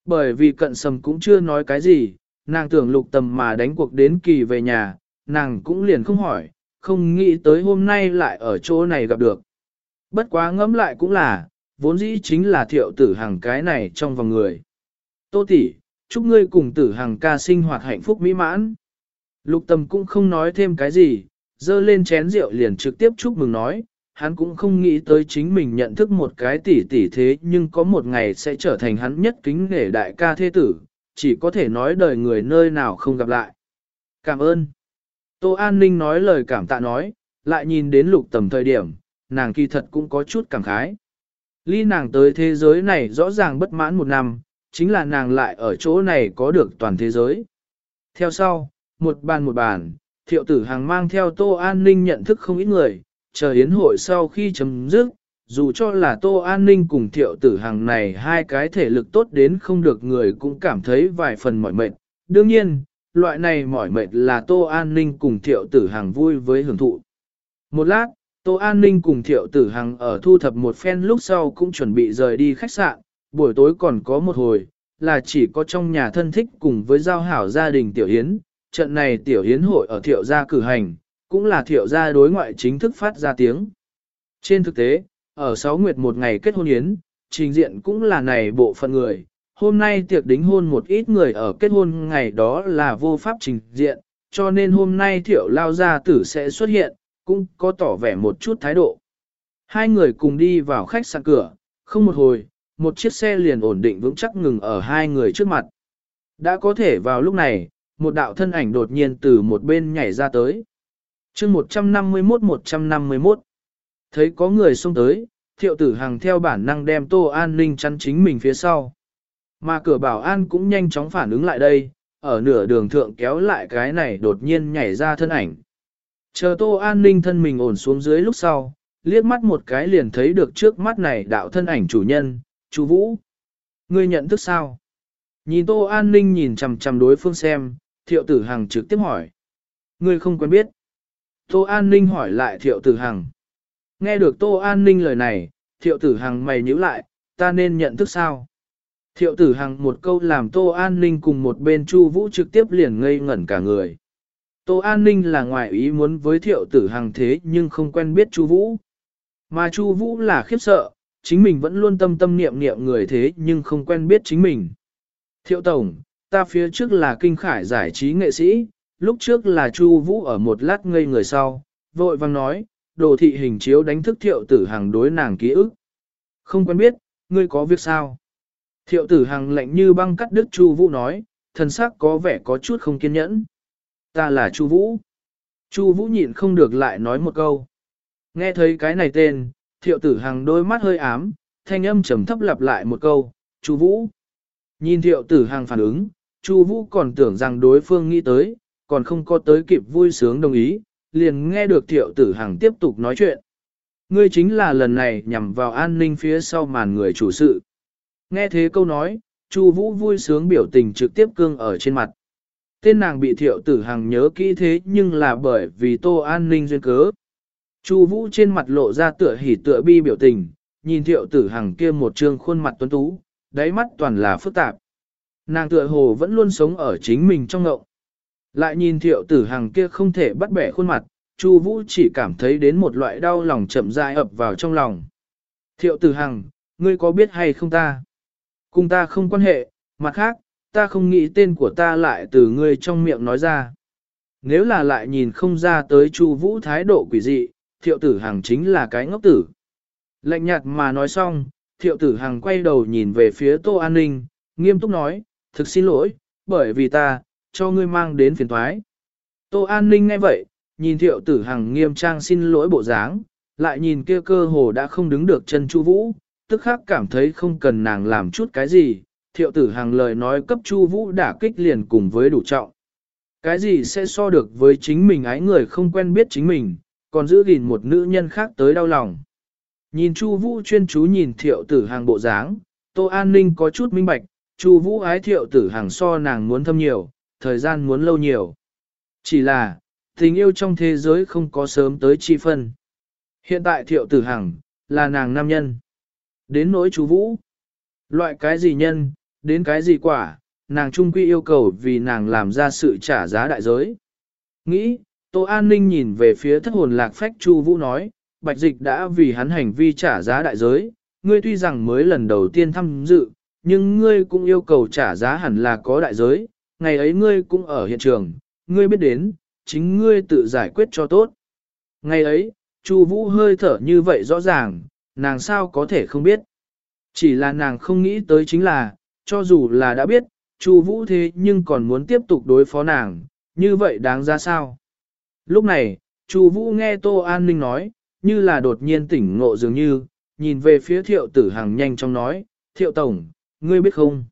Bởi vì cận sầm cũng chưa nói cái gì, nàng tưởng lục tầm mà đánh cuộc đến kỳ về nhà, nàng cũng liền không hỏi, không nghĩ tới hôm nay lại ở chỗ này gặp được. Bất quá ngẫm lại cũng là, vốn dĩ chính là thiệu tử hàng cái này trong vòng người. Tô tỷ, chúc ngươi cùng tử hàng ca sinh hoạt hạnh phúc mỹ mãn. Lục tầm cũng không nói thêm cái gì, dơ lên chén rượu liền trực tiếp chúc mừng nói, hắn cũng không nghĩ tới chính mình nhận thức một cái tỷ tỷ thế nhưng có một ngày sẽ trở thành hắn nhất kính nể đại ca thế tử, chỉ có thể nói đời người nơi nào không gặp lại. Cảm ơn. Tô An Ninh nói lời cảm tạ nói, lại nhìn đến lục tầm thời điểm, nàng kỳ thật cũng có chút cảm khái. Ly nàng tới thế giới này rõ ràng bất mãn một năm, chính là nàng lại ở chỗ này có được toàn thế giới. Theo sau, một bàn một bàn, thiệu tử hàng mang theo Tô An Ninh nhận thức không ít người, chờ Hiến hội sau khi chấm dứt, dù cho là Tô An Ninh cùng thiệu tử hàng này hai cái thể lực tốt đến không được người cũng cảm thấy vài phần mỏi mệt. Đương nhiên, loại này mỏi mệt là Tô An Ninh cùng thiệu tử hàng vui với hưởng thụ. Một lát, Tô An Ninh cùng thiệu tử hàng ở thu thập một phen lúc sau cũng chuẩn bị rời đi khách sạn, buổi tối còn có một hồi, là chỉ có trong nhà thân thích cùng với giao hảo gia đình tiểu hiến, trận này tiểu hiến hội ở thiệu gia cử hành, cũng là thiệu gia đối ngoại chính thức phát ra tiếng. Trên thực tế, ở 6 nguyệt một ngày kết hôn yến, trình diện cũng là này bộ phận người. Hôm nay tiệc đính hôn một ít người ở kết hôn ngày đó là vô pháp trình diện, cho nên hôm nay thiệu lao gia tử sẽ xuất hiện, cũng có tỏ vẻ một chút thái độ. Hai người cùng đi vào khách sạn cửa, không một hồi, một chiếc xe liền ổn định vững chắc ngừng ở hai người trước mặt. Đã có thể vào lúc này, một đạo thân ảnh đột nhiên từ một bên nhảy ra tới chương 151-151 Thấy có người xông tới, thiệu tử hàng theo bản năng đem tô an ninh chắn chính mình phía sau. Mà cửa bảo an cũng nhanh chóng phản ứng lại đây, ở nửa đường thượng kéo lại cái này đột nhiên nhảy ra thân ảnh. Chờ tô an ninh thân mình ổn xuống dưới lúc sau, liếc mắt một cái liền thấy được trước mắt này đạo thân ảnh chủ nhân, chú Vũ. Ngươi nhận thức sao? Nhìn tô an ninh nhìn chầm chầm đối phương xem, thiệu tử hằng trực tiếp hỏi. Ngươi không quen biết. Tô an ninh hỏi lại thiệu tử hằng. Nghe được tô an ninh lời này, thiệu tử hằng mày nhíu lại, ta nên nhận thức sao? Thiệu tử hằng một câu làm tô an ninh cùng một bên chu vũ trực tiếp liền ngây ngẩn cả người. Tô An Ninh là ngoại ý muốn với thiệu tử hằng thế nhưng không quen biết Chu Vũ. Mà Chu Vũ là khiếp sợ, chính mình vẫn luôn tâm tâm niệm niệm người thế nhưng không quen biết chính mình. Thiệu Tổng, ta phía trước là kinh khải giải trí nghệ sĩ, lúc trước là Chu Vũ ở một lát ngây người sau, vội vang nói, đồ thị hình chiếu đánh thức thiệu tử hằng đối nàng ký ức. Không quen biết, ngươi có việc sao? Thiệu tử hằng lạnh như băng cắt đứt Chu Vũ nói, thần sắc có vẻ có chút không kiên nhẫn. Ta là Chu Vũ. Chu Vũ nhịn không được lại nói một câu. Nghe thấy cái này tên, thiệu tử hằng đôi mắt hơi ám, thanh âm trầm thấp lặp lại một câu, Chu Vũ. Nhìn thiệu tử hằng phản ứng, Chu Vũ còn tưởng rằng đối phương nghĩ tới, còn không có tới kịp vui sướng đồng ý, liền nghe được thiệu tử hằng tiếp tục nói chuyện. Ngươi chính là lần này nhằm vào an ninh phía sau màn người chủ sự. Nghe thế câu nói, Chu Vũ vui sướng biểu tình trực tiếp cương ở trên mặt. Tên nàng bị thiệu tử hằng nhớ kỹ thế nhưng là bởi vì tô an ninh duyên cớ. Chu vũ trên mặt lộ ra tựa hỉ tựa bi biểu tình, nhìn thiệu tử hằng kia một trương khuôn mặt tuấn tú, đáy mắt toàn là phức tạp. Nàng tựa hồ vẫn luôn sống ở chính mình trong ngậu. Lại nhìn thiệu tử hằng kia không thể bắt bẻ khuôn mặt, Chu Vũ chỉ cảm thấy đến một loại đau lòng chậm rãi ập vào trong lòng. Thiệu tử hằng, ngươi có biết hay không ta? Cùng ta không quan hệ, mặt khác, ta không nghĩ tên của ta lại từ ngươi trong miệng nói ra. Nếu là lại nhìn không ra tới Chu Vũ thái độ quỷ dị, thiệu tử hằng chính là cái ngốc tử. Lạnh nhạt mà nói xong, thiệu tử hằng quay đầu nhìn về phía Tô An Ninh, nghiêm túc nói, thực xin lỗi, bởi vì ta, cho ngươi mang đến phiền thoái. Tô An Ninh nghe vậy, nhìn thiệu tử hằng nghiêm trang xin lỗi bộ dáng, lại nhìn kia cơ hồ đã không đứng được chân Chu Vũ, tức khắc cảm thấy không cần nàng làm chút cái gì, thiệu tử hằng lời nói cấp Chu Vũ đả kích liền cùng với đủ trọng. Cái gì sẽ so được với chính mình ái người không quen biết chính mình, còn giữ gìn một nữ nhân khác tới đau lòng. Nhìn Chu Vũ chuyên chú nhìn thiệu tử hàng bộ dáng, Tô An Ninh có chút minh bạch, Chu Vũ ái thiệu tử hàng so nàng muốn thâm nhiều, thời gian muốn lâu nhiều. Chỉ là, tình yêu trong thế giới không có sớm tới chi phân. Hiện tại thiệu tử hằng, là nàng nam nhân. Đến nỗi chú Vũ. Loại cái gì nhân, đến cái gì quả, nàng trung quy yêu cầu vì nàng làm ra sự trả giá đại giới. Nghĩ, Tô An Ninh nhìn về phía thất hồn lạc phách Chu Vũ nói, Bạch Dịch đã vì hắn hành vi trả giá đại giới, ngươi tuy rằng mới lần đầu tiên tham dự, nhưng ngươi cũng yêu cầu trả giá hẳn là có đại giới, ngày ấy ngươi cũng ở hiện trường, ngươi biết đến, chính ngươi tự giải quyết cho tốt. Ngày ấy, Chu Vũ hơi thở như vậy rõ ràng, nàng sao có thể không biết. Chỉ là nàng không nghĩ tới chính là, cho dù là đã biết, Chu Vũ thế nhưng còn muốn tiếp tục đối phó nàng, như vậy đáng ra sao? Lúc này, Chu Vũ nghe Tô An Ninh nói, như là đột nhiên tỉnh ngộ dường như, nhìn về phía Thiệu Tử Hằng nhanh chóng nói, "Thiệu tổng, ngươi biết không?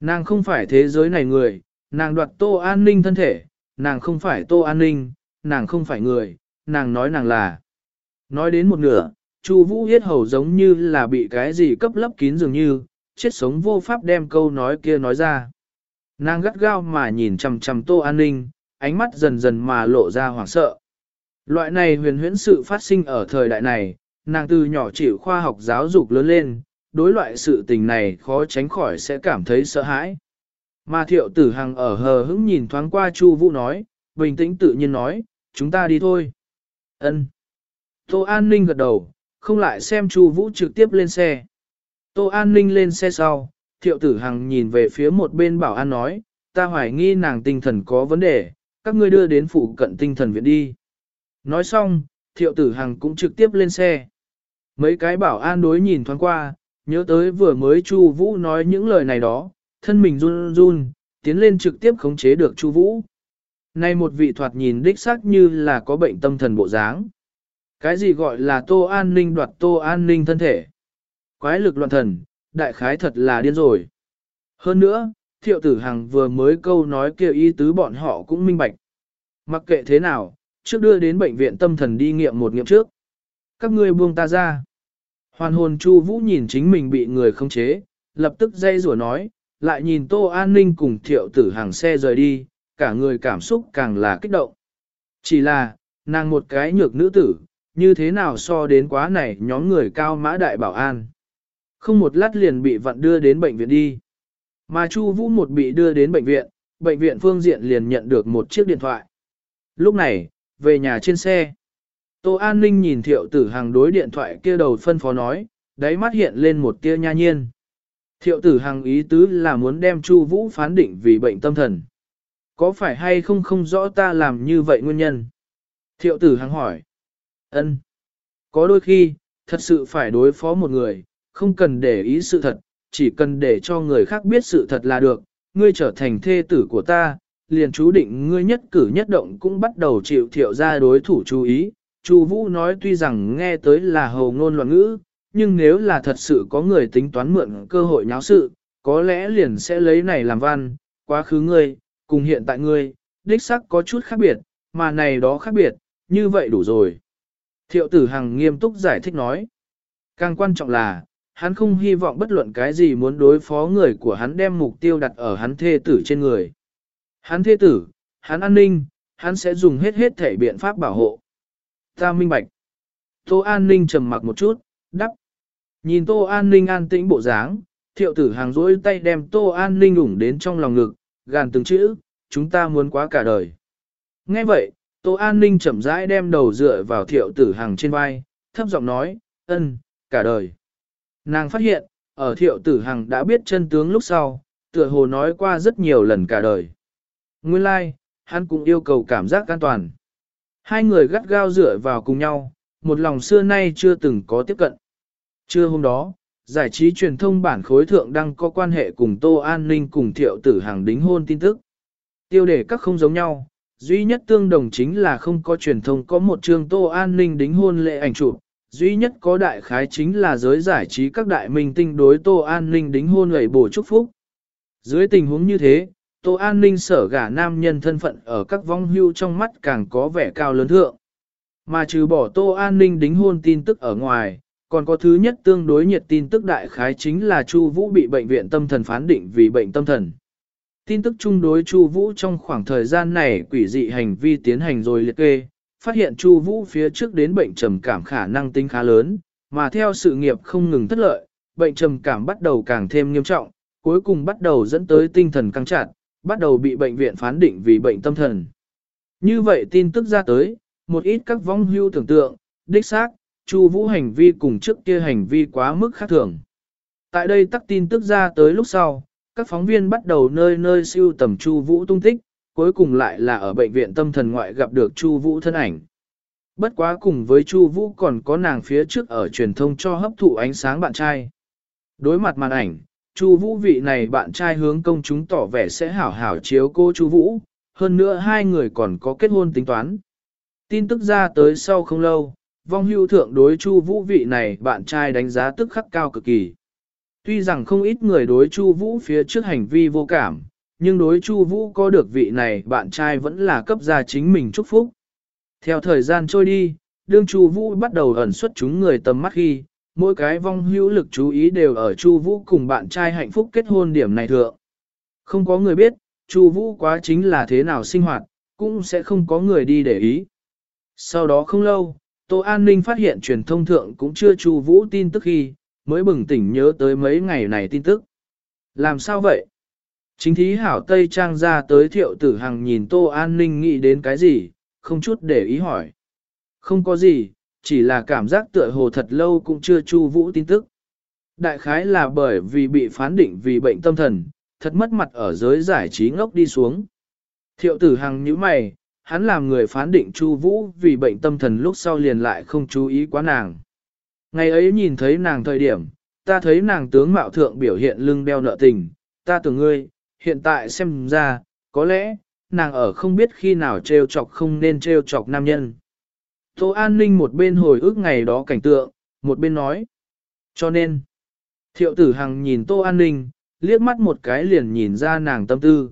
Nàng không phải thế giới này người, nàng đoạt Tô An Ninh thân thể, nàng không phải Tô An Ninh, nàng không phải người, nàng nói nàng là." Nói đến một nửa, Chu Vũ yết hầu giống như là bị cái gì cấp lấp kín dường như, chết sống vô pháp đem câu nói kia nói ra. Nàng gắt gao mà nhìn chằm chằm Tô An Ninh, ánh mắt dần dần mà lộ ra hoảng sợ. Loại này huyền huyễn sự phát sinh ở thời đại này, nàng từ nhỏ chịu khoa học giáo dục lớn lên, đối loại sự tình này khó tránh khỏi sẽ cảm thấy sợ hãi. Mà thiệu tử hằng ở hờ hững nhìn thoáng qua Chu Vũ nói, bình tĩnh tự nhiên nói, chúng ta đi thôi. Ân. Tô An Ninh gật đầu, không lại xem Chu Vũ trực tiếp lên xe. Tô An Ninh lên xe sau, thiệu tử hằng nhìn về phía một bên bảo an nói, ta hoài nghi nàng tinh thần có vấn đề, các ngươi đưa đến phụ cận tinh thần viện đi. Nói xong, thiệu tử hằng cũng trực tiếp lên xe. Mấy cái bảo an đối nhìn thoáng qua, nhớ tới vừa mới Chu Vũ nói những lời này đó, thân mình run run, tiến lên trực tiếp khống chế được Chu Vũ. Nay một vị thoạt nhìn đích xác như là có bệnh tâm thần bộ dáng. Cái gì gọi là tô an ninh đoạt tô an ninh thân thể? Quái lực loạn thần, đại khái thật là điên rồi. Hơn nữa, thiệu tử hằng vừa mới câu nói kia ý tứ bọn họ cũng minh bạch. Mặc kệ thế nào, trước đưa đến bệnh viện tâm thần đi nghiệm một nghiệm trước. Các ngươi buông ta ra. Hoàn hồn Chu Vũ nhìn chính mình bị người không chế, lập tức dây rủa nói, lại nhìn Tô An Ninh cùng thiệu tử hàng xe rời đi, cả người cảm xúc càng là kích động. Chỉ là, nàng một cái nhược nữ tử, như thế nào so đến quá này nhóm người cao mã đại bảo an. Không một lát liền bị vặn đưa đến bệnh viện đi. Mà Chu Vũ một bị đưa đến bệnh viện, bệnh viện phương diện liền nhận được một chiếc điện thoại. Lúc này, về nhà trên xe. Tô An Ninh nhìn thiệu tử hàng đối điện thoại kia đầu phân phó nói, đáy mắt hiện lên một tia nha nhiên. Thiệu tử hàng ý tứ là muốn đem Chu Vũ phán định vì bệnh tâm thần. Có phải hay không không rõ ta làm như vậy nguyên nhân? Thiệu tử hàng hỏi. ân Có đôi khi, thật sự phải đối phó một người, không cần để ý sự thật, chỉ cần để cho người khác biết sự thật là được, ngươi trở thành thê tử của ta, liền chú định ngươi nhất cử nhất động cũng bắt đầu chịu thiệu ra đối thủ chú ý. Chu Vũ nói tuy rằng nghe tới là hầu ngôn loạn ngữ, nhưng nếu là thật sự có người tính toán mượn cơ hội nháo sự, có lẽ liền sẽ lấy này làm văn, quá khứ ngươi, cùng hiện tại ngươi, đích xác có chút khác biệt, mà này đó khác biệt, như vậy đủ rồi. Thiệu tử hằng nghiêm túc giải thích nói. Càng quan trọng là, hắn không hy vọng bất luận cái gì muốn đối phó người của hắn đem mục tiêu đặt ở hắn thê tử trên người. Hắn thê tử, hắn an ninh, hắn sẽ dùng hết hết thể biện pháp bảo hộ. Ta minh bạch. Tô an ninh trầm mặc một chút, đắp. Nhìn tô an ninh an tĩnh bộ dáng, thiệu tử hàng rỗi tay đem tô an ninh ủng đến trong lòng ngực, gàn từng chữ, chúng ta muốn quá cả đời. Nghe vậy, tô an ninh chậm rãi đem đầu dựa vào thiệu tử hàng trên vai, thấp giọng nói, ân, cả đời. Nàng phát hiện, ở thiệu tử hằng đã biết chân tướng lúc sau, tựa hồ nói qua rất nhiều lần cả đời. Nguyên lai, like, hắn cũng yêu cầu cảm giác an toàn. Hai người gắt gao dựa vào cùng nhau, một lòng xưa nay chưa từng có tiếp cận. Trưa hôm đó, giải trí truyền thông bản khối thượng đăng có quan hệ cùng Tô An Ninh cùng thiệu tử hàng đính hôn tin tức. Tiêu đề các không giống nhau, duy nhất tương đồng chính là không có truyền thông có một chương Tô An Ninh đính hôn lệ ảnh chụp, duy nhất có đại khái chính là giới giải trí các đại minh tinh đối Tô An Ninh đính hôn lẩy bổ chúc phúc. Dưới tình huống như thế, Tô An Ninh sở gả nam nhân thân phận ở các vong hưu trong mắt càng có vẻ cao lớn thượng. Mà trừ bỏ Tô An Ninh đính hôn tin tức ở ngoài, còn có thứ nhất tương đối nhiệt tin tức đại khái chính là Chu Vũ bị bệnh viện tâm thần phán định vì bệnh tâm thần. Tin tức chung đối Chu Vũ trong khoảng thời gian này quỷ dị hành vi tiến hành rồi liệt kê, phát hiện Chu Vũ phía trước đến bệnh trầm cảm khả năng tính khá lớn, mà theo sự nghiệp không ngừng thất lợi, bệnh trầm cảm bắt đầu càng thêm nghiêm trọng, cuối cùng bắt đầu dẫn tới tinh thần căng chặt, bắt đầu bị bệnh viện phán định vì bệnh tâm thần. Như vậy tin tức ra tới, một ít các vong hưu tưởng tượng, đích xác, Chu Vũ hành vi cùng trước kia hành vi quá mức khác thường. Tại đây tắc tin tức ra tới lúc sau, các phóng viên bắt đầu nơi nơi siêu tầm Chu Vũ tung tích, cuối cùng lại là ở bệnh viện tâm thần ngoại gặp được Chu Vũ thân ảnh. Bất quá cùng với Chu Vũ còn có nàng phía trước ở truyền thông cho hấp thụ ánh sáng bạn trai. Đối mặt màn ảnh, Chu Vũ vị này bạn trai hướng công chúng tỏ vẻ sẽ hảo hảo chiếu cô Chu Vũ, hơn nữa hai người còn có kết hôn tính toán. Tin tức ra tới sau không lâu, vong hưu thượng đối Chu Vũ vị này bạn trai đánh giá tức khắc cao cực kỳ. Tuy rằng không ít người đối Chu Vũ phía trước hành vi vô cảm, nhưng đối Chu Vũ có được vị này bạn trai vẫn là cấp ra chính mình chúc phúc. Theo thời gian trôi đi, đương Chu Vũ bắt đầu ẩn xuất chúng người tầm mắt khi, mỗi cái vong hữu lực chú ý đều ở Chu Vũ cùng bạn trai hạnh phúc kết hôn điểm này thượng. Không có người biết, Chu Vũ quá chính là thế nào sinh hoạt, cũng sẽ không có người đi để ý. Sau đó không lâu, Tô An Ninh phát hiện truyền thông thượng cũng chưa Chu Vũ tin tức khi, mới bừng tỉnh nhớ tới mấy ngày này tin tức. Làm sao vậy? Chính thí hảo Tây Trang ra tới thiệu tử hằng nhìn Tô An Ninh nghĩ đến cái gì, không chút để ý hỏi. Không có gì, chỉ là cảm giác tựa hồ thật lâu cũng chưa chu vũ tin tức. Đại khái là bởi vì bị phán định vì bệnh tâm thần, thật mất mặt ở giới giải trí ngốc đi xuống. Thiệu tử hằng như mày, hắn làm người phán định chu vũ vì bệnh tâm thần lúc sau liền lại không chú ý quá nàng. Ngày ấy nhìn thấy nàng thời điểm, ta thấy nàng tướng mạo thượng biểu hiện lưng đeo nợ tình, ta tưởng ngươi, hiện tại xem ra, có lẽ, nàng ở không biết khi nào trêu chọc không nên trêu chọc nam nhân. Tô An Ninh một bên hồi ức ngày đó cảnh tượng, một bên nói. Cho nên, thiệu tử hằng nhìn Tô An Ninh, liếc mắt một cái liền nhìn ra nàng tâm tư.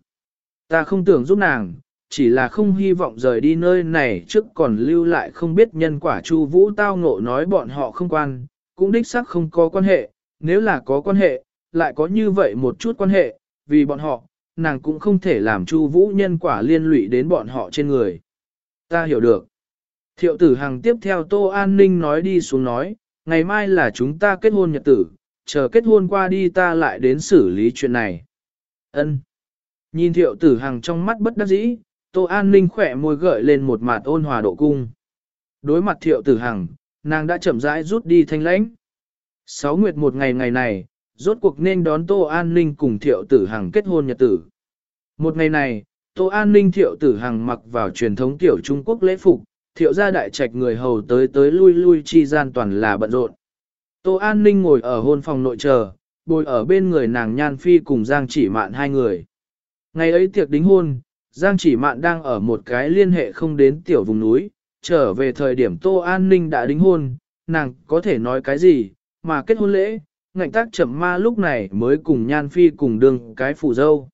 Ta không tưởng giúp nàng, chỉ là không hy vọng rời đi nơi này trước còn lưu lại không biết nhân quả Chu Vũ tao ngộ nói bọn họ không quan, cũng đích xác không có quan hệ, nếu là có quan hệ, lại có như vậy một chút quan hệ, vì bọn họ, nàng cũng không thể làm Chu Vũ nhân quả liên lụy đến bọn họ trên người. Ta hiểu được. Thiệu tử Hằng tiếp theo Tô An Ninh nói đi xuống nói, ngày mai là chúng ta kết hôn nhật tử, chờ kết hôn qua đi ta lại đến xử lý chuyện này. Ân. Nhìn thiệu tử Hằng trong mắt bất đắc dĩ, Tô An Ninh khỏe môi gợi lên một mặt ôn hòa độ cung. Đối mặt thiệu tử Hằng, nàng đã chậm rãi rút đi thanh lãnh. Sáu nguyệt một ngày ngày này, rốt cuộc nên đón Tô An Ninh cùng Thiệu Tử Hằng kết hôn nhật tử. Một ngày này, Tô An Ninh Thiệu Tử Hằng mặc vào truyền thống tiểu Trung Quốc lễ phục, Thiệu gia đại trạch người hầu tới tới lui lui chi gian toàn là bận rộn. Tô An Ninh ngồi ở hôn phòng nội chờ, bồi ở bên người nàng Nhan Phi cùng Giang Chỉ Mạn hai người. Ngày ấy tiệc đính hôn, Giang Chỉ Mạn đang ở một cái liên hệ không đến tiểu vùng núi, trở về thời điểm Tô An Ninh đã đính hôn, nàng có thể nói cái gì, mà kết hôn lễ, ngạnh tác chậm ma lúc này mới cùng nhan phi cùng đường cái phủ dâu.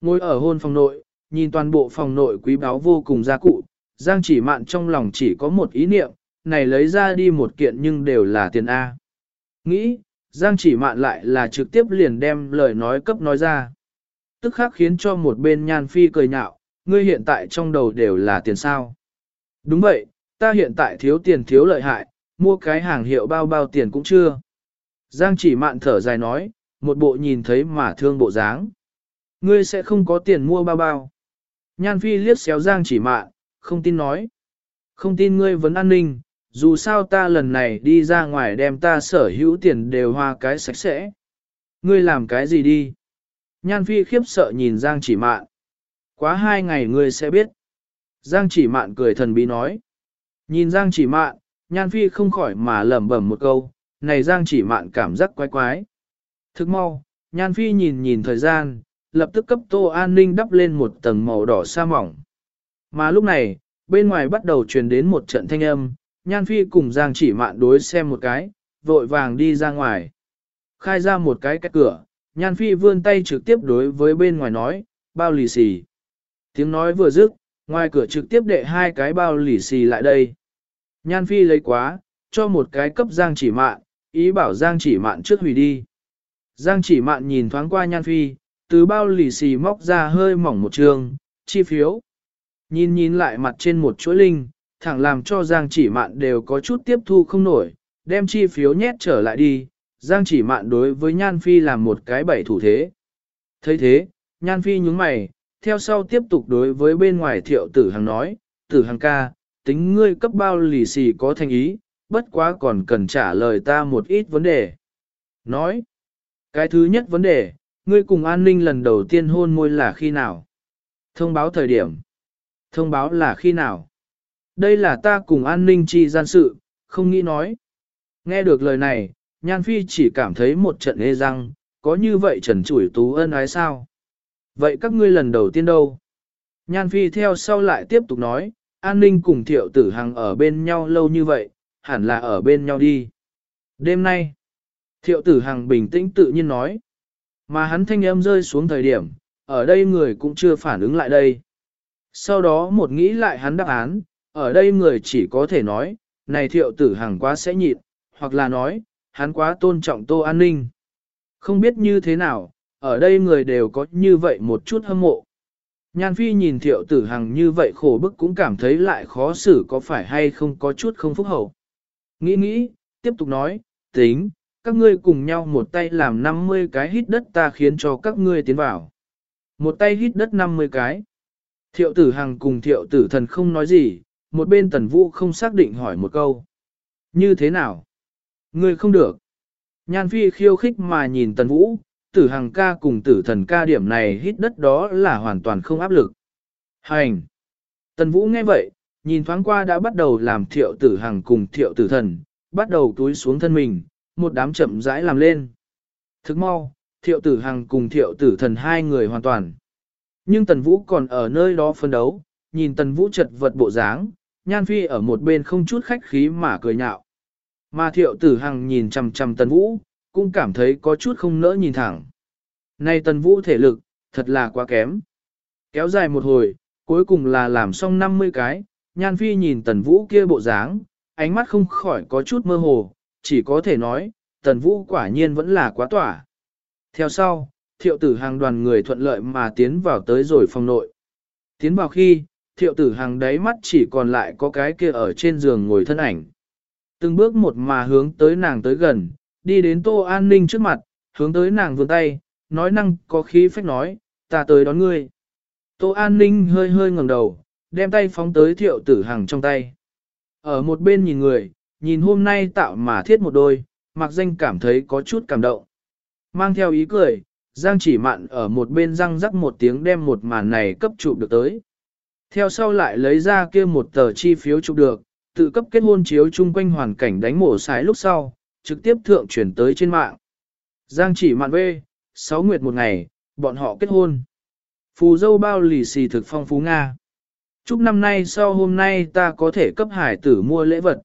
Ngồi ở hôn phòng nội, nhìn toàn bộ phòng nội quý báu vô cùng gia cụ, Giang chỉ mạn trong lòng chỉ có một ý niệm, này lấy ra đi một kiện nhưng đều là tiền A. Nghĩ, Giang chỉ mạn lại là trực tiếp liền đem lời nói cấp nói ra. Tức khắc khiến cho một bên nhan phi cười nhạo, ngươi hiện tại trong đầu đều là tiền sao. Đúng vậy, ta hiện tại thiếu tiền thiếu lợi hại, mua cái hàng hiệu bao bao tiền cũng chưa. Giang chỉ mạn thở dài nói, một bộ nhìn thấy mà thương bộ dáng. Ngươi sẽ không có tiền mua bao bao. Nhan phi liếc xéo Giang chỉ mạn, không tin nói. Không tin ngươi vấn an ninh, dù sao ta lần này đi ra ngoài đem ta sở hữu tiền đều hoa cái sạch sẽ. Ngươi làm cái gì đi? Nhan phi khiếp sợ nhìn Giang chỉ mạn. Quá hai ngày ngươi sẽ biết. Giang chỉ mạn cười thần bí nói. Nhìn Giang chỉ mạn, Nhan phi không khỏi mà lẩm bẩm một câu, này Giang chỉ mạn cảm giác quái quái. Thức mau, Nhan phi nhìn nhìn thời gian, lập tức cấp tô an ninh đắp lên một tầng màu đỏ sa mỏng. Mà lúc này, bên ngoài bắt đầu truyền đến một trận thanh âm, Nhan Phi cùng Giang chỉ mạn đối xem một cái, vội vàng đi ra ngoài. Khai ra một cái cách cửa, Nhan Phi vươn tay trực tiếp đối với bên ngoài nói, bao lì xì. Tiếng nói vừa dứt, ngoài cửa trực tiếp đệ hai cái bao lì xì lại đây. Nhan Phi lấy quá, cho một cái cấp Giang chỉ mạn, ý bảo Giang chỉ mạn trước hủy đi. Giang chỉ mạn nhìn thoáng qua Nhan Phi, từ bao lì xì móc ra hơi mỏng một trường, chi phiếu. Nhìn nhìn lại mặt trên một chuỗi linh, thẳng làm cho Giang chỉ mạn đều có chút tiếp thu không nổi, đem chi phiếu nhét trở lại đi, Giang chỉ mạn đối với Nhan Phi làm một cái bảy thủ thế. thấy thế, Nhan Phi nhúng mày, theo sau tiếp tục đối với bên ngoài thiệu tử hằng nói, tử hằng ca, tính ngươi cấp bao lì xì có thành ý, bất quá còn cần trả lời ta một ít vấn đề. Nói, cái thứ nhất vấn đề, ngươi cùng an ninh lần đầu tiên hôn môi là khi nào? Thông báo thời điểm. Thông báo là khi nào? Đây là ta cùng an ninh chi gian sự, không nghĩ nói. Nghe được lời này, Nhan Phi chỉ cảm thấy một trận ê răng, có như vậy trần chủi tú ân ái sao? Vậy các ngươi lần đầu tiên đâu? Nhan Phi theo sau lại tiếp tục nói, an ninh cùng thiệu tử hằng ở bên nhau lâu như vậy, hẳn là ở bên nhau đi. Đêm nay, thiệu tử hằng bình tĩnh tự nhiên nói, mà hắn thanh âm rơi xuống thời điểm, ở đây người cũng chưa phản ứng lại đây. Sau đó một nghĩ lại hắn đáp án, ở đây người chỉ có thể nói, này thiệu tử hằng quá sẽ nhịn, hoặc là nói, hắn quá tôn trọng tô an ninh. Không biết như thế nào, ở đây người đều có như vậy một chút hâm mộ. Nhan Phi nhìn thiệu tử hằng như vậy khổ bức cũng cảm thấy lại khó xử có phải hay không có chút không phúc hậu. Nghĩ nghĩ, tiếp tục nói, tính, các ngươi cùng nhau một tay làm 50 cái hít đất ta khiến cho các ngươi tiến vào. Một tay hít đất 50 cái. Thiệu tử hằng cùng thiệu tử thần không nói gì, một bên tần vũ không xác định hỏi một câu. Như thế nào? Ngươi không được. Nhan phi khiêu khích mà nhìn tần vũ, tử hằng ca cùng tử thần ca điểm này hít đất đó là hoàn toàn không áp lực. Hành! Tần vũ nghe vậy, nhìn thoáng qua đã bắt đầu làm thiệu tử hằng cùng thiệu tử thần, bắt đầu túi xuống thân mình, một đám chậm rãi làm lên. Thức mau, thiệu tử hằng cùng thiệu tử thần hai người hoàn toàn. Nhưng tần vũ còn ở nơi đó phân đấu, nhìn tần vũ chật vật bộ dáng, nhan phi ở một bên không chút khách khí mà cười nhạo. Mà thiệu tử hằng nhìn chằm chằm tần vũ, cũng cảm thấy có chút không nỡ nhìn thẳng. Này tần vũ thể lực, thật là quá kém. Kéo dài một hồi, cuối cùng là làm xong 50 cái, nhan phi nhìn tần vũ kia bộ dáng, ánh mắt không khỏi có chút mơ hồ, chỉ có thể nói, tần vũ quả nhiên vẫn là quá tỏa. Theo sau, thiệu tử hàng đoàn người thuận lợi mà tiến vào tới rồi phòng nội. Tiến vào khi, thiệu tử hàng đáy mắt chỉ còn lại có cái kia ở trên giường ngồi thân ảnh. Từng bước một mà hướng tới nàng tới gần, đi đến tô an ninh trước mặt, hướng tới nàng vươn tay, nói năng có khí phách nói, ta tới đón ngươi. Tô an ninh hơi hơi ngẩng đầu, đem tay phóng tới thiệu tử hằng trong tay. Ở một bên nhìn người, nhìn hôm nay tạo mà thiết một đôi, mặc danh cảm thấy có chút cảm động. Mang theo ý cười, Giang chỉ mạn ở một bên răng rắc một tiếng đem một màn này cấp chụp được tới. Theo sau lại lấy ra kia một tờ chi phiếu chụp được, tự cấp kết hôn chiếu chung quanh hoàn cảnh đánh mổ sái lúc sau, trực tiếp thượng chuyển tới trên mạng. Giang chỉ mạn vê 6 nguyệt một ngày, bọn họ kết hôn. Phù dâu bao lì xì thực phong phú Nga. Chúc năm nay sau hôm nay ta có thể cấp hải tử mua lễ vật.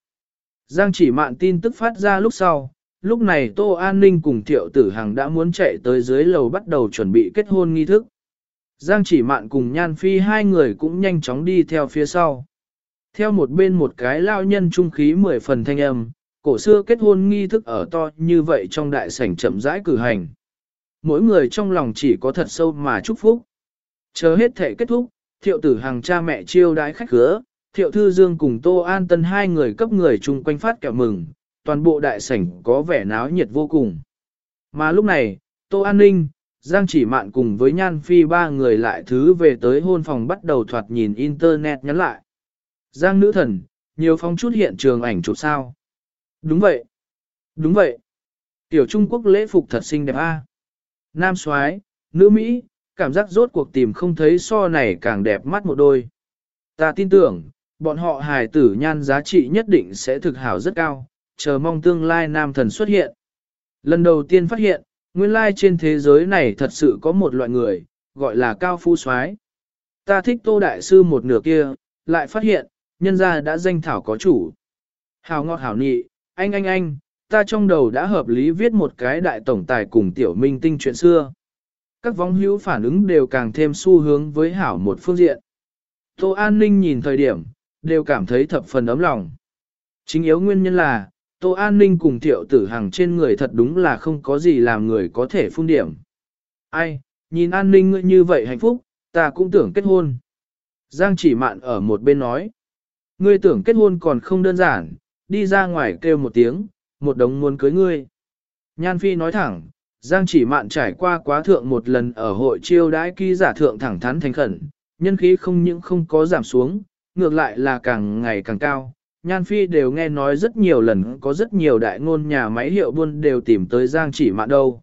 Giang chỉ mạn tin tức phát ra lúc sau, lúc này Tô An Ninh cùng Thiệu Tử Hằng đã muốn chạy tới dưới lầu bắt đầu chuẩn bị kết hôn nghi thức. Giang chỉ mạn cùng Nhan Phi hai người cũng nhanh chóng đi theo phía sau. Theo một bên một cái lao nhân trung khí mười phần thanh âm, cổ xưa kết hôn nghi thức ở to như vậy trong đại sảnh chậm rãi cử hành. mỗi người trong lòng chỉ có thật sâu mà chúc phúc. Chờ hết thể kết thúc, thiệu tử hàng cha mẹ chiêu đái khách khứa, thiệu thư dương cùng Tô An Tân hai người cấp người chung quanh phát kẹo mừng, toàn bộ đại sảnh có vẻ náo nhiệt vô cùng. Mà lúc này, Tô An Ninh, Giang chỉ mạn cùng với Nhan Phi ba người lại thứ về tới hôn phòng bắt đầu thoạt nhìn internet nhắn lại. Giang nữ thần, nhiều phong chút hiện trường ảnh chụp sao. Đúng vậy. Đúng vậy. Tiểu Trung Quốc lễ phục thật xinh đẹp a. À? Nam soái, nữ Mỹ, cảm giác rốt cuộc tìm không thấy so này càng đẹp mắt một đôi. Ta tin tưởng, bọn họ hài tử nhan giá trị nhất định sẽ thực hảo rất cao, chờ mong tương lai nam thần xuất hiện. Lần đầu tiên phát hiện, nguyên lai trên thế giới này thật sự có một loại người, gọi là cao phu soái. Ta thích tô đại sư một nửa kia, lại phát hiện, nhân ra đã danh thảo có chủ. hào ngọt hảo nị, anh anh anh, ta trong đầu đã hợp lý viết một cái đại tổng tài cùng tiểu minh tinh chuyện xưa. Các vong hữu phản ứng đều càng thêm xu hướng với hảo một phương diện. Tô An Ninh nhìn thời điểm, đều cảm thấy thập phần ấm lòng. Chính yếu nguyên nhân là, Tô An Ninh cùng thiệu tử hàng trên người thật đúng là không có gì làm người có thể phun điểm. Ai, nhìn An Ninh ngươi như vậy hạnh phúc, ta cũng tưởng kết hôn. Giang chỉ mạn ở một bên nói. Ngươi tưởng kết hôn còn không đơn giản, đi ra ngoài kêu một tiếng, một đống muốn cưới ngươi. Nhan Phi nói thẳng, Giang chỉ mạn trải qua quá thượng một lần ở hội chiêu đãi ký giả thượng thẳng thắn thành khẩn, nhân khí không những không có giảm xuống, ngược lại là càng ngày càng cao. Nhan Phi đều nghe nói rất nhiều lần có rất nhiều đại ngôn nhà máy hiệu buôn đều tìm tới Giang chỉ mạn đâu.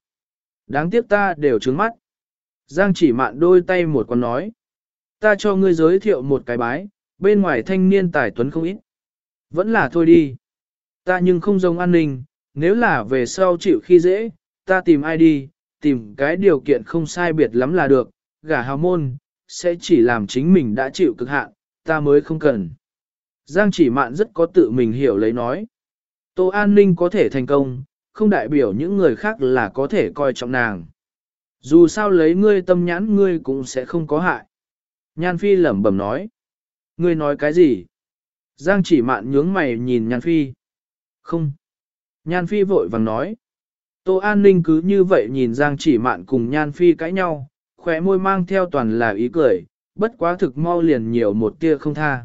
Đáng tiếc ta đều trướng mắt. Giang chỉ mạn đôi tay một con nói. Ta cho ngươi giới thiệu một cái bái, bên ngoài thanh niên tài tuấn không ít. Vẫn là thôi đi. Ta nhưng không giống an ninh, nếu là về sau chịu khi dễ, ta tìm ai đi, tìm cái điều kiện không sai biệt lắm là được, gả hào môn, sẽ chỉ làm chính mình đã chịu cực hạn, ta mới không cần. Giang chỉ mạn rất có tự mình hiểu lấy nói. Tô An Ninh có thể thành công, không đại biểu những người khác là có thể coi trọng nàng. Dù sao lấy ngươi tâm nhãn ngươi cũng sẽ không có hại. Nhan Phi lẩm bẩm nói. Ngươi nói cái gì? Giang chỉ mạn nhướng mày nhìn Nhan Phi. Không. Nhan Phi vội vàng nói. Tô An Ninh cứ như vậy nhìn Giang chỉ mạn cùng Nhan Phi cãi nhau, khỏe môi mang theo toàn là ý cười, bất quá thực mau liền nhiều một tia không tha.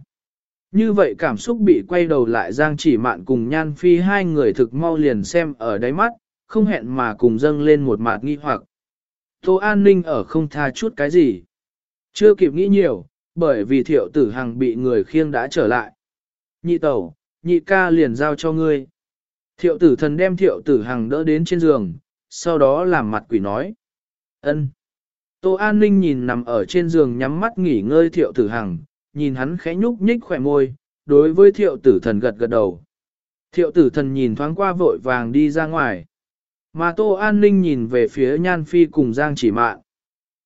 Như vậy cảm xúc bị quay đầu lại Giang chỉ mạn cùng Nhan Phi hai người thực mau liền xem ở đáy mắt, không hẹn mà cùng dâng lên một mạt nghi hoặc. Tô An Ninh ở không tha chút cái gì. Chưa kịp nghĩ nhiều, bởi vì thiệu tử hằng bị người khiêng đã trở lại. Nhị tẩu, nhị ca liền giao cho ngươi. Thiệu tử thần đem thiệu tử hằng đỡ đến trên giường, sau đó làm mặt quỷ nói. ân. Tô An Ninh nhìn nằm ở trên giường nhắm mắt nghỉ ngơi thiệu tử hằng, nhìn hắn khẽ nhúc nhích khỏe môi, đối với thiệu tử thần gật gật đầu. Thiệu tử thần nhìn thoáng qua vội vàng đi ra ngoài. Mà Tô An Ninh nhìn về phía Nhan Phi cùng Giang chỉ mạn.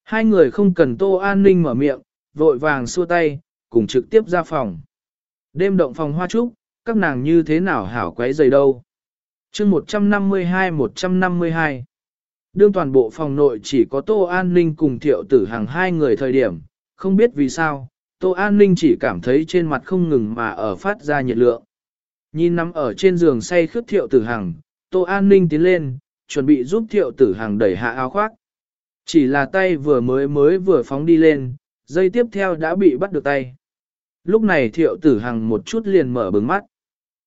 Hai người không cần Tô An Ninh mở miệng, vội vàng xua tay, cùng trực tiếp ra phòng. Đêm động phòng hoa trúc, các nàng như thế nào hảo quấy giày đâu. chương 152-152 Đương toàn bộ phòng nội chỉ có Tô An Ninh cùng thiệu tử hàng hai người thời điểm, không biết vì sao, Tô An Ninh chỉ cảm thấy trên mặt không ngừng mà ở phát ra nhiệt lượng. Nhìn nằm ở trên giường say khướt thiệu tử hàng, Tô An Ninh tiến lên, chuẩn bị giúp thiệu tử hàng đẩy hạ áo khoác. Chỉ là tay vừa mới mới vừa phóng đi lên, dây tiếp theo đã bị bắt được tay. Lúc này thiệu tử hằng một chút liền mở bừng mắt.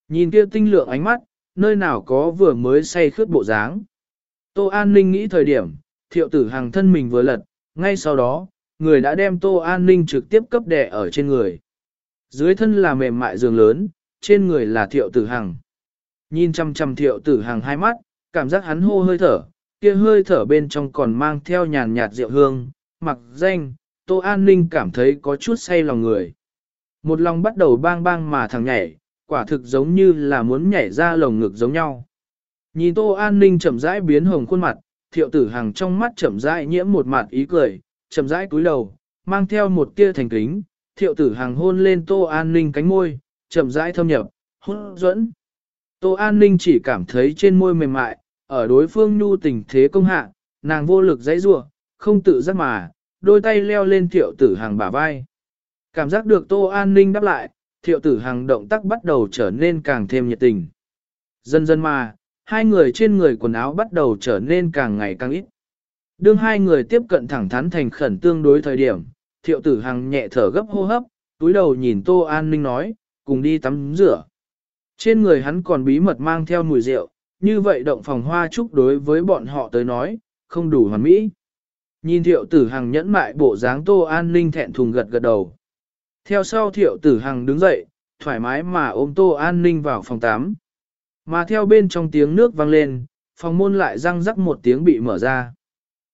Nhìn kia tinh lượng ánh mắt, nơi nào có vừa mới say khướt bộ dáng. Tô An Ninh nghĩ thời điểm, thiệu tử hằng thân mình vừa lật, ngay sau đó, người đã đem Tô An Ninh trực tiếp cấp đẻ ở trên người. Dưới thân là mềm mại giường lớn, trên người là thiệu tử hằng. Nhìn chăm chăm thiệu tử hằng hai mắt, cảm giác hắn hô hơi thở, kia hơi thở bên trong còn mang theo nhàn nhạt rượu hương, mặc danh, Tô An Ninh cảm thấy có chút say lòng người. Một lòng bắt đầu bang bang mà thằng nhảy, quả thực giống như là muốn nhảy ra lồng ngực giống nhau. Nhìn Tô An Ninh chậm rãi biến hồng khuôn mặt, thiệu tử hằng trong mắt chậm rãi nhiễm một mặt ý cười, chậm rãi cúi đầu, mang theo một tia thành kính, thiệu tử hằng hôn lên Tô An Ninh cánh môi, chậm rãi thâm nhập, hôn dẫn. Tô An Ninh chỉ cảm thấy trên môi mềm mại, ở đối phương nhu tình thế công hạ, nàng vô lực dãy rủa không tự giác mà, đôi tay leo lên thiệu tử hàng bả vai. Cảm giác được Tô An Ninh đáp lại, thiệu tử hàng động tác bắt đầu trở nên càng thêm nhiệt tình. Dần dần mà, hai người trên người quần áo bắt đầu trở nên càng ngày càng ít. Đương hai người tiếp cận thẳng thắn thành khẩn tương đối thời điểm, thiệu tử hằng nhẹ thở gấp hô hấp, túi đầu nhìn Tô An Ninh nói, cùng đi tắm rửa. Trên người hắn còn bí mật mang theo mùi rượu, như vậy động phòng hoa chúc đối với bọn họ tới nói, không đủ hoàn mỹ. Nhìn thiệu tử hằng nhẫn mại bộ dáng Tô An Ninh thẹn thùng gật gật đầu. Theo sau thiệu tử hằng đứng dậy, thoải mái mà ôm Tô An Ninh vào phòng 8. Mà theo bên trong tiếng nước vang lên, phòng môn lại răng rắc một tiếng bị mở ra.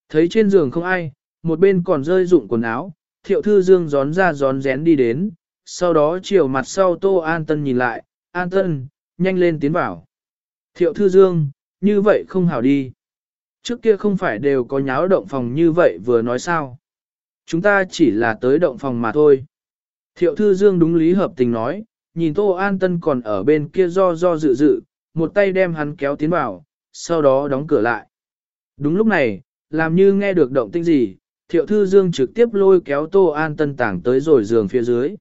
Thấy trên giường không ai, một bên còn rơi rụng quần áo, thiệu thư dương gión ra gión rén đi đến, sau đó chiều mặt sau Tô An Tân nhìn lại, An Tân, nhanh lên tiến vào. Thiệu thư dương, như vậy không hảo đi. Trước kia không phải đều có nháo động phòng như vậy vừa nói sao. Chúng ta chỉ là tới động phòng mà thôi. Thiệu thư dương đúng lý hợp tình nói, nhìn Tô An Tân còn ở bên kia do do dự dự, một tay đem hắn kéo tiến vào, sau đó đóng cửa lại. Đúng lúc này, làm như nghe được động tinh gì, Thiệu Thư Dương trực tiếp lôi kéo Tô An Tân tảng tới rồi giường phía dưới.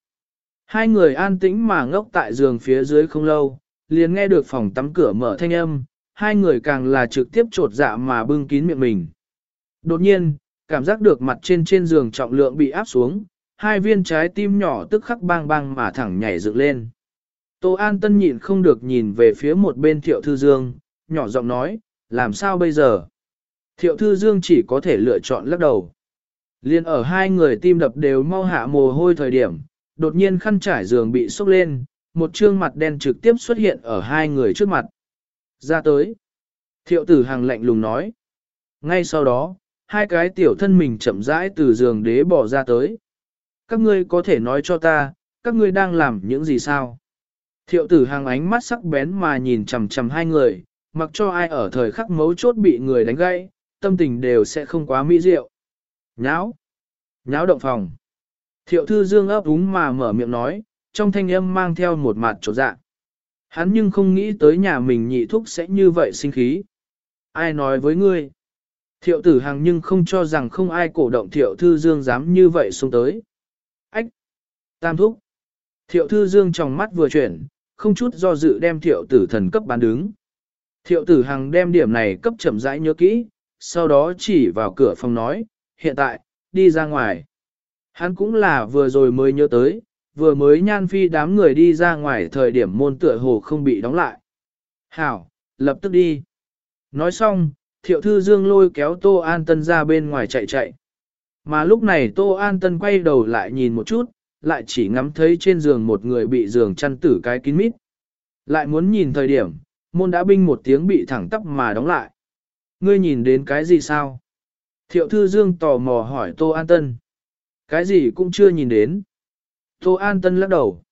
Hai người an tĩnh mà ngốc tại giường phía dưới không lâu, liền nghe được phòng tắm cửa mở thanh âm, hai người càng là trực tiếp trột dạ mà bưng kín miệng mình. Đột nhiên, cảm giác được mặt trên trên giường trọng lượng bị áp xuống, hai viên trái tim nhỏ tức khắc bang bang mà thẳng nhảy dựng lên. Tô An Tân nhịn không được nhìn về phía một bên Thiệu Thư Dương, nhỏ giọng nói, làm sao bây giờ? Thiệu Thư Dương chỉ có thể lựa chọn lắc đầu. Liên ở hai người tim đập đều mau hạ mồ hôi thời điểm, đột nhiên khăn trải giường bị sốc lên, một trương mặt đen trực tiếp xuất hiện ở hai người trước mặt. Ra tới. Thiệu tử hàng lạnh lùng nói. Ngay sau đó, hai cái tiểu thân mình chậm rãi từ giường đế bỏ ra tới. Các ngươi có thể nói cho ta, các ngươi đang làm những gì sao? Thiệu tử hàng ánh mắt sắc bén mà nhìn chằm chằm hai người, mặc cho ai ở thời khắc mấu chốt bị người đánh gãy, tâm tình đều sẽ không quá mỹ diệu. Nháo! Nháo động phòng! Thiệu thư dương ấp úng mà mở miệng nói, trong thanh âm mang theo một mặt trột dạ. Hắn nhưng không nghĩ tới nhà mình nhị thúc sẽ như vậy sinh khí. Ai nói với ngươi? Thiệu tử hằng nhưng không cho rằng không ai cổ động thiệu thư dương dám như vậy xuống tới. Ách! Tam thúc! Thiệu thư dương trong mắt vừa chuyển, không chút do dự đem thiệu tử thần cấp bán đứng. Thiệu tử hằng đem điểm này cấp chậm rãi nhớ kỹ, sau đó chỉ vào cửa phòng nói, hiện tại, đi ra ngoài. Hắn cũng là vừa rồi mới nhớ tới, vừa mới nhan phi đám người đi ra ngoài thời điểm môn tựa hồ không bị đóng lại. Hảo, lập tức đi. Nói xong, thiệu thư dương lôi kéo Tô An Tân ra bên ngoài chạy chạy. Mà lúc này Tô An Tân quay đầu lại nhìn một chút, lại chỉ ngắm thấy trên giường một người bị giường chăn tử cái kín mít. Lại muốn nhìn thời điểm, môn đã binh một tiếng bị thẳng tắp mà đóng lại. Ngươi nhìn đến cái gì sao? Thiệu thư dương tò mò hỏi Tô An Tân. Cái gì cũng chưa nhìn đến. Tô An Tân lắc đầu.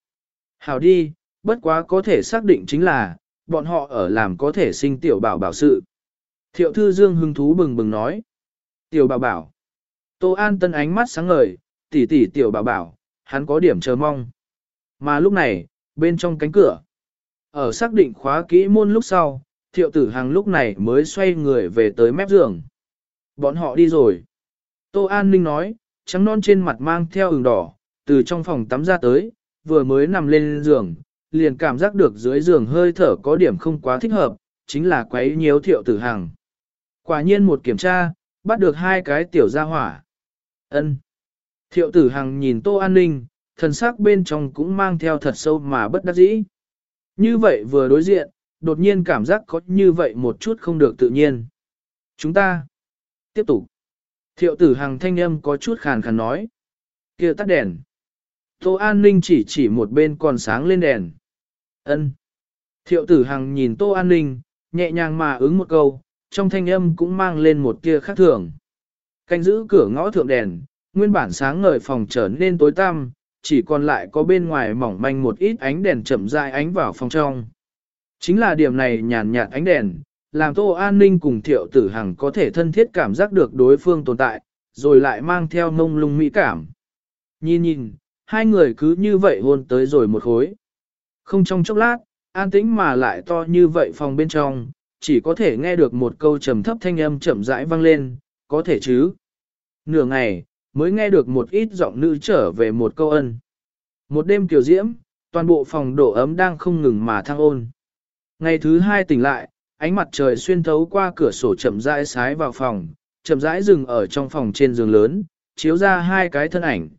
Hảo đi, bất quá có thể xác định chính là, bọn họ ở làm có thể sinh tiểu bảo bảo sự. Thiệu thư dương hứng thú bừng bừng nói. Tiểu bảo bảo. Tô An Tân ánh mắt sáng ngời, tỷ tỷ tiểu bảo bảo, hắn có điểm chờ mong. Mà lúc này, bên trong cánh cửa, ở xác định khóa kỹ môn lúc sau, thiệu tử hàng lúc này mới xoay người về tới mép giường. Bọn họ đi rồi. Tô An Ninh nói, trắng non trên mặt mang theo ửng đỏ, từ trong phòng tắm ra tới, vừa mới nằm lên giường, liền cảm giác được dưới giường hơi thở có điểm không quá thích hợp, chính là quấy nhiễu thiệu tử hằng. Quả nhiên một kiểm tra, bắt được hai cái tiểu gia hỏa. ân Thiệu tử hằng nhìn tô an ninh, thần sắc bên trong cũng mang theo thật sâu mà bất đắc dĩ. Như vậy vừa đối diện, đột nhiên cảm giác có như vậy một chút không được tự nhiên. Chúng ta tiếp tục. Thiệu tử hằng thanh âm có chút khàn khàn nói. kia tắt đèn. Tô An Ninh chỉ chỉ một bên còn sáng lên đèn. ân Thiệu tử hằng nhìn Tô An Ninh, nhẹ nhàng mà ứng một câu, trong thanh âm cũng mang lên một tia khác thường. Canh giữ cửa ngõ thượng đèn, nguyên bản sáng ngời phòng trở nên tối tăm, chỉ còn lại có bên ngoài mỏng manh một ít ánh đèn chậm rãi ánh vào phòng trong. Chính là điểm này nhàn nhạt ánh đèn, làm Tô An Ninh cùng Thiệu Tử Hằng có thể thân thiết cảm giác được đối phương tồn tại, rồi lại mang theo mông lung mỹ cảm. Nhìn nhìn, hai người cứ như vậy hôn tới rồi một khối. Không trong chốc lát, an tĩnh mà lại to như vậy phòng bên trong, chỉ có thể nghe được một câu trầm thấp thanh âm chậm rãi vang lên, có thể chứ. Nửa ngày, mới nghe được một ít giọng nữ trở về một câu ân. Một đêm kiều diễm, toàn bộ phòng độ ấm đang không ngừng mà thăng ôn. Ngày thứ hai tỉnh lại, ánh mặt trời xuyên thấu qua cửa sổ chậm rãi sái vào phòng, chậm rãi dừng ở trong phòng trên giường lớn, chiếu ra hai cái thân ảnh.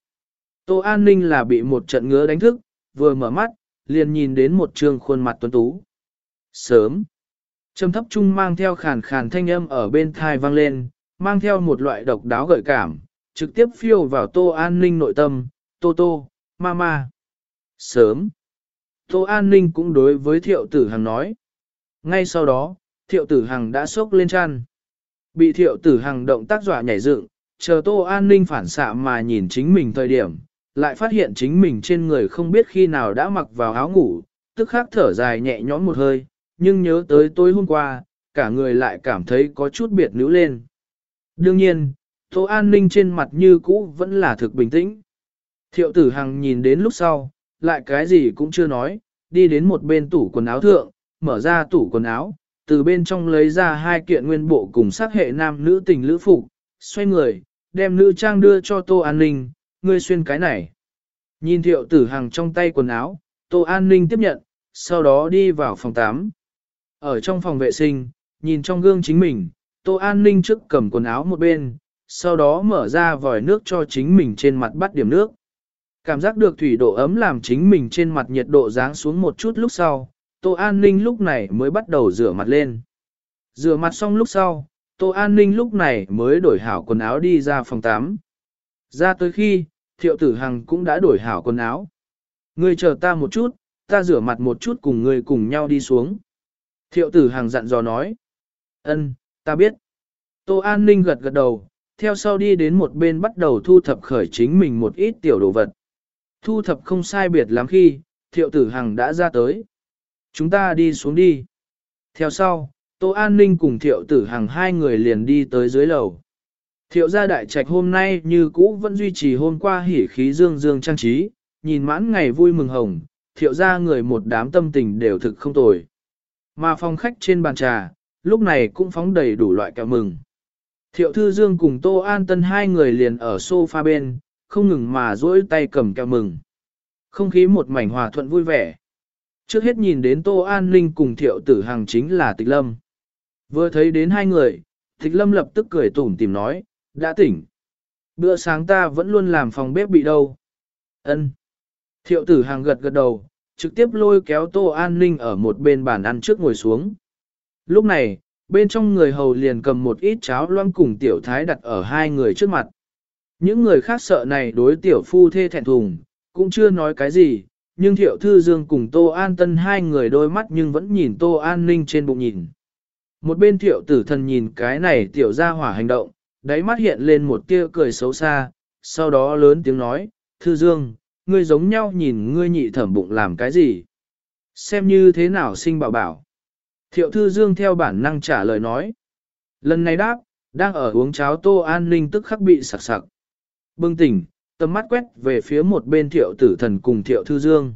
Tô An Ninh là bị một trận ngứa đánh thức, vừa mở mắt, liền nhìn đến một trương khuôn mặt tuấn tú. Sớm, trầm thấp trung mang theo khàn khàn thanh âm ở bên thai vang lên, mang theo một loại độc đáo gợi cảm, trực tiếp phiêu vào Tô An Ninh nội tâm, Tô Tô, Mama. Sớm, Tô An Ninh cũng đối với Thiệu Tử Hằng nói. Ngay sau đó, Thiệu Tử Hằng đã sốc lên chăn. Bị Thiệu Tử Hằng động tác dọa nhảy dựng, chờ Tô An Ninh phản xạ mà nhìn chính mình thời điểm, lại phát hiện chính mình trên người không biết khi nào đã mặc vào áo ngủ, tức khắc thở dài nhẹ nhõm một hơi, nhưng nhớ tới tối hôm qua, cả người lại cảm thấy có chút biệt nữ lên. Đương nhiên, Tô An Ninh trên mặt như cũ vẫn là thực bình tĩnh. Thiệu tử hằng nhìn đến lúc sau, lại cái gì cũng chưa nói, đi đến một bên tủ quần áo thượng, mở ra tủ quần áo, từ bên trong lấy ra hai kiện nguyên bộ cùng sắc hệ nam nữ tình lữ phục, xoay người, đem nữ trang đưa cho Tô An Ninh, ngươi xuyên cái này. Nhìn thiệu tử hằng trong tay quần áo, Tô An Ninh tiếp nhận, sau đó đi vào phòng 8. Ở trong phòng vệ sinh, nhìn trong gương chính mình, Tô An Ninh trước cầm quần áo một bên, sau đó mở ra vòi nước cho chính mình trên mặt bắt điểm nước. Cảm giác được thủy độ ấm làm chính mình trên mặt nhiệt độ ráng xuống một chút lúc sau, Tô An Ninh lúc này mới bắt đầu rửa mặt lên. Rửa mặt xong lúc sau, Tô An Ninh lúc này mới đổi hảo quần áo đi ra phòng 8. Ra tới khi, Thiệu Tử Hằng cũng đã đổi hảo quần áo. Ngươi chờ ta một chút, ta rửa mặt một chút cùng ngươi cùng nhau đi xuống. Thiệu Tử Hằng dặn dò nói. Ân, ta biết. Tô An Ninh gật gật đầu, theo sau đi đến một bên bắt đầu thu thập khởi chính mình một ít tiểu đồ vật. Thu thập không sai biệt lắm khi, Thiệu Tử Hằng đã ra tới. Chúng ta đi xuống đi. Theo sau, Tô An Ninh cùng Thiệu Tử Hằng hai người liền đi tới dưới lầu. Thiệu gia đại trạch hôm nay như cũ vẫn duy trì hôm qua hỉ khí dương dương trang trí, nhìn mãn ngày vui mừng hồng, thiệu gia người một đám tâm tình đều thực không tồi. Mà phòng khách trên bàn trà, lúc này cũng phóng đầy đủ loại kẹo mừng. Thiệu Thư Dương cùng Tô An Tân hai người liền ở sofa bên, không ngừng mà duỗi tay cầm kẹo mừng. Không khí một mảnh hòa thuận vui vẻ. Trước hết nhìn đến Tô An Linh cùng Thiệu Tử Hằng chính là Tịch Lâm. Vừa thấy đến hai người, Tịch Lâm lập tức cười tủm tìm nói, đã tỉnh. Bữa sáng ta vẫn luôn làm phòng bếp bị đâu. Ân. Thiệu tử hàng gật gật đầu, trực tiếp lôi kéo tô an ninh ở một bên bàn ăn trước ngồi xuống. Lúc này, bên trong người hầu liền cầm một ít cháo loãng cùng tiểu thái đặt ở hai người trước mặt. Những người khác sợ này đối tiểu phu thê thẹn thùng, cũng chưa nói cái gì, nhưng thiệu thư dương cùng tô an tân hai người đôi mắt nhưng vẫn nhìn tô an ninh trên bụng nhìn. Một bên thiệu tử thần nhìn cái này tiểu ra hỏa hành động, đáy mắt hiện lên một tia cười xấu xa, sau đó lớn tiếng nói, Thư Dương, ngươi giống nhau nhìn ngươi nhị thẩm bụng làm cái gì? Xem như thế nào sinh bảo bảo. Thiệu Thư Dương theo bản năng trả lời nói. Lần này đáp, đang ở uống cháo tô an ninh tức khắc bị sặc sặc. Bưng tỉnh, tầm mắt quét về phía một bên thiệu tử thần cùng thiệu Thư Dương.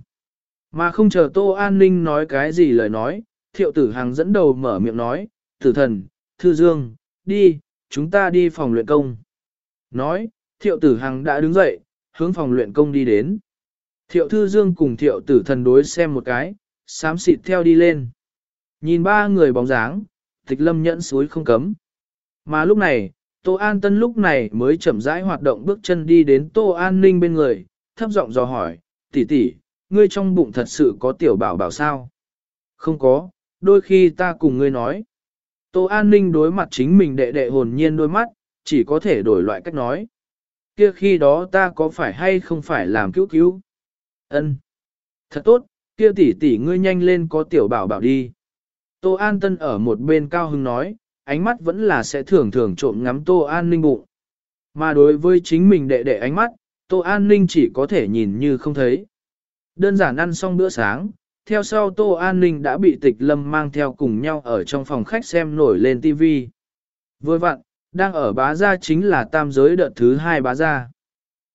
Mà không chờ tô an ninh nói cái gì lời nói, thiệu tử hàng dẫn đầu mở miệng nói, tử thần, Thư Dương, đi, chúng ta đi phòng luyện công. Nói, thiệu tử hằng đã đứng dậy, hướng phòng luyện công đi đến. Thiệu thư dương cùng thiệu tử thần đối xem một cái, xám xịt theo đi lên. Nhìn ba người bóng dáng, tịch lâm nhẫn suối không cấm. Mà lúc này, Tô An Tân lúc này mới chậm rãi hoạt động bước chân đi đến Tô An Ninh bên người, thấp giọng dò hỏi, tỷ tỷ, ngươi trong bụng thật sự có tiểu bảo bảo sao? Không có, đôi khi ta cùng ngươi nói. Tô An Ninh đối mặt chính mình đệ đệ hồn nhiên đôi mắt, chỉ có thể đổi loại cách nói. Kia khi đó ta có phải hay không phải làm cứu cứu? Ân, Thật tốt, kia tỷ tỷ ngươi nhanh lên có tiểu bảo bảo đi. Tô An Tân ở một bên cao hưng nói, ánh mắt vẫn là sẽ thường thường trộm ngắm Tô An Ninh bụng. Mà đối với chính mình đệ đệ ánh mắt, Tô An Ninh chỉ có thể nhìn như không thấy. Đơn giản ăn xong bữa sáng, theo sau Tô An Ninh đã bị tịch lâm mang theo cùng nhau ở trong phòng khách xem nổi lên TV. Vừa vặn, đang ở bá gia chính là tam giới đợt thứ hai bá gia.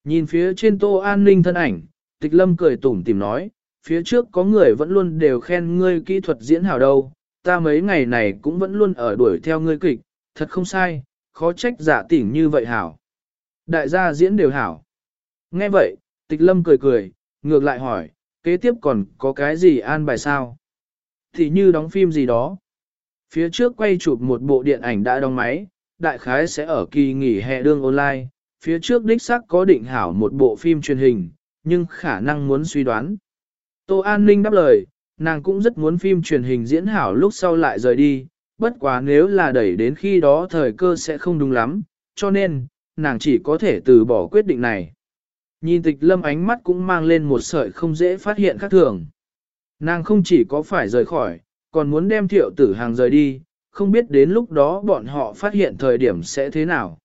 Nhìn phía trên Tô An Ninh thân ảnh, tịch lâm cười tủm tìm nói, phía trước có người vẫn luôn đều khen ngươi kỹ thuật diễn hảo đâu, ta mấy ngày này cũng vẫn luôn ở đuổi theo ngươi kịch, thật không sai, khó trách giả tỉnh như vậy hảo. Đại gia diễn đều hảo. Nghe vậy, tịch lâm cười cười, ngược lại hỏi, kế tiếp còn có cái gì an bài sao? Thì như đóng phim gì đó. Phía trước quay chụp một bộ điện ảnh đã đóng máy, đại khái sẽ ở kỳ nghỉ hè đương online, phía trước đích xác có định hảo một bộ phim truyền hình, nhưng khả năng muốn suy đoán. Tô An Ninh đáp lời, nàng cũng rất muốn phim truyền hình diễn hảo lúc sau lại rời đi, bất quá nếu là đẩy đến khi đó thời cơ sẽ không đúng lắm, cho nên, nàng chỉ có thể từ bỏ quyết định này. Nhìn tịch lâm ánh mắt cũng mang lên một sợi không dễ phát hiện khác thường. Nàng không chỉ có phải rời khỏi, còn muốn đem thiệu tử hàng rời đi, không biết đến lúc đó bọn họ phát hiện thời điểm sẽ thế nào.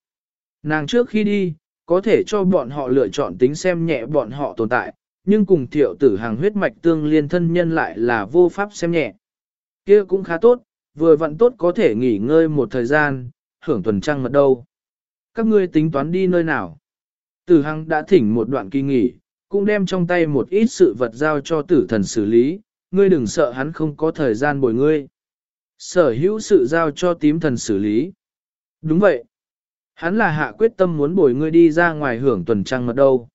Nàng trước khi đi, có thể cho bọn họ lựa chọn tính xem nhẹ bọn họ tồn tại, nhưng cùng thiệu tử hàng huyết mạch tương liên thân nhân lại là vô pháp xem nhẹ. kia cũng khá tốt, vừa vặn tốt có thể nghỉ ngơi một thời gian, hưởng tuần trăng mật đâu. Các ngươi tính toán đi nơi nào? Tử Hằng đã thỉnh một đoạn kỳ nghỉ, cũng đem trong tay một ít sự vật giao cho tử thần xử lý, ngươi đừng sợ hắn không có thời gian bồi ngươi. Sở hữu sự giao cho tím thần xử lý. Đúng vậy. Hắn là hạ quyết tâm muốn bồi ngươi đi ra ngoài hưởng tuần trăng mật đâu.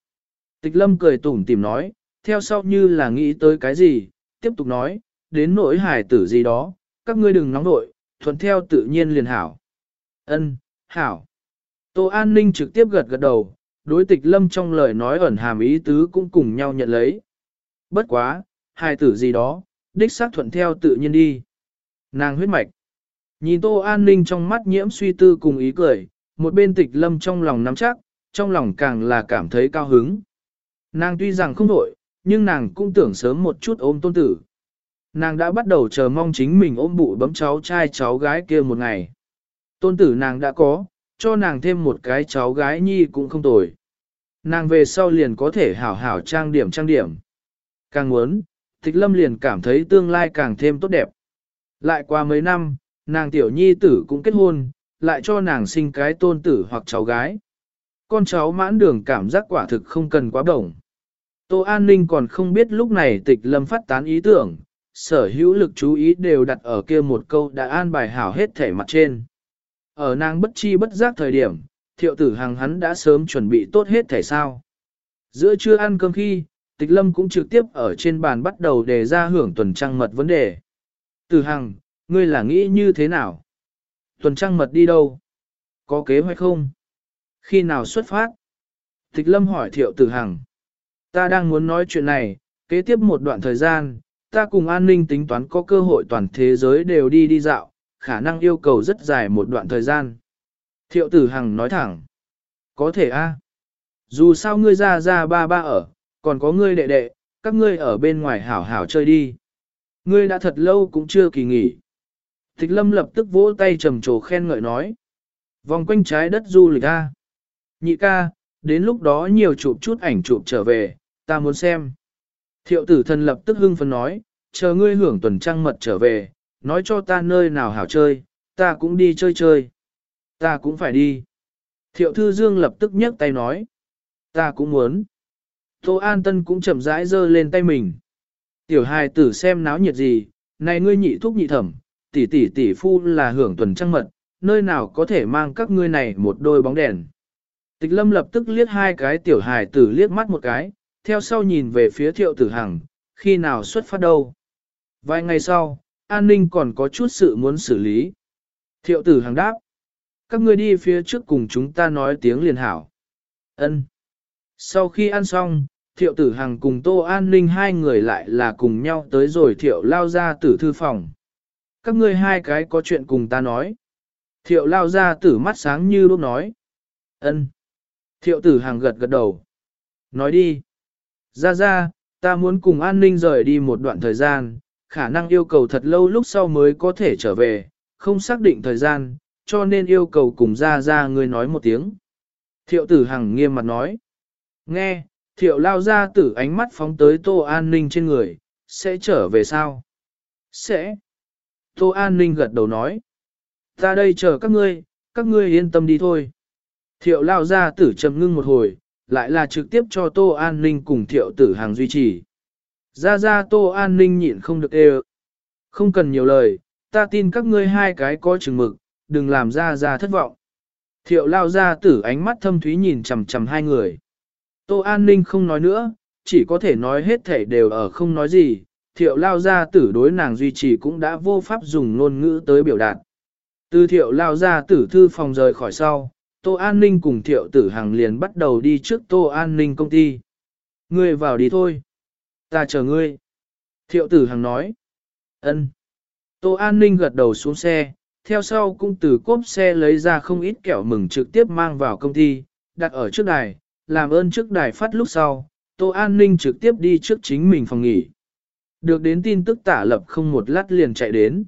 Tịch lâm cười tủm tìm nói, theo sau như là nghĩ tới cái gì, tiếp tục nói, đến nỗi hải tử gì đó, các ngươi đừng nóng nội, thuận theo tự nhiên liền hảo. Ân, hảo. Tô An Ninh trực tiếp gật gật đầu, đối tịch lâm trong lời nói ẩn hàm ý tứ cũng cùng nhau nhận lấy. Bất quá, hai tử gì đó, đích xác thuận theo tự nhiên đi. Nàng huyết mạch. Nhìn Tô An Ninh trong mắt nhiễm suy tư cùng ý cười, một bên tịch lâm trong lòng nắm chắc, trong lòng càng là cảm thấy cao hứng. Nàng tuy rằng không đổi, nhưng nàng cũng tưởng sớm một chút ôm tôn tử. Nàng đã bắt đầu chờ mong chính mình ôm bụi bấm cháu trai cháu gái kia một ngày. Tôn tử nàng đã có, cho nàng thêm một cái cháu gái nhi cũng không tồi. Nàng về sau liền có thể hảo hảo trang điểm trang điểm. Càng muốn, Tịch Lâm liền cảm thấy tương lai càng thêm tốt đẹp. Lại qua mấy năm, nàng tiểu nhi tử cũng kết hôn, lại cho nàng sinh cái tôn tử hoặc cháu gái. Con cháu mãn đường cảm giác quả thực không cần quá bổng. Tô An Ninh còn không biết lúc này tịch lâm phát tán ý tưởng, sở hữu lực chú ý đều đặt ở kia một câu đã an bài hảo hết thể mặt trên. Ở nàng bất chi bất giác thời điểm, thiệu tử hàng hắn đã sớm chuẩn bị tốt hết thể sao. Giữa trưa ăn cơm khi, tịch lâm cũng trực tiếp ở trên bàn bắt đầu đề ra hưởng tuần trăng mật vấn đề. Tử hằng, ngươi là nghĩ như thế nào? Tuần trăng mật đi đâu? Có kế hoạch không? Khi nào xuất phát? Tịch lâm hỏi thiệu tử hằng. Ta đang muốn nói chuyện này, kế tiếp một đoạn thời gian, ta cùng an ninh tính toán có cơ hội toàn thế giới đều đi đi dạo, khả năng yêu cầu rất dài một đoạn thời gian. Thiệu tử hằng nói thẳng. Có thể a. Dù sao ngươi ra ra ba ba ở, còn có ngươi đệ đệ, các ngươi ở bên ngoài hảo hảo chơi đi. Ngươi đã thật lâu cũng chưa kỳ nghỉ. Tịch lâm lập tức vỗ tay trầm trồ khen ngợi nói. Vòng quanh trái đất du lịch a. Nhị ca, đến lúc đó nhiều chụp chút ảnh chụp trở về, ta muốn xem. Thiệu tử thần lập tức hưng phấn nói, chờ ngươi hưởng tuần trăng mật trở về, nói cho ta nơi nào hảo chơi, ta cũng đi chơi chơi. Ta cũng phải đi. Thiệu thư dương lập tức nhấc tay nói, ta cũng muốn. Tô An Tân cũng chậm rãi giơ lên tay mình. Tiểu hài tử xem náo nhiệt gì, này ngươi nhị thúc nhị thẩm, tỷ tỷ tỷ phu là hưởng tuần trăng mật, nơi nào có thể mang các ngươi này một đôi bóng đèn. Tịch lâm lập tức liếc hai cái tiểu hài tử liếc mắt một cái, theo sau nhìn về phía thiệu tử hằng, khi nào xuất phát đâu. Vài ngày sau, an ninh còn có chút sự muốn xử lý. Thiệu tử hằng đáp. Các ngươi đi phía trước cùng chúng ta nói tiếng liền hảo. Ân. Sau khi ăn xong, thiệu tử hằng cùng tô an ninh hai người lại là cùng nhau tới rồi thiệu lao ra tử thư phòng. Các ngươi hai cái có chuyện cùng ta nói. Thiệu lao ra tử mắt sáng như lúc nói. Ân. Thiệu tử hằng gật gật đầu. Nói đi. Ra ra, ta muốn cùng an ninh rời đi một đoạn thời gian, khả năng yêu cầu thật lâu lúc sau mới có thể trở về, không xác định thời gian, cho nên yêu cầu cùng ra ra ngươi nói một tiếng. Thiệu tử hằng nghiêm mặt nói. Nghe, thiệu lao ra tử ánh mắt phóng tới tô an ninh trên người, sẽ trở về sao? Sẽ. Tô an ninh gật đầu nói. Ta đây chờ các ngươi, các ngươi yên tâm đi thôi. Thiệu lao ra tử trầm ngưng một hồi, lại là trực tiếp cho tô an ninh cùng thiệu tử hàng duy trì. Ra ra tô an ninh nhịn không được ê Không cần nhiều lời, ta tin các ngươi hai cái có chừng mực, đừng làm ra ra thất vọng. Thiệu lao ra tử ánh mắt thâm thúy nhìn chầm chầm hai người. Tô An Ninh không nói nữa, chỉ có thể nói hết thể đều ở không nói gì, thiệu lao ra tử đối nàng duy trì cũng đã vô pháp dùng ngôn ngữ tới biểu đạt. Từ thiệu lao ra tử thư phòng rời khỏi sau, Tô An Ninh cùng thiệu tử Hằng liền bắt đầu đi trước Tô An Ninh công ty. Ngươi vào đi thôi. Ta chờ ngươi. Thiệu tử Hằng nói. ân. Tô An Ninh gật đầu xuống xe, theo sau cũng từ cốp xe lấy ra không ít kẹo mừng trực tiếp mang vào công ty, đặt ở trước đài, làm ơn trước đài phát lúc sau, Tô An Ninh trực tiếp đi trước chính mình phòng nghỉ. Được đến tin tức tả lập không một lát liền chạy đến.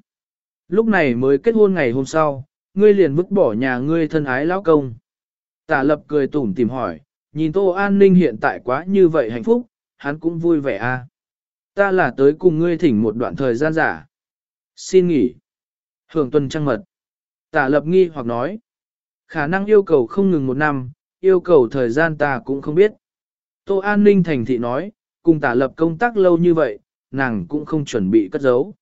Lúc này mới kết hôn ngày hôm sau, ngươi liền vứt bỏ nhà ngươi thân ái lão công. Tả lập cười tủm tìm hỏi, nhìn Tô An Ninh hiện tại quá như vậy hạnh phúc, hắn cũng vui vẻ à. Ta là tới cùng ngươi thỉnh một đoạn thời gian giả. Xin nghỉ. Hưởng tuần trăng mật. Tả lập nghi hoặc nói. Khả năng yêu cầu không ngừng một năm, yêu cầu thời gian ta cũng không biết. Tô An Ninh thành thị nói, cùng tả lập công tác lâu như vậy, nàng cũng không chuẩn bị cất giấu.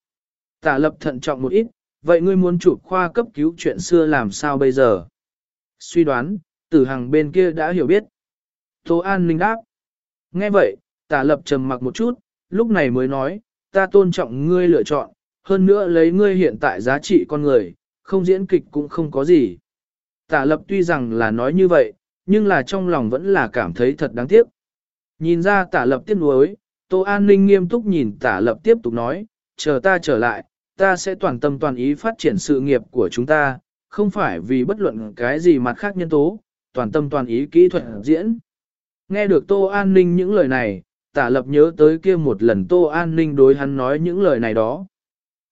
Tả lập thận trọng một ít, vậy ngươi muốn chụp khoa cấp cứu chuyện xưa làm sao bây giờ? Suy đoán, tử hàng bên kia đã hiểu biết. Tô An Ninh đáp. Nghe vậy, tả lập trầm mặc một chút, lúc này mới nói, ta tôn trọng ngươi lựa chọn, hơn nữa lấy ngươi hiện tại giá trị con người, không diễn kịch cũng không có gì. Tả lập tuy rằng là nói như vậy, nhưng là trong lòng vẫn là cảm thấy thật đáng tiếc. Nhìn ra tả lập tiếc nuối, Tô An Ninh nghiêm túc nhìn tả lập tiếp tục nói, chờ ta trở lại, ta sẽ toàn tâm toàn ý phát triển sự nghiệp của chúng ta, không phải vì bất luận cái gì mặt khác nhân tố, toàn tâm toàn ý kỹ thuật diễn. Nghe được Tô An Ninh những lời này, tả lập nhớ tới kia một lần Tô An Ninh đối hắn nói những lời này đó.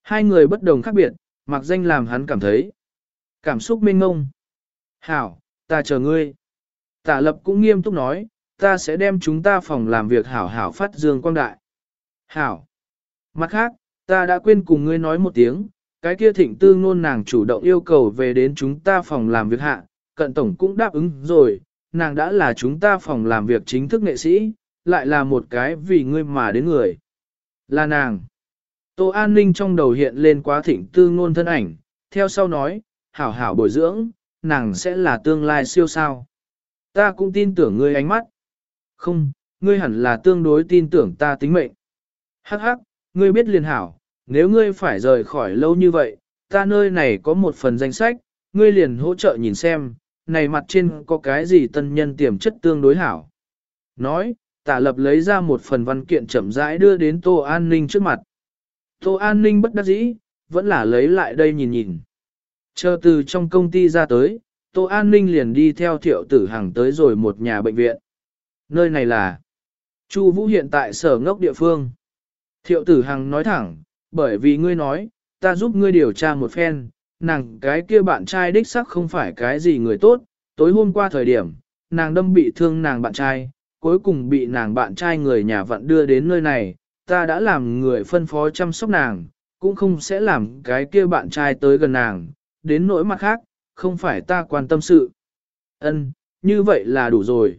Hai người bất đồng khác biệt, mặc danh làm hắn cảm thấy. Cảm xúc mênh ngông. Hảo, ta chờ ngươi. Tả lập cũng nghiêm túc nói, ta sẽ đem chúng ta phòng làm việc hảo hảo phát dương quang đại. Hảo. Mặt khác, ta đã quên cùng ngươi nói một tiếng, cái kia thịnh tư ngôn nàng chủ động yêu cầu về đến chúng ta phòng làm việc hạ, cận tổng cũng đáp ứng rồi, nàng đã là chúng ta phòng làm việc chính thức nghệ sĩ, lại là một cái vì ngươi mà đến người. Là nàng. Tô An Ninh trong đầu hiện lên quá thịnh tư ngôn thân ảnh, theo sau nói, hảo hảo bồi dưỡng, nàng sẽ là tương lai siêu sao. Ta cũng tin tưởng ngươi ánh mắt. Không, ngươi hẳn là tương đối tin tưởng ta tính mệnh. Hắc hắc, ngươi biết liền hảo, nếu ngươi phải rời khỏi lâu như vậy, ta nơi này có một phần danh sách, ngươi liền hỗ trợ nhìn xem, này mặt trên có cái gì tân nhân tiềm chất tương đối hảo. Nói, tả lập lấy ra một phần văn kiện chậm rãi đưa đến Tô An Ninh trước mặt. Tô An Ninh bất đắc dĩ, vẫn là lấy lại đây nhìn nhìn. Chờ từ trong công ty ra tới, Tô An Ninh liền đi theo thiệu tử hàng tới rồi một nhà bệnh viện. Nơi này là Chu Vũ hiện tại sở ngốc địa phương. Thiệu tử hằng nói thẳng, bởi vì ngươi nói, ta giúp ngươi điều tra một phen, nàng cái kia bạn trai đích sắc không phải cái gì người tốt, tối hôm qua thời điểm, nàng đâm bị thương nàng bạn trai, cuối cùng bị nàng bạn trai người nhà vận đưa đến nơi này, ta đã làm người phân phó chăm sóc nàng, cũng không sẽ làm cái kia bạn trai tới gần nàng, đến nỗi mặt khác, không phải ta quan tâm sự. Ân, như vậy là đủ rồi.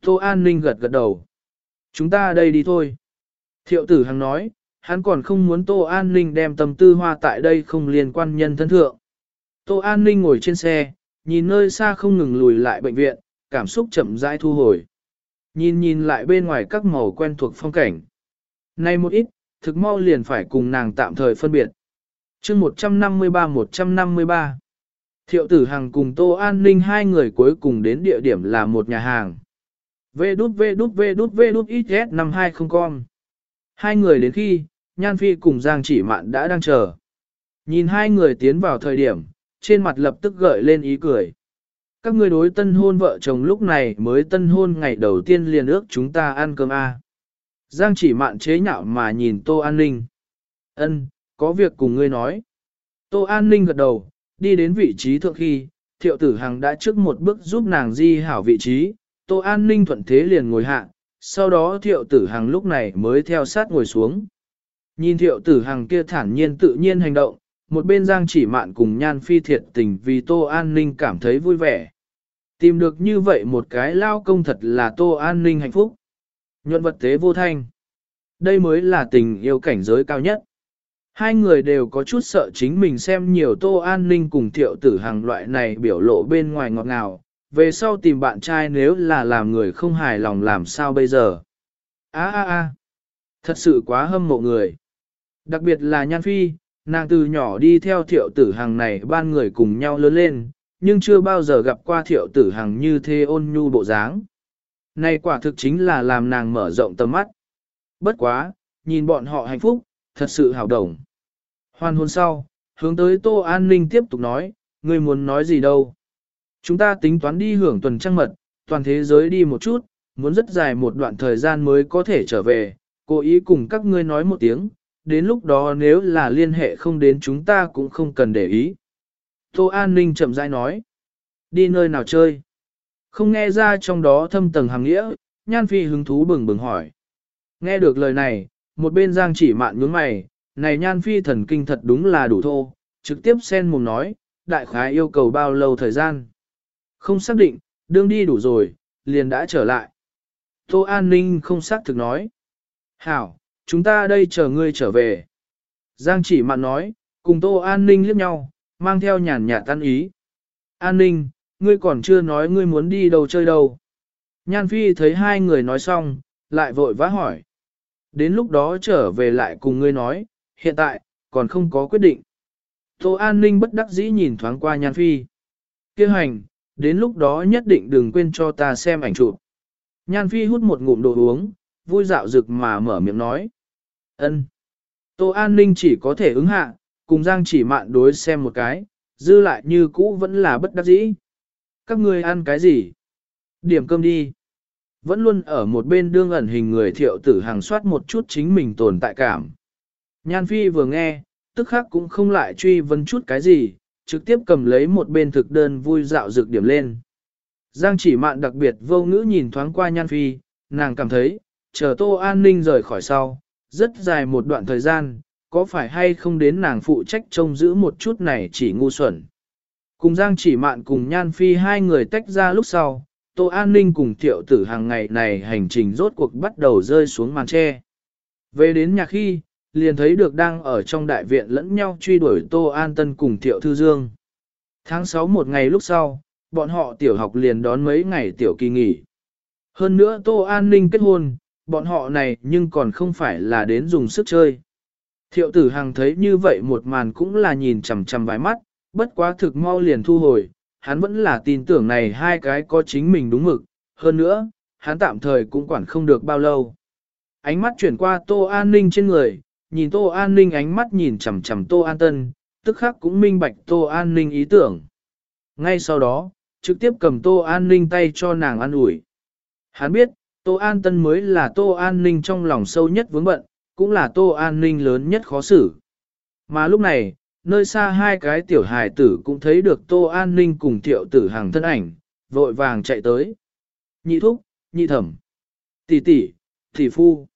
Tô An Ninh gật gật đầu. Chúng ta đây đi thôi. Thiệu tử hằng nói, hắn còn không muốn Tô An Ninh đem tâm tư hoa tại đây không liên quan nhân thân thượng. Tô An Ninh ngồi trên xe, nhìn nơi xa không ngừng lùi lại bệnh viện, cảm xúc chậm rãi thu hồi. Nhìn nhìn lại bên ngoài các màu quen thuộc phong cảnh. Nay một ít, thực mau liền phải cùng nàng tạm thời phân biệt. chương 153-153 Thiệu tử hàng cùng Tô An Ninh hai người cuối cùng đến địa điểm là một nhà hàng. Vê đút vê đút vê đút vê đút ít năm hai không con. Hai người đến khi, Nhan Phi cùng Giang chỉ mạn đã đang chờ. Nhìn hai người tiến vào thời điểm, trên mặt lập tức gợi lên ý cười. Các người đối tân hôn vợ chồng lúc này mới tân hôn ngày đầu tiên liền ước chúng ta ăn cơm A. Giang chỉ mạn chế nhạo mà nhìn Tô An Ninh. ân có việc cùng ngươi nói. Tô An Ninh gật đầu, đi đến vị trí thượng khi, thiệu tử hằng đã trước một bước giúp nàng di hảo vị trí, Tô An Ninh thuận thế liền ngồi hạ, sau đó thiệu tử hằng lúc này mới theo sát ngồi xuống. Nhìn thiệu tử hằng kia thản nhiên tự nhiên hành động, một bên giang chỉ mạn cùng nhan phi thiệt tình vì Tô An Ninh cảm thấy vui vẻ. Tìm được như vậy một cái lao công thật là Tô An Ninh hạnh phúc. Nhuận vật tế vô thanh. Đây mới là tình yêu cảnh giới cao nhất. Hai người đều có chút sợ chính mình xem nhiều Tô An Ninh cùng thiệu tử hàng loại này biểu lộ bên ngoài ngọt ngào, về sau tìm bạn trai nếu là làm người không hài lòng làm sao bây giờ. Á á á, thật sự quá hâm mộ người. Đặc biệt là Nhan Phi, nàng từ nhỏ đi theo thiệu tử hàng này ban người cùng nhau lớn lên, nhưng chưa bao giờ gặp qua thiệu tử hàng như thế ôn nhu bộ dáng. Này quả thực chính là làm nàng mở rộng tầm mắt. Bất quá, nhìn bọn họ hạnh phúc, thật sự hào đồng. Hoàn hôn sau, hướng tới Tô An Ninh tiếp tục nói, ngươi muốn nói gì đâu. Chúng ta tính toán đi hưởng tuần trăng mật, toàn thế giới đi một chút, muốn rất dài một đoạn thời gian mới có thể trở về, cố ý cùng các ngươi nói một tiếng, đến lúc đó nếu là liên hệ không đến chúng ta cũng không cần để ý. Tô An Ninh chậm rãi nói, đi nơi nào chơi? Không nghe ra trong đó thâm tầng hàng nghĩa, Nhan Phi hứng thú bừng bừng hỏi. Nghe được lời này, một bên Giang chỉ mạn nhướng mày, này Nhan Phi thần kinh thật đúng là đủ thô, trực tiếp sen mồm nói, đại khái yêu cầu bao lâu thời gian. Không xác định, đương đi đủ rồi, liền đã trở lại. Tô An Ninh không xác thực nói. Hảo, chúng ta đây chờ ngươi trở về. Giang chỉ mạn nói, cùng Tô An Ninh liếc nhau, mang theo nhàn nhạt tan ý. An Ninh, ngươi còn chưa nói ngươi muốn đi đâu chơi đâu. Nhan Phi thấy hai người nói xong, lại vội vã hỏi. Đến lúc đó trở về lại cùng ngươi nói, hiện tại, còn không có quyết định. Tô An Ninh bất đắc dĩ nhìn thoáng qua Nhan Phi. Kêu hành, đến lúc đó nhất định đừng quên cho ta xem ảnh chụp. Nhan Phi hút một ngụm đồ uống, vui dạo rực mà mở miệng nói. ân. Tô An Ninh chỉ có thể ứng hạ, cùng Giang chỉ mạn đối xem một cái, dư lại như cũ vẫn là bất đắc dĩ. Các ngươi ăn cái gì? Điểm cơm đi. Vẫn luôn ở một bên đương ẩn hình người thiệu tử hàng soát một chút chính mình tồn tại cảm. Nhan Phi vừa nghe, tức khắc cũng không lại truy vấn chút cái gì, trực tiếp cầm lấy một bên thực đơn vui dạo dược điểm lên. Giang chỉ mạn đặc biệt vô ngữ nhìn thoáng qua Nhan Phi, nàng cảm thấy, chờ Tô An Ninh rời khỏi sau, rất dài một đoạn thời gian, có phải hay không đến nàng phụ trách trông giữ một chút này chỉ ngu xuẩn. Cùng Giang chỉ mạn cùng Nhan Phi hai người tách ra lúc sau, Tô An Ninh cùng Thiệu Tử hàng ngày này hành trình rốt cuộc bắt đầu rơi xuống màn tre. Về đến nhà khi, liền thấy được đang ở trong đại viện lẫn nhau truy đuổi Tô An Tân cùng Thiệu Thư Dương. Tháng 6 một ngày lúc sau, bọn họ tiểu học liền đón mấy ngày tiểu kỳ nghỉ. Hơn nữa Tô An Ninh kết hôn, bọn họ này nhưng còn không phải là đến dùng sức chơi. Thiệu tử hàng thấy như vậy một màn cũng là nhìn chằm chằm vài mắt, bất quá thực mau liền thu hồi, hắn vẫn là tin tưởng này hai cái có chính mình đúng mực, hơn nữa, hắn tạm thời cũng quản không được bao lâu. Ánh mắt chuyển qua Tô An Ninh trên người, nhìn Tô An Ninh ánh mắt nhìn chằm chằm Tô An Tân, tức khắc cũng minh bạch Tô An Ninh ý tưởng. Ngay sau đó, trực tiếp cầm Tô An Ninh tay cho nàng ăn ủi. Hắn biết, Tô An Tân mới là Tô An Ninh trong lòng sâu nhất vướng bận, cũng là Tô An Ninh lớn nhất khó xử. Mà lúc này, nơi xa hai cái tiểu hài tử cũng thấy được Tô An Ninh cùng thiệu tử hàng thân ảnh, vội vàng chạy tới. Nhị thúc, nhị thẩm, tỷ tỷ, tỷ phu.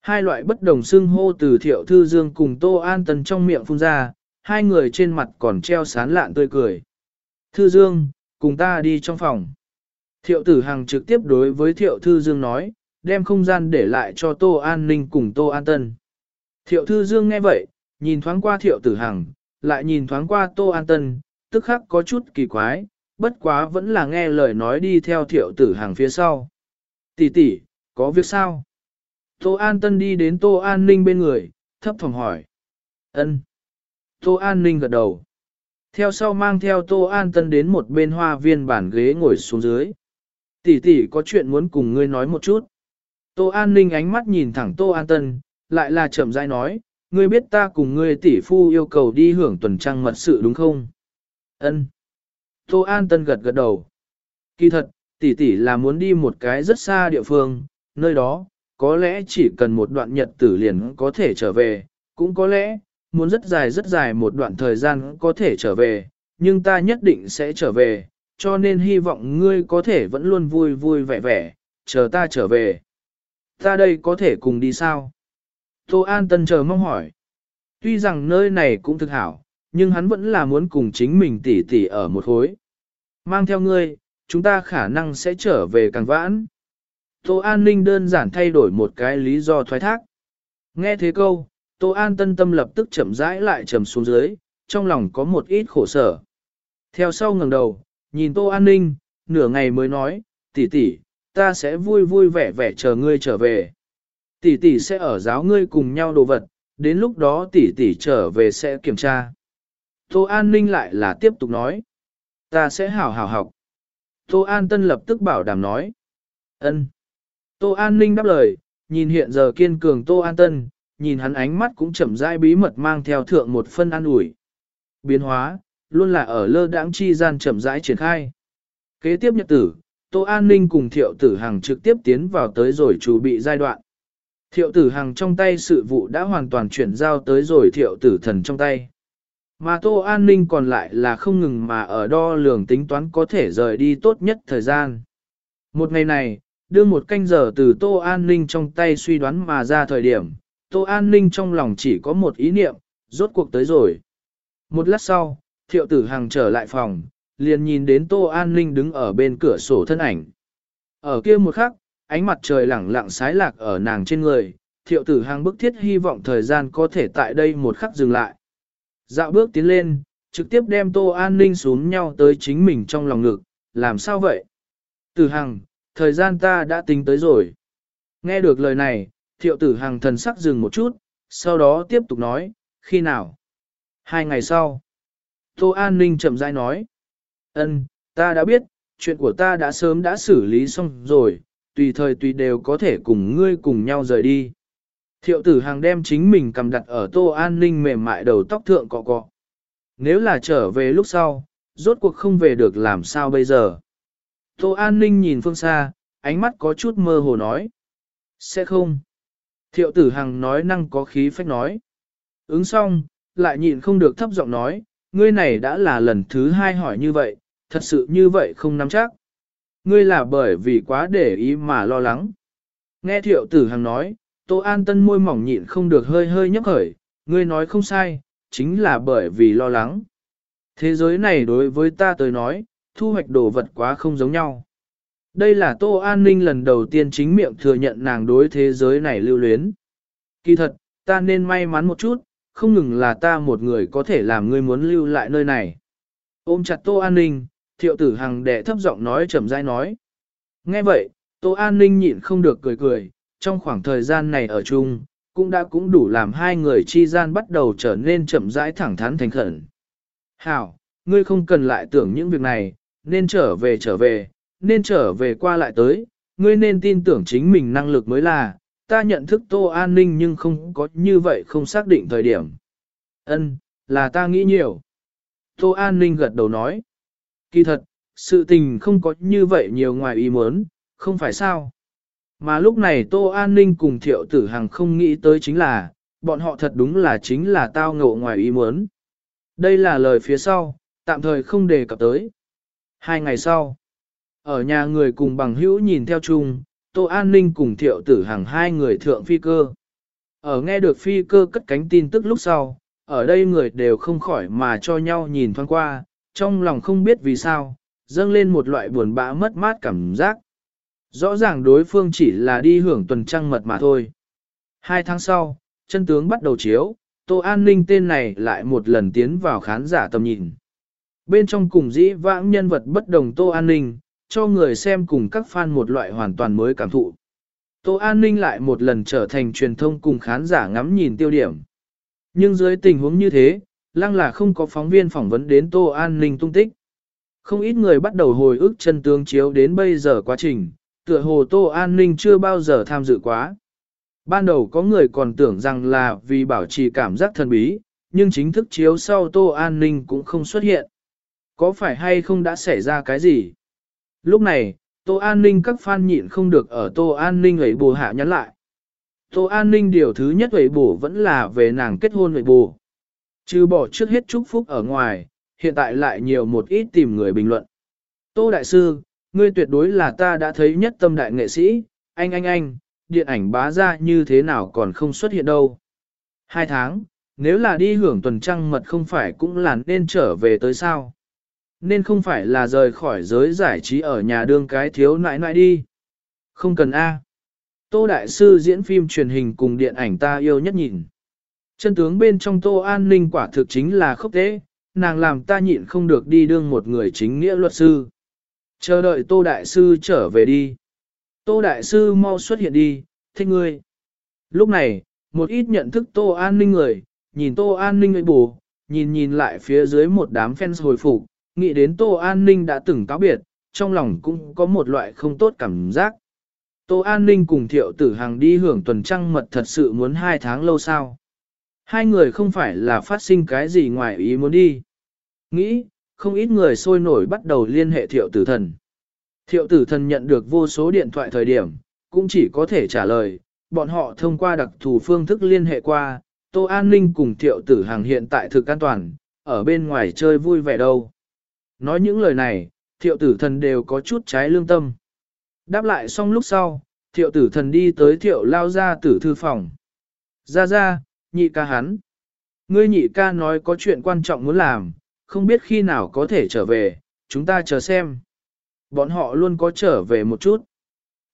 Hai loại bất đồng xưng hô từ thiệu thư dương cùng Tô An Tân trong miệng phun ra, hai người trên mặt còn treo sán lạn tươi cười. Thư dương, cùng ta đi trong phòng. Thiệu tử hằng trực tiếp đối với thiệu thư dương nói, đem không gian để lại cho Tô An Ninh cùng Tô An Tân. Thiệu thư dương nghe vậy, nhìn thoáng qua thiệu tử hằng, lại nhìn thoáng qua Tô An Tân, tức khắc có chút kỳ quái, bất quá vẫn là nghe lời nói đi theo thiệu tử hàng phía sau. Tỷ tỷ, có việc sao? Tô An Tân đi đến Tô An Ninh bên người, thấp phòng hỏi. ân Tô An Ninh gật đầu. Theo sau mang theo Tô An Tân đến một bên hoa viên bản ghế ngồi xuống dưới. Tỷ tỷ có chuyện muốn cùng ngươi nói một chút. Tô An Ninh ánh mắt nhìn thẳng Tô An Tân, lại là chậm rãi nói, ngươi biết ta cùng ngươi tỷ phu yêu cầu đi hưởng tuần trăng mật sự đúng không? Ân. Tô An Tân gật gật đầu. Kỳ thật, tỷ tỷ là muốn đi một cái rất xa địa phương, nơi đó, có lẽ chỉ cần một đoạn nhật tử liền có thể trở về, cũng có lẽ, muốn rất dài rất dài một đoạn thời gian có thể trở về, nhưng ta nhất định sẽ trở về, cho nên hy vọng ngươi có thể vẫn luôn vui vui vẻ vẻ, chờ ta trở về. Ta đây có thể cùng đi sao? Tô An Tân chờ mong hỏi. Tuy rằng nơi này cũng thực hảo, nhưng hắn vẫn là muốn cùng chính mình tỉ tỉ ở một khối. Mang theo ngươi, chúng ta khả năng sẽ trở về càng vãn. Tô An Ninh đơn giản thay đổi một cái lý do thoái thác. Nghe thế câu, Tô An Tân tâm lập tức chậm rãi lại trầm xuống dưới, trong lòng có một ít khổ sở. Theo sau ngẩng đầu, nhìn Tô An Ninh, nửa ngày mới nói, tỷ tỷ, ta sẽ vui vui vẻ vẻ chờ ngươi trở về. Tỷ tỷ sẽ ở giáo ngươi cùng nhau đồ vật, đến lúc đó tỷ tỷ trở về sẽ kiểm tra. Tô An Ninh lại là tiếp tục nói. Ta sẽ hảo hảo học. Tô An Tân lập tức bảo đảm nói. ân. Tô An Ninh đáp lời, nhìn hiện giờ kiên cường Tô An Tân, nhìn hắn ánh mắt cũng chậm rãi bí mật mang theo thượng một phân an ủi. Biến hóa, luôn là ở lơ đãng chi gian chậm rãi triển khai. Kế tiếp nhật tử, Tô An Ninh cùng Thiệu Tử Hằng trực tiếp tiến vào tới rồi chuẩn bị giai đoạn. Thiệu Tử Hằng trong tay sự vụ đã hoàn toàn chuyển giao tới rồi Thiệu Tử Thần trong tay. Mà Tô An Ninh còn lại là không ngừng mà ở đo lường tính toán có thể rời đi tốt nhất thời gian. Một ngày này, đưa một canh giờ từ Tô An Ninh trong tay suy đoán mà ra thời điểm, Tô An Ninh trong lòng chỉ có một ý niệm, rốt cuộc tới rồi. Một lát sau, Thiệu Tử Hằng trở lại phòng, liền nhìn đến Tô An Ninh đứng ở bên cửa sổ thân ảnh. Ở kia một khắc, ánh mặt trời lẳng lặng sái lạc ở nàng trên người, thiệu tử hàng bức thiết hy vọng thời gian có thể tại đây một khắc dừng lại. Dạo bước tiến lên, trực tiếp đem Tô An Ninh xuống nhau tới chính mình trong lòng ngực, làm sao vậy? Tử Hằng, thời gian ta đã tính tới rồi. Nghe được lời này, thiệu tử Hằng thần sắc dừng một chút, sau đó tiếp tục nói, khi nào? Hai ngày sau. Tô An Ninh chậm rãi nói. Ân, ta đã biết, chuyện của ta đã sớm đã xử lý xong rồi, tùy thời tùy đều có thể cùng ngươi cùng nhau rời đi. Thiệu tử hàng đem chính mình cầm đặt ở tô an ninh mềm mại đầu tóc thượng cọ cọ. Nếu là trở về lúc sau, rốt cuộc không về được làm sao bây giờ. Tô an ninh nhìn phương xa, ánh mắt có chút mơ hồ nói. Sẽ không. Thiệu tử hằng nói năng có khí phách nói. Ứng xong, lại nhịn không được thấp giọng nói, ngươi này đã là lần thứ hai hỏi như vậy, thật sự như vậy không nắm chắc. Ngươi là bởi vì quá để ý mà lo lắng. Nghe thiệu tử hằng nói, Tô An Tân môi mỏng nhịn không được hơi hơi nhấp khởi, ngươi nói không sai, chính là bởi vì lo lắng. Thế giới này đối với ta tới nói, thu hoạch đồ vật quá không giống nhau. Đây là Tô An Ninh lần đầu tiên chính miệng thừa nhận nàng đối thế giới này lưu luyến. Kỳ thật, ta nên may mắn một chút, không ngừng là ta một người có thể làm ngươi muốn lưu lại nơi này. Ôm chặt Tô An Ninh, thiệu tử hằng đệ thấp giọng nói chậm rãi nói. Nghe vậy, Tô An Ninh nhịn không được cười cười, trong khoảng thời gian này ở chung, cũng đã cũng đủ làm hai người chi gian bắt đầu trở nên chậm rãi thẳng thắn thành khẩn. Hảo, ngươi không cần lại tưởng những việc này, nên trở về trở về, nên trở về qua lại tới, ngươi nên tin tưởng chính mình năng lực mới là, ta nhận thức Tô An Ninh nhưng không có như vậy không xác định thời điểm. Ân, là ta nghĩ nhiều. Tô An Ninh gật đầu nói. Kỳ thật, sự tình không có như vậy nhiều ngoài ý muốn, không phải sao. Mà lúc này Tô An Ninh cùng Thiệu Tử Hằng không nghĩ tới chính là, bọn họ thật đúng là chính là tao ngộ ngoài ý muốn. Đây là lời phía sau, tạm thời không đề cập tới. Hai ngày sau, ở nhà người cùng bằng hữu nhìn theo chung, Tô An Ninh cùng Thiệu Tử Hằng hai người thượng phi cơ. Ở nghe được phi cơ cất cánh tin tức lúc sau, ở đây người đều không khỏi mà cho nhau nhìn thoáng qua, trong lòng không biết vì sao, dâng lên một loại buồn bã mất mát cảm giác. Rõ ràng đối phương chỉ là đi hưởng tuần trăng mật mà thôi. Hai tháng sau, chân tướng bắt đầu chiếu, Tô An Ninh tên này lại một lần tiến vào khán giả tầm nhìn. Bên trong cùng dĩ vãng nhân vật bất đồng Tô An Ninh, cho người xem cùng các fan một loại hoàn toàn mới cảm thụ. Tô An Ninh lại một lần trở thành truyền thông cùng khán giả ngắm nhìn tiêu điểm. Nhưng dưới tình huống như thế, lăng là không có phóng viên phỏng vấn đến Tô An Ninh tung tích. Không ít người bắt đầu hồi ức chân tướng chiếu đến bây giờ quá trình, tựa hồ Tô An Ninh chưa bao giờ tham dự quá. Ban đầu có người còn tưởng rằng là vì bảo trì cảm giác thần bí, nhưng chính thức chiếu sau Tô An Ninh cũng không xuất hiện. Có phải hay không đã xảy ra cái gì? Lúc này, Tô An Ninh các fan nhịn không được ở Tô An Ninh ấy bù hạ nhắn lại. Tô An Ninh điều thứ nhất ấy bù vẫn là về nàng kết hôn ấy bù. Chứ bỏ trước hết chúc phúc ở ngoài, hiện tại lại nhiều một ít tìm người bình luận. Tô Đại Sư, ngươi tuyệt đối là ta đã thấy nhất tâm đại nghệ sĩ, anh anh anh, điện ảnh bá ra như thế nào còn không xuất hiện đâu. Hai tháng, nếu là đi hưởng tuần trăng mật không phải cũng là nên trở về tới sao. Nên không phải là rời khỏi giới giải trí ở nhà đương cái thiếu nãi nãi đi. Không cần A. Tô Đại Sư diễn phim truyền hình cùng điện ảnh ta yêu nhất nhìn. Chân tướng bên trong Tô An Ninh quả thực chính là khốc tế, nàng làm ta nhịn không được đi đương một người chính nghĩa luật sư. Chờ đợi Tô Đại Sư trở về đi. Tô Đại Sư mau xuất hiện đi, thích ngươi. Lúc này, một ít nhận thức Tô An Ninh người, nhìn Tô An Ninh ấy bù, nhìn nhìn lại phía dưới một đám fans hồi phục, nghĩ đến Tô An Ninh đã từng cáo biệt, trong lòng cũng có một loại không tốt cảm giác. Tô An Ninh cùng Thiệu Tử Hằng đi hưởng tuần trăng mật thật sự muốn hai tháng lâu sao. Hai người không phải là phát sinh cái gì ngoài ý muốn đi. Nghĩ, không ít người sôi nổi bắt đầu liên hệ Thiệu Tử Thần. Thiệu Tử Thần nhận được vô số điện thoại thời điểm, cũng chỉ có thể trả lời, bọn họ thông qua đặc thù phương thức liên hệ qua, Tô An Ninh cùng Thiệu Tử hàng hiện tại thực an toàn, ở bên ngoài chơi vui vẻ đâu. Nói những lời này, Thiệu Tử Thần đều có chút trái lương tâm. Đáp lại xong lúc sau, Thiệu Tử Thần đi tới Thiệu lao ra tử thư phòng. Ra ra, nhị ca hắn. Ngươi nhị ca nói có chuyện quan trọng muốn làm, không biết khi nào có thể trở về, chúng ta chờ xem. Bọn họ luôn có trở về một chút.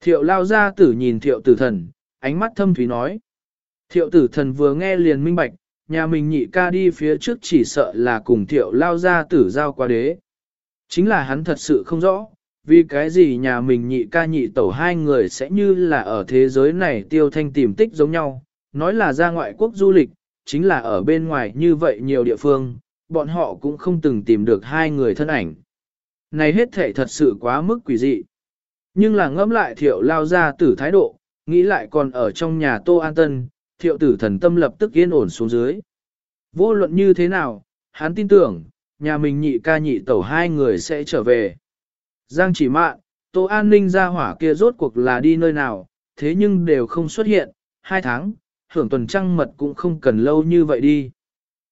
Thiệu lao ra tử nhìn thiệu tử thần, ánh mắt thâm thúy nói. Thiệu tử thần vừa nghe liền minh bạch, nhà mình nhị ca đi phía trước chỉ sợ là cùng thiệu lao ra tử giao qua đế. Chính là hắn thật sự không rõ, vì cái gì nhà mình nhị ca nhị tẩu hai người sẽ như là ở thế giới này tiêu thanh tìm tích giống nhau, nói là ra ngoại quốc du lịch, chính là ở bên ngoài như vậy nhiều địa phương, bọn họ cũng không từng tìm được hai người thân ảnh. Này hết thể thật sự quá mức quỷ dị. Nhưng là ngẫm lại thiệu lao ra tử thái độ, nghĩ lại còn ở trong nhà Tô An Tân, thiệu tử thần tâm lập tức yên ổn xuống dưới. Vô luận như thế nào, hắn tin tưởng, nhà mình nhị ca nhị tẩu hai người sẽ trở về. Giang chỉ mạn, Tô An ninh ra hỏa kia rốt cuộc là đi nơi nào, thế nhưng đều không xuất hiện, hai tháng, hưởng tuần trăng mật cũng không cần lâu như vậy đi.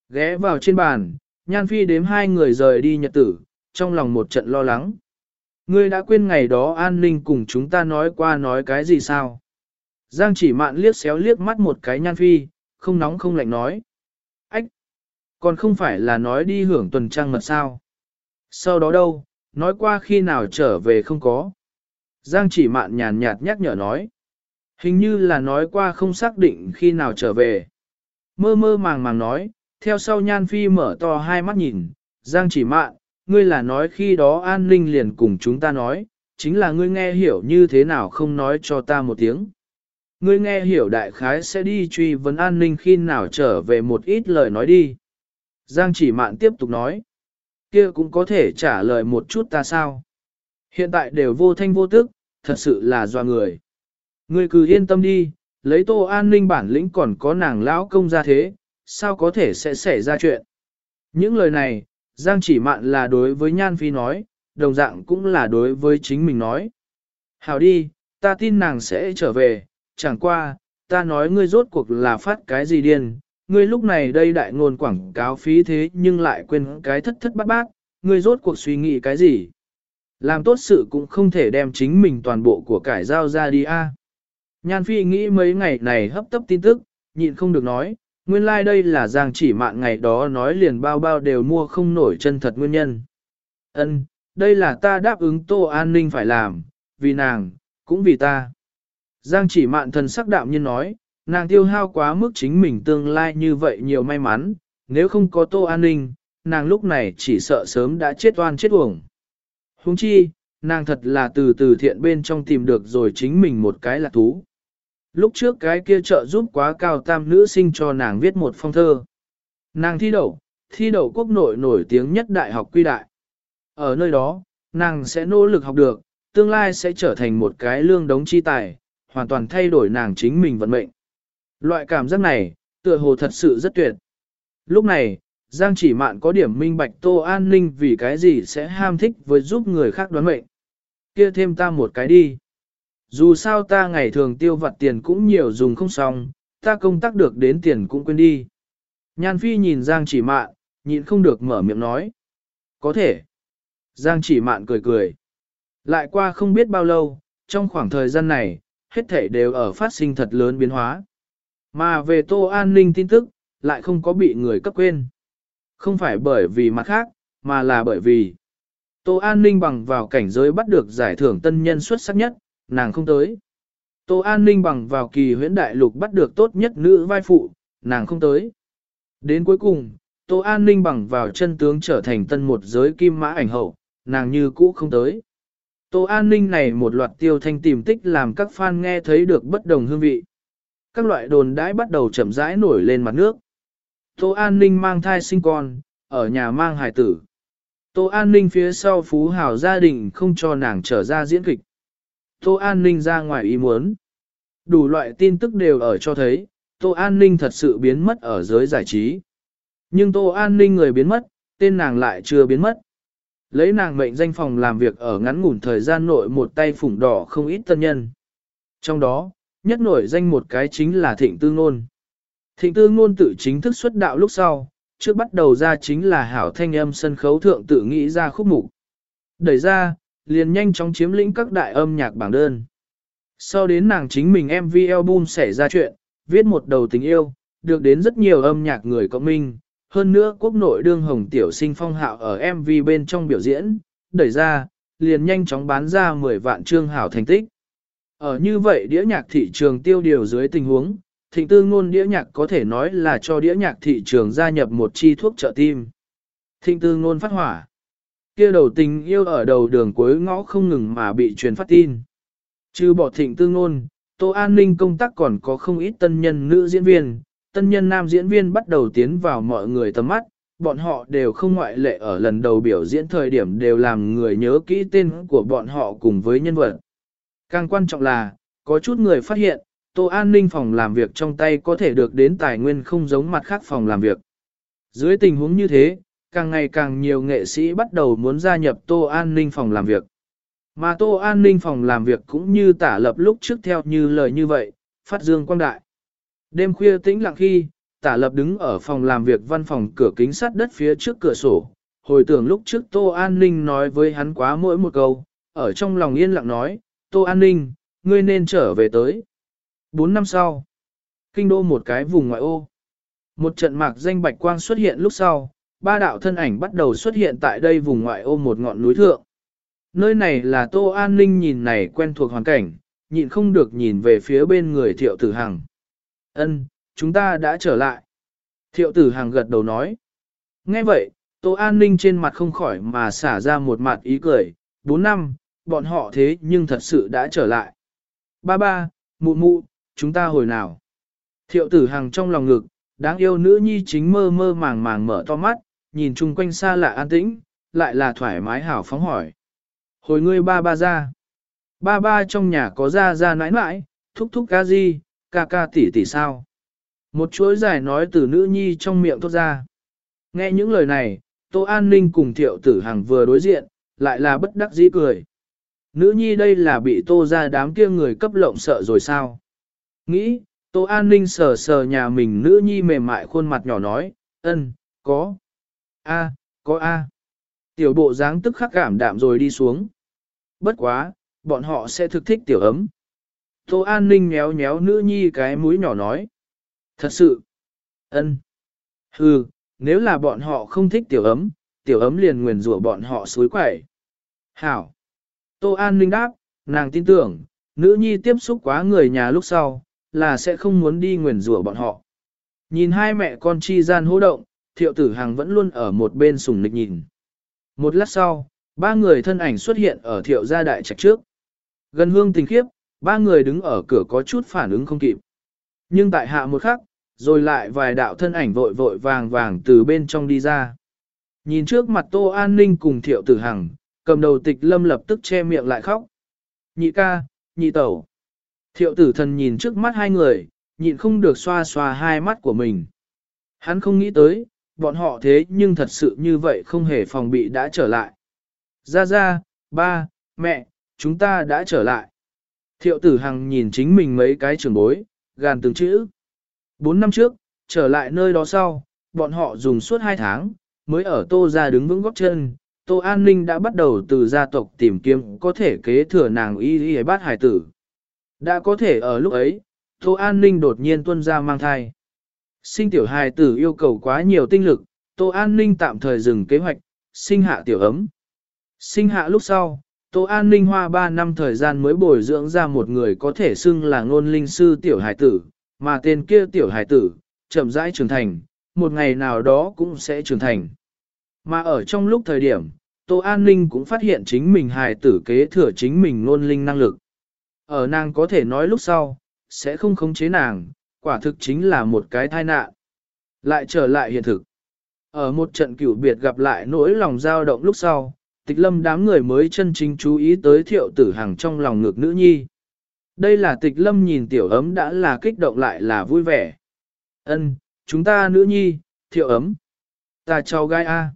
Ghé vào trên bàn, Nhan Phi đếm hai người rời đi nhật tử, trong lòng một trận lo lắng. Ngươi đã quên ngày đó an ninh cùng chúng ta nói qua nói cái gì sao? Giang chỉ mạn liếc xéo liếc mắt một cái Nhan Phi, không nóng không lạnh nói. Ách! Còn không phải là nói đi hưởng tuần trăng mật sao? Sau đó đâu, nói qua khi nào trở về không có. Giang chỉ mạn nhàn nhạt nhắc nhở nói. Hình như là nói qua không xác định khi nào trở về. Mơ mơ màng màng nói, theo sau nhan phi mở to hai mắt nhìn, Giang chỉ mạn, ngươi là nói khi đó an ninh liền cùng chúng ta nói, chính là ngươi nghe hiểu như thế nào không nói cho ta một tiếng. Ngươi nghe hiểu đại khái sẽ đi truy vấn an ninh khi nào trở về một ít lời nói đi. Giang chỉ mạn tiếp tục nói, kia cũng có thể trả lời một chút ta sao. Hiện tại đều vô thanh vô tức, thật sự là doa người. Ngươi cứ yên tâm đi, lấy tô an ninh bản lĩnh còn có nàng lão công ra thế, sao có thể sẽ xảy ra chuyện. Những lời này, Giang chỉ mạn là đối với Nhan Phi nói, đồng dạng cũng là đối với chính mình nói. Hảo đi, ta tin nàng sẽ trở về, chẳng qua, ta nói ngươi rốt cuộc là phát cái gì điên, ngươi lúc này đây đại ngôn quảng cáo phí thế nhưng lại quên cái thất thất bát bát, ngươi rốt cuộc suy nghĩ cái gì. Làm tốt sự cũng không thể đem chính mình toàn bộ của cải giao ra đi a. Nhan Phi nghĩ mấy ngày này hấp tấp tin tức, nhịn không được nói, nguyên lai like đây là giang chỉ mạn ngày đó nói liền bao bao đều mua không nổi chân thật nguyên nhân. Ân, đây là ta đáp ứng tô an ninh phải làm, vì nàng, cũng vì ta. Giang chỉ mạn thần sắc đạm nhiên nói, nàng tiêu hao quá mức chính mình tương lai như vậy nhiều may mắn, nếu không có tô an ninh, nàng lúc này chỉ sợ sớm đã chết oan chết uổng. Huống chi, nàng thật là từ từ thiện bên trong tìm được rồi chính mình một cái là thú. Lúc trước cái kia trợ giúp quá cao tam nữ sinh cho nàng viết một phong thơ. Nàng thi đậu, thi đậu quốc nội nổi tiếng nhất đại học quy đại. Ở nơi đó, nàng sẽ nỗ lực học được, tương lai sẽ trở thành một cái lương đống chi tài, hoàn toàn thay đổi nàng chính mình vận mệnh. Loại cảm giác này, tựa hồ thật sự rất tuyệt. Lúc này, Giang chỉ mạn có điểm minh bạch tô an ninh vì cái gì sẽ ham thích với giúp người khác đoán mệnh. Kia thêm ta một cái đi. Dù sao ta ngày thường tiêu vặt tiền cũng nhiều dùng không xong, ta công tác được đến tiền cũng quên đi. Nhan Phi nhìn Giang chỉ mạn, nhịn không được mở miệng nói. Có thể. Giang chỉ mạn cười cười. Lại qua không biết bao lâu, trong khoảng thời gian này, hết thể đều ở phát sinh thật lớn biến hóa. Mà về tô an ninh tin tức, lại không có bị người cấp quên. Không phải bởi vì mặt khác, mà là bởi vì Tô An ninh bằng vào cảnh giới bắt được giải thưởng tân nhân xuất sắc nhất, nàng không tới. Tô An ninh bằng vào kỳ huyễn đại lục bắt được tốt nhất nữ vai phụ, nàng không tới. Đến cuối cùng, Tô An ninh bằng vào chân tướng trở thành tân một giới kim mã ảnh hậu, nàng như cũ không tới. Tô An ninh này một loạt tiêu thanh tìm tích làm các fan nghe thấy được bất đồng hương vị. các loại đồn đãi bắt đầu chậm rãi nổi lên mặt nước. Tô An Ninh mang thai sinh con, ở nhà mang hài tử. Tô An Ninh phía sau phú hào gia đình không cho nàng trở ra diễn kịch. Tô An Ninh ra ngoài ý muốn. Đủ loại tin tức đều ở cho thấy, Tô An Ninh thật sự biến mất ở giới giải trí. Nhưng Tô An Ninh người biến mất, tên nàng lại chưa biến mất. Lấy nàng mệnh danh phòng làm việc ở ngắn ngủn thời gian nội một tay phủng đỏ không ít tân nhân. Trong đó, nhất nổi danh một cái chính là Thịnh Tư Ngôn. Thịnh Tư Ngôn tự chính thức xuất đạo lúc sau, trước bắt đầu ra chính là hảo thanh âm sân khấu thượng tự nghĩ ra khúc mục. Đẩy ra, liền nhanh chóng chiếm lĩnh các đại âm nhạc bảng đơn. Sau đến nàng chính mình MV album xảy ra chuyện, viết một đầu tình yêu, được đến rất nhiều âm nhạc người cộng minh. Hơn nữa quốc nội đương hồng tiểu sinh phong hạo ở MV bên trong biểu diễn, đẩy ra, liền nhanh chóng bán ra 10 vạn trương hảo thành tích. Ở như vậy đĩa nhạc thị trường tiêu điều dưới tình huống, thịnh tư ngôn đĩa nhạc có thể nói là cho đĩa nhạc thị trường gia nhập một chi thuốc trợ tim. Thịnh tư ngôn phát hỏa kia đầu tình yêu ở đầu đường cuối ngõ không ngừng mà bị truyền phát tin. Trừ bỏ thịnh tương ngôn, Tô An ninh công tác còn có không ít tân nhân nữ diễn viên, tân nhân nam diễn viên bắt đầu tiến vào mọi người tầm mắt, bọn họ đều không ngoại lệ ở lần đầu biểu diễn thời điểm đều làm người nhớ kỹ tên của bọn họ cùng với nhân vật. Càng quan trọng là, có chút người phát hiện, Tô An ninh phòng làm việc trong tay có thể được đến tài nguyên không giống mặt khác phòng làm việc. Dưới tình huống như thế, càng ngày càng nhiều nghệ sĩ bắt đầu muốn gia nhập Tô An ninh phòng làm việc. Mà Tô An ninh phòng làm việc cũng như tả lập lúc trước theo như lời như vậy, phát dương quang đại. Đêm khuya tĩnh lặng khi, tả lập đứng ở phòng làm việc văn phòng cửa kính sắt đất phía trước cửa sổ, hồi tưởng lúc trước Tô An ninh nói với hắn quá mỗi một câu, ở trong lòng yên lặng nói, Tô An ninh, ngươi nên trở về tới. Bốn năm sau, kinh đô một cái vùng ngoại ô. Một trận mạc danh bạch quang xuất hiện lúc sau, ba đạo thân ảnh bắt đầu xuất hiện tại đây vùng ngoại ô một ngọn núi thượng. Nơi này là Tô An Ninh nhìn này quen thuộc hoàn cảnh, nhịn không được nhìn về phía bên người Thiệu Tử Hằng. Ân, chúng ta đã trở lại. Thiệu Tử Hằng gật đầu nói. Nghe vậy, Tô An Ninh trên mặt không khỏi mà xả ra một mặt ý cười. Bốn năm, bọn họ thế nhưng thật sự đã trở lại. Ba ba, mụ mụ, chúng ta hồi nào? Thiệu Tử Hằng trong lòng ngực, đáng yêu nữ nhi chính mơ mơ màng màng mở to mắt, nhìn chung quanh xa lạ an tĩnh, lại là thoải mái hảo phóng hỏi. Hồi ngươi ba ba ra. Ba ba trong nhà có ra ra nãi nãi, thúc thúc ca gì, ca ca tỷ tỷ sao. Một chuỗi giải nói từ nữ nhi trong miệng thốt ra. Nghe những lời này, Tô An Ninh cùng thiệu tử hàng vừa đối diện, lại là bất đắc dĩ cười. Nữ nhi đây là bị tô ra đám kia người cấp lộng sợ rồi sao? Nghĩ, Tô An Ninh sờ sờ nhà mình nữ nhi mềm mại khuôn mặt nhỏ nói, ân, có. A, có A. Tiểu bộ dáng tức khắc cảm đạm rồi đi xuống. Bất quá, bọn họ sẽ thực thích tiểu ấm. Tô An Ninh nhéo nhéo nữ nhi cái mũi nhỏ nói. Thật sự. ân, Hừ, nếu là bọn họ không thích tiểu ấm, tiểu ấm liền nguyền rủa bọn họ suối quẩy. Hảo. Tô An Ninh đáp, nàng tin tưởng, nữ nhi tiếp xúc quá người nhà lúc sau, là sẽ không muốn đi nguyền rủa bọn họ. Nhìn hai mẹ con chi gian hô động, thiệu tử hằng vẫn luôn ở một bên sùng nịch nhìn. Một lát sau, ba người thân ảnh xuất hiện ở thiệu gia đại trạch trước. Gần hương tình khiếp, ba người đứng ở cửa có chút phản ứng không kịp. Nhưng tại hạ một khắc, rồi lại vài đạo thân ảnh vội vội vàng vàng từ bên trong đi ra. Nhìn trước mặt Tô An Ninh cùng thiệu tử hằng, cầm đầu tịch lâm lập tức che miệng lại khóc. Nhị ca, nhị tẩu. Thiệu tử thần nhìn trước mắt hai người, nhịn không được xoa xoa hai mắt của mình. Hắn không nghĩ tới, bọn họ thế nhưng thật sự như vậy không hề phòng bị đã trở lại. Ra ra, ba, mẹ, chúng ta đã trở lại. Thiệu tử hằng nhìn chính mình mấy cái trường bối, gàn từng chữ. Bốn năm trước, trở lại nơi đó sau, bọn họ dùng suốt hai tháng, mới ở tô ra đứng vững góc chân. Tô An Ninh đã bắt đầu từ gia tộc tìm kiếm có thể kế thừa nàng y y bát hải tử. Đã có thể ở lúc ấy, Tô An Ninh đột nhiên tuân ra mang thai. Sinh tiểu hài tử yêu cầu quá nhiều tinh lực, Tô An Ninh tạm thời dừng kế hoạch, sinh hạ tiểu ấm. Sinh hạ lúc sau, Tô An Ninh hoa 3 năm thời gian mới bồi dưỡng ra một người có thể xưng là ngôn linh sư tiểu hài tử, mà tên kia tiểu hài tử, chậm rãi trưởng thành, một ngày nào đó cũng sẽ trưởng thành. Mà ở trong lúc thời điểm, Tô An Ninh cũng phát hiện chính mình hài tử kế thừa chính mình ngôn linh năng lực. Ở nàng có thể nói lúc sau, sẽ không khống chế nàng, Quả thực chính là một cái tai nạn. Lại trở lại hiện thực. Ở một trận cửu biệt gặp lại nỗi lòng dao động lúc sau, tịch lâm đám người mới chân chính chú ý tới thiệu tử hằng trong lòng ngực nữ nhi. Đây là tịch lâm nhìn tiểu ấm đã là kích động lại là vui vẻ. Ân, chúng ta nữ nhi, thiệu ấm. Ta cháu gai A.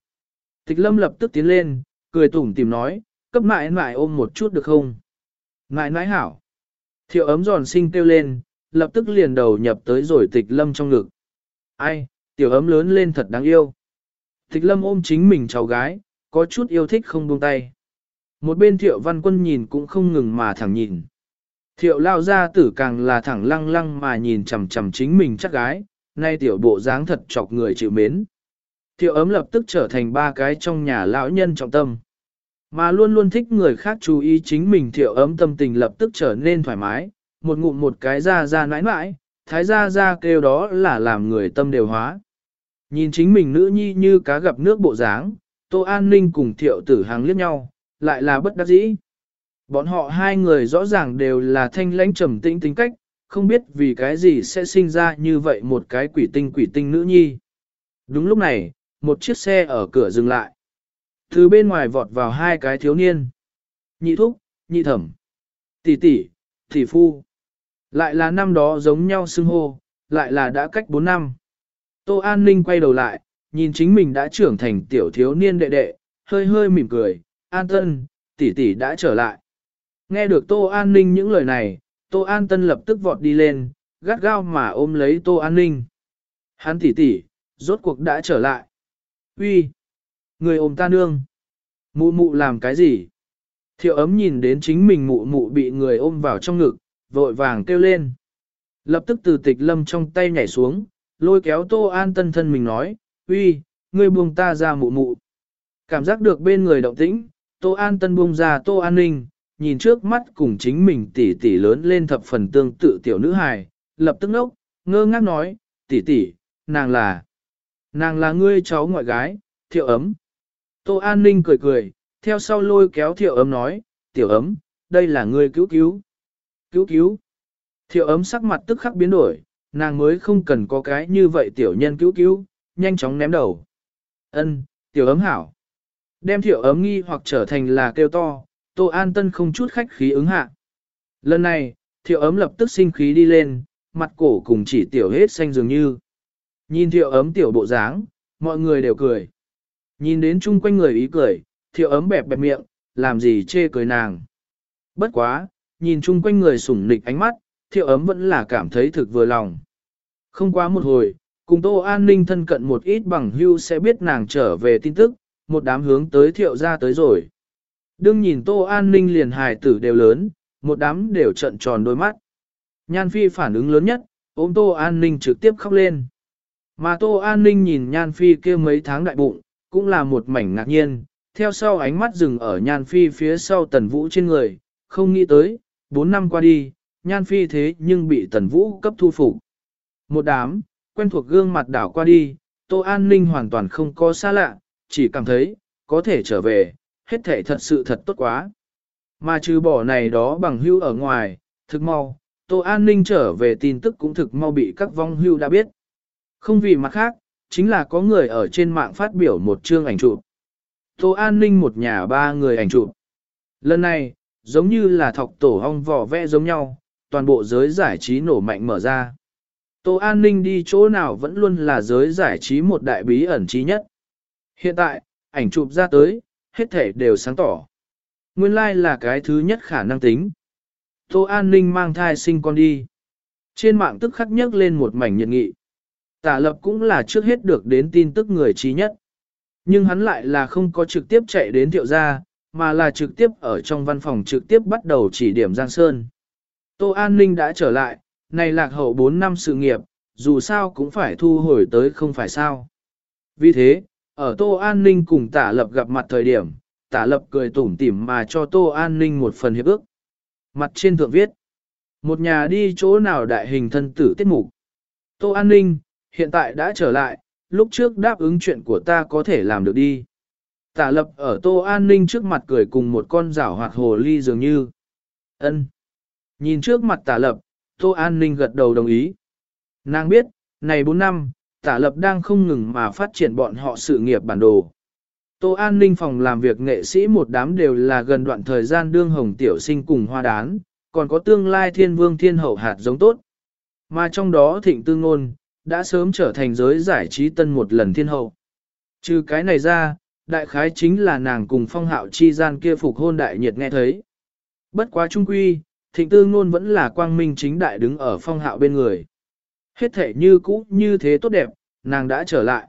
Tịch lâm lập tức tiến lên, cười tủm tìm nói, cấp mại mại ôm một chút được không? Mãi mãi hảo. Thiệu ấm giòn sinh kêu lên, lập tức liền đầu nhập tới rồi tịch lâm trong ngực. Ai, tiểu ấm lớn lên thật đáng yêu. Tịch lâm ôm chính mình cháu gái, có chút yêu thích không buông tay. Một bên thiệu văn quân nhìn cũng không ngừng mà thẳng nhìn. Thiệu lao ra tử càng là thẳng lăng lăng mà nhìn chằm chằm chính mình chắc gái, nay tiểu bộ dáng thật chọc người chịu mến. Thiệu ấm lập tức trở thành ba cái trong nhà lão nhân trọng tâm. Mà luôn luôn thích người khác chú ý chính mình thiệu ấm tâm tình lập tức trở nên thoải mái, một ngụm một cái ra ra nãi nãi, thái ra ra kêu đó là làm người tâm đều hóa. Nhìn chính mình nữ nhi như cá gặp nước bộ dáng, Tô An Ninh cùng thiệu tử hàng liếc nhau, lại là bất đắc dĩ. Bọn họ hai người rõ ràng đều là thanh lãnh trầm tĩnh tính cách, không biết vì cái gì sẽ sinh ra như vậy một cái quỷ tinh quỷ tinh nữ nhi. Đúng lúc này, một chiếc xe ở cửa dừng lại. Từ bên ngoài vọt vào hai cái thiếu niên. Nhị thúc, nhị thẩm, tỷ tỷ, tỷ phu. Lại là năm đó giống nhau xưng hô, lại là đã cách bốn năm. Tô An Ninh quay đầu lại, nhìn chính mình đã trưởng thành tiểu thiếu niên đệ đệ, hơi hơi mỉm cười, An Tân, tỷ tỷ đã trở lại. Nghe được Tô An Ninh những lời này, Tô An Tân lập tức vọt đi lên, gắt gao mà ôm lấy Tô An Ninh. Hắn tỷ tỷ, rốt cuộc đã trở lại. Uy, Người ôm ta nương. Mụ mụ làm cái gì? Thiệu ấm nhìn đến chính mình mụ mụ bị người ôm vào trong ngực, vội vàng kêu lên. Lập tức từ tịch lâm trong tay nhảy xuống, lôi kéo Tô An Tân thân mình nói, uy, ngươi buông ta ra mụ mụ. Cảm giác được bên người động tĩnh, Tô An Tân buông ra Tô An Ninh, nhìn trước mắt cùng chính mình tỷ tỷ lớn lên thập phần tương tự tiểu nữ hài, lập tức nốc, ngơ ngác nói, tỷ tỷ, nàng là, nàng là ngươi cháu ngoại gái, thiệu ấm. Tô An Ninh cười cười, theo sau lôi kéo thiệu ấm nói, tiểu ấm, đây là ngươi cứu cứu. Cứu cứu. Thiệu ấm sắc mặt tức khắc biến đổi, nàng mới không cần có cái như vậy tiểu nhân cứu cứu, nhanh chóng ném đầu. Ân, tiểu ấm hảo. Đem thiệu ấm nghi hoặc trở thành là kêu to, Tô An Tân không chút khách khí ứng hạ. Lần này, thiệu ấm lập tức sinh khí đi lên, mặt cổ cùng chỉ tiểu hết xanh dường như. Nhìn thiệu ấm tiểu bộ dáng, mọi người đều cười. Nhìn đến chung quanh người ý cười, thiệu ấm bẹp bẹp miệng, làm gì chê cười nàng. Bất quá, nhìn chung quanh người sủng nịch ánh mắt, thiệu ấm vẫn là cảm thấy thực vừa lòng. Không quá một hồi, cùng Tô An Ninh thân cận một ít bằng hưu sẽ biết nàng trở về tin tức, một đám hướng tới thiệu ra tới rồi. Đương nhìn Tô An Ninh liền hài tử đều lớn, một đám đều trận tròn đôi mắt. Nhan Phi phản ứng lớn nhất, ôm Tô An Ninh trực tiếp khóc lên. Mà Tô An Ninh nhìn Nhan Phi kia mấy tháng đại bụng, cũng là một mảnh ngạc nhiên, theo sau ánh mắt dừng ở Nhan Phi phía sau Tần Vũ trên người, không nghĩ tới, 4 năm qua đi, Nhan Phi thế nhưng bị Tần Vũ cấp thu phục. Một đám, quen thuộc gương mặt đảo qua đi, Tô An Ninh hoàn toàn không có xa lạ, chỉ cảm thấy, có thể trở về, hết thể thật sự thật tốt quá. Mà trừ bỏ này đó bằng hưu ở ngoài, thực mau, Tô An Ninh trở về tin tức cũng thực mau bị các vong hưu đã biết. Không vì mặt khác, chính là có người ở trên mạng phát biểu một chương ảnh chụp. Tô An Ninh một nhà ba người ảnh chụp. Lần này, giống như là thọc tổ hong vỏ vẽ giống nhau, toàn bộ giới giải trí nổ mạnh mở ra. Tô An Ninh đi chỗ nào vẫn luôn là giới giải trí một đại bí ẩn trí nhất. Hiện tại, ảnh chụp ra tới, hết thể đều sáng tỏ. Nguyên lai like là cái thứ nhất khả năng tính. Tô An Ninh mang thai sinh con đi. Trên mạng tức khắc nhắc lên một mảnh nhiệt nghị. Tả lập cũng là trước hết được đến tin tức người trí nhất. Nhưng hắn lại là không có trực tiếp chạy đến thiệu gia, mà là trực tiếp ở trong văn phòng trực tiếp bắt đầu chỉ điểm Giang Sơn. Tô An Ninh đã trở lại, này lạc hậu 4 năm sự nghiệp, dù sao cũng phải thu hồi tới không phải sao. Vì thế, ở Tô An Ninh cùng tả lập gặp mặt thời điểm, tả lập cười tủm tỉm mà cho Tô An Ninh một phần hiệp ước. Mặt trên thượng viết, một nhà đi chỗ nào đại hình thân tử tiết mục. Tô An Ninh, hiện tại đã trở lại, lúc trước đáp ứng chuyện của ta có thể làm được đi. Tả lập ở Tô An Ninh trước mặt cười cùng một con rảo hoạt hồ ly dường như. ân Nhìn trước mặt tả lập, Tô An Ninh gật đầu đồng ý. Nàng biết, này 4 năm, tả lập đang không ngừng mà phát triển bọn họ sự nghiệp bản đồ. Tô an ninh phòng làm việc nghệ sĩ một đám đều là gần đoạn thời gian đương hồng tiểu sinh cùng hoa đán, còn có tương lai thiên vương thiên hậu hạt giống tốt. Mà trong đó thịnh tư ngôn, đã sớm trở thành giới giải trí tân một lần thiên hậu. Trừ cái này ra, đại khái chính là nàng cùng phong hạo chi gian kia phục hôn đại nhiệt nghe thấy. Bất quá trung quy, thịnh tư ngôn vẫn là quang minh chính đại đứng ở phong hạo bên người. Hết thể như cũ như thế tốt đẹp, nàng đã trở lại.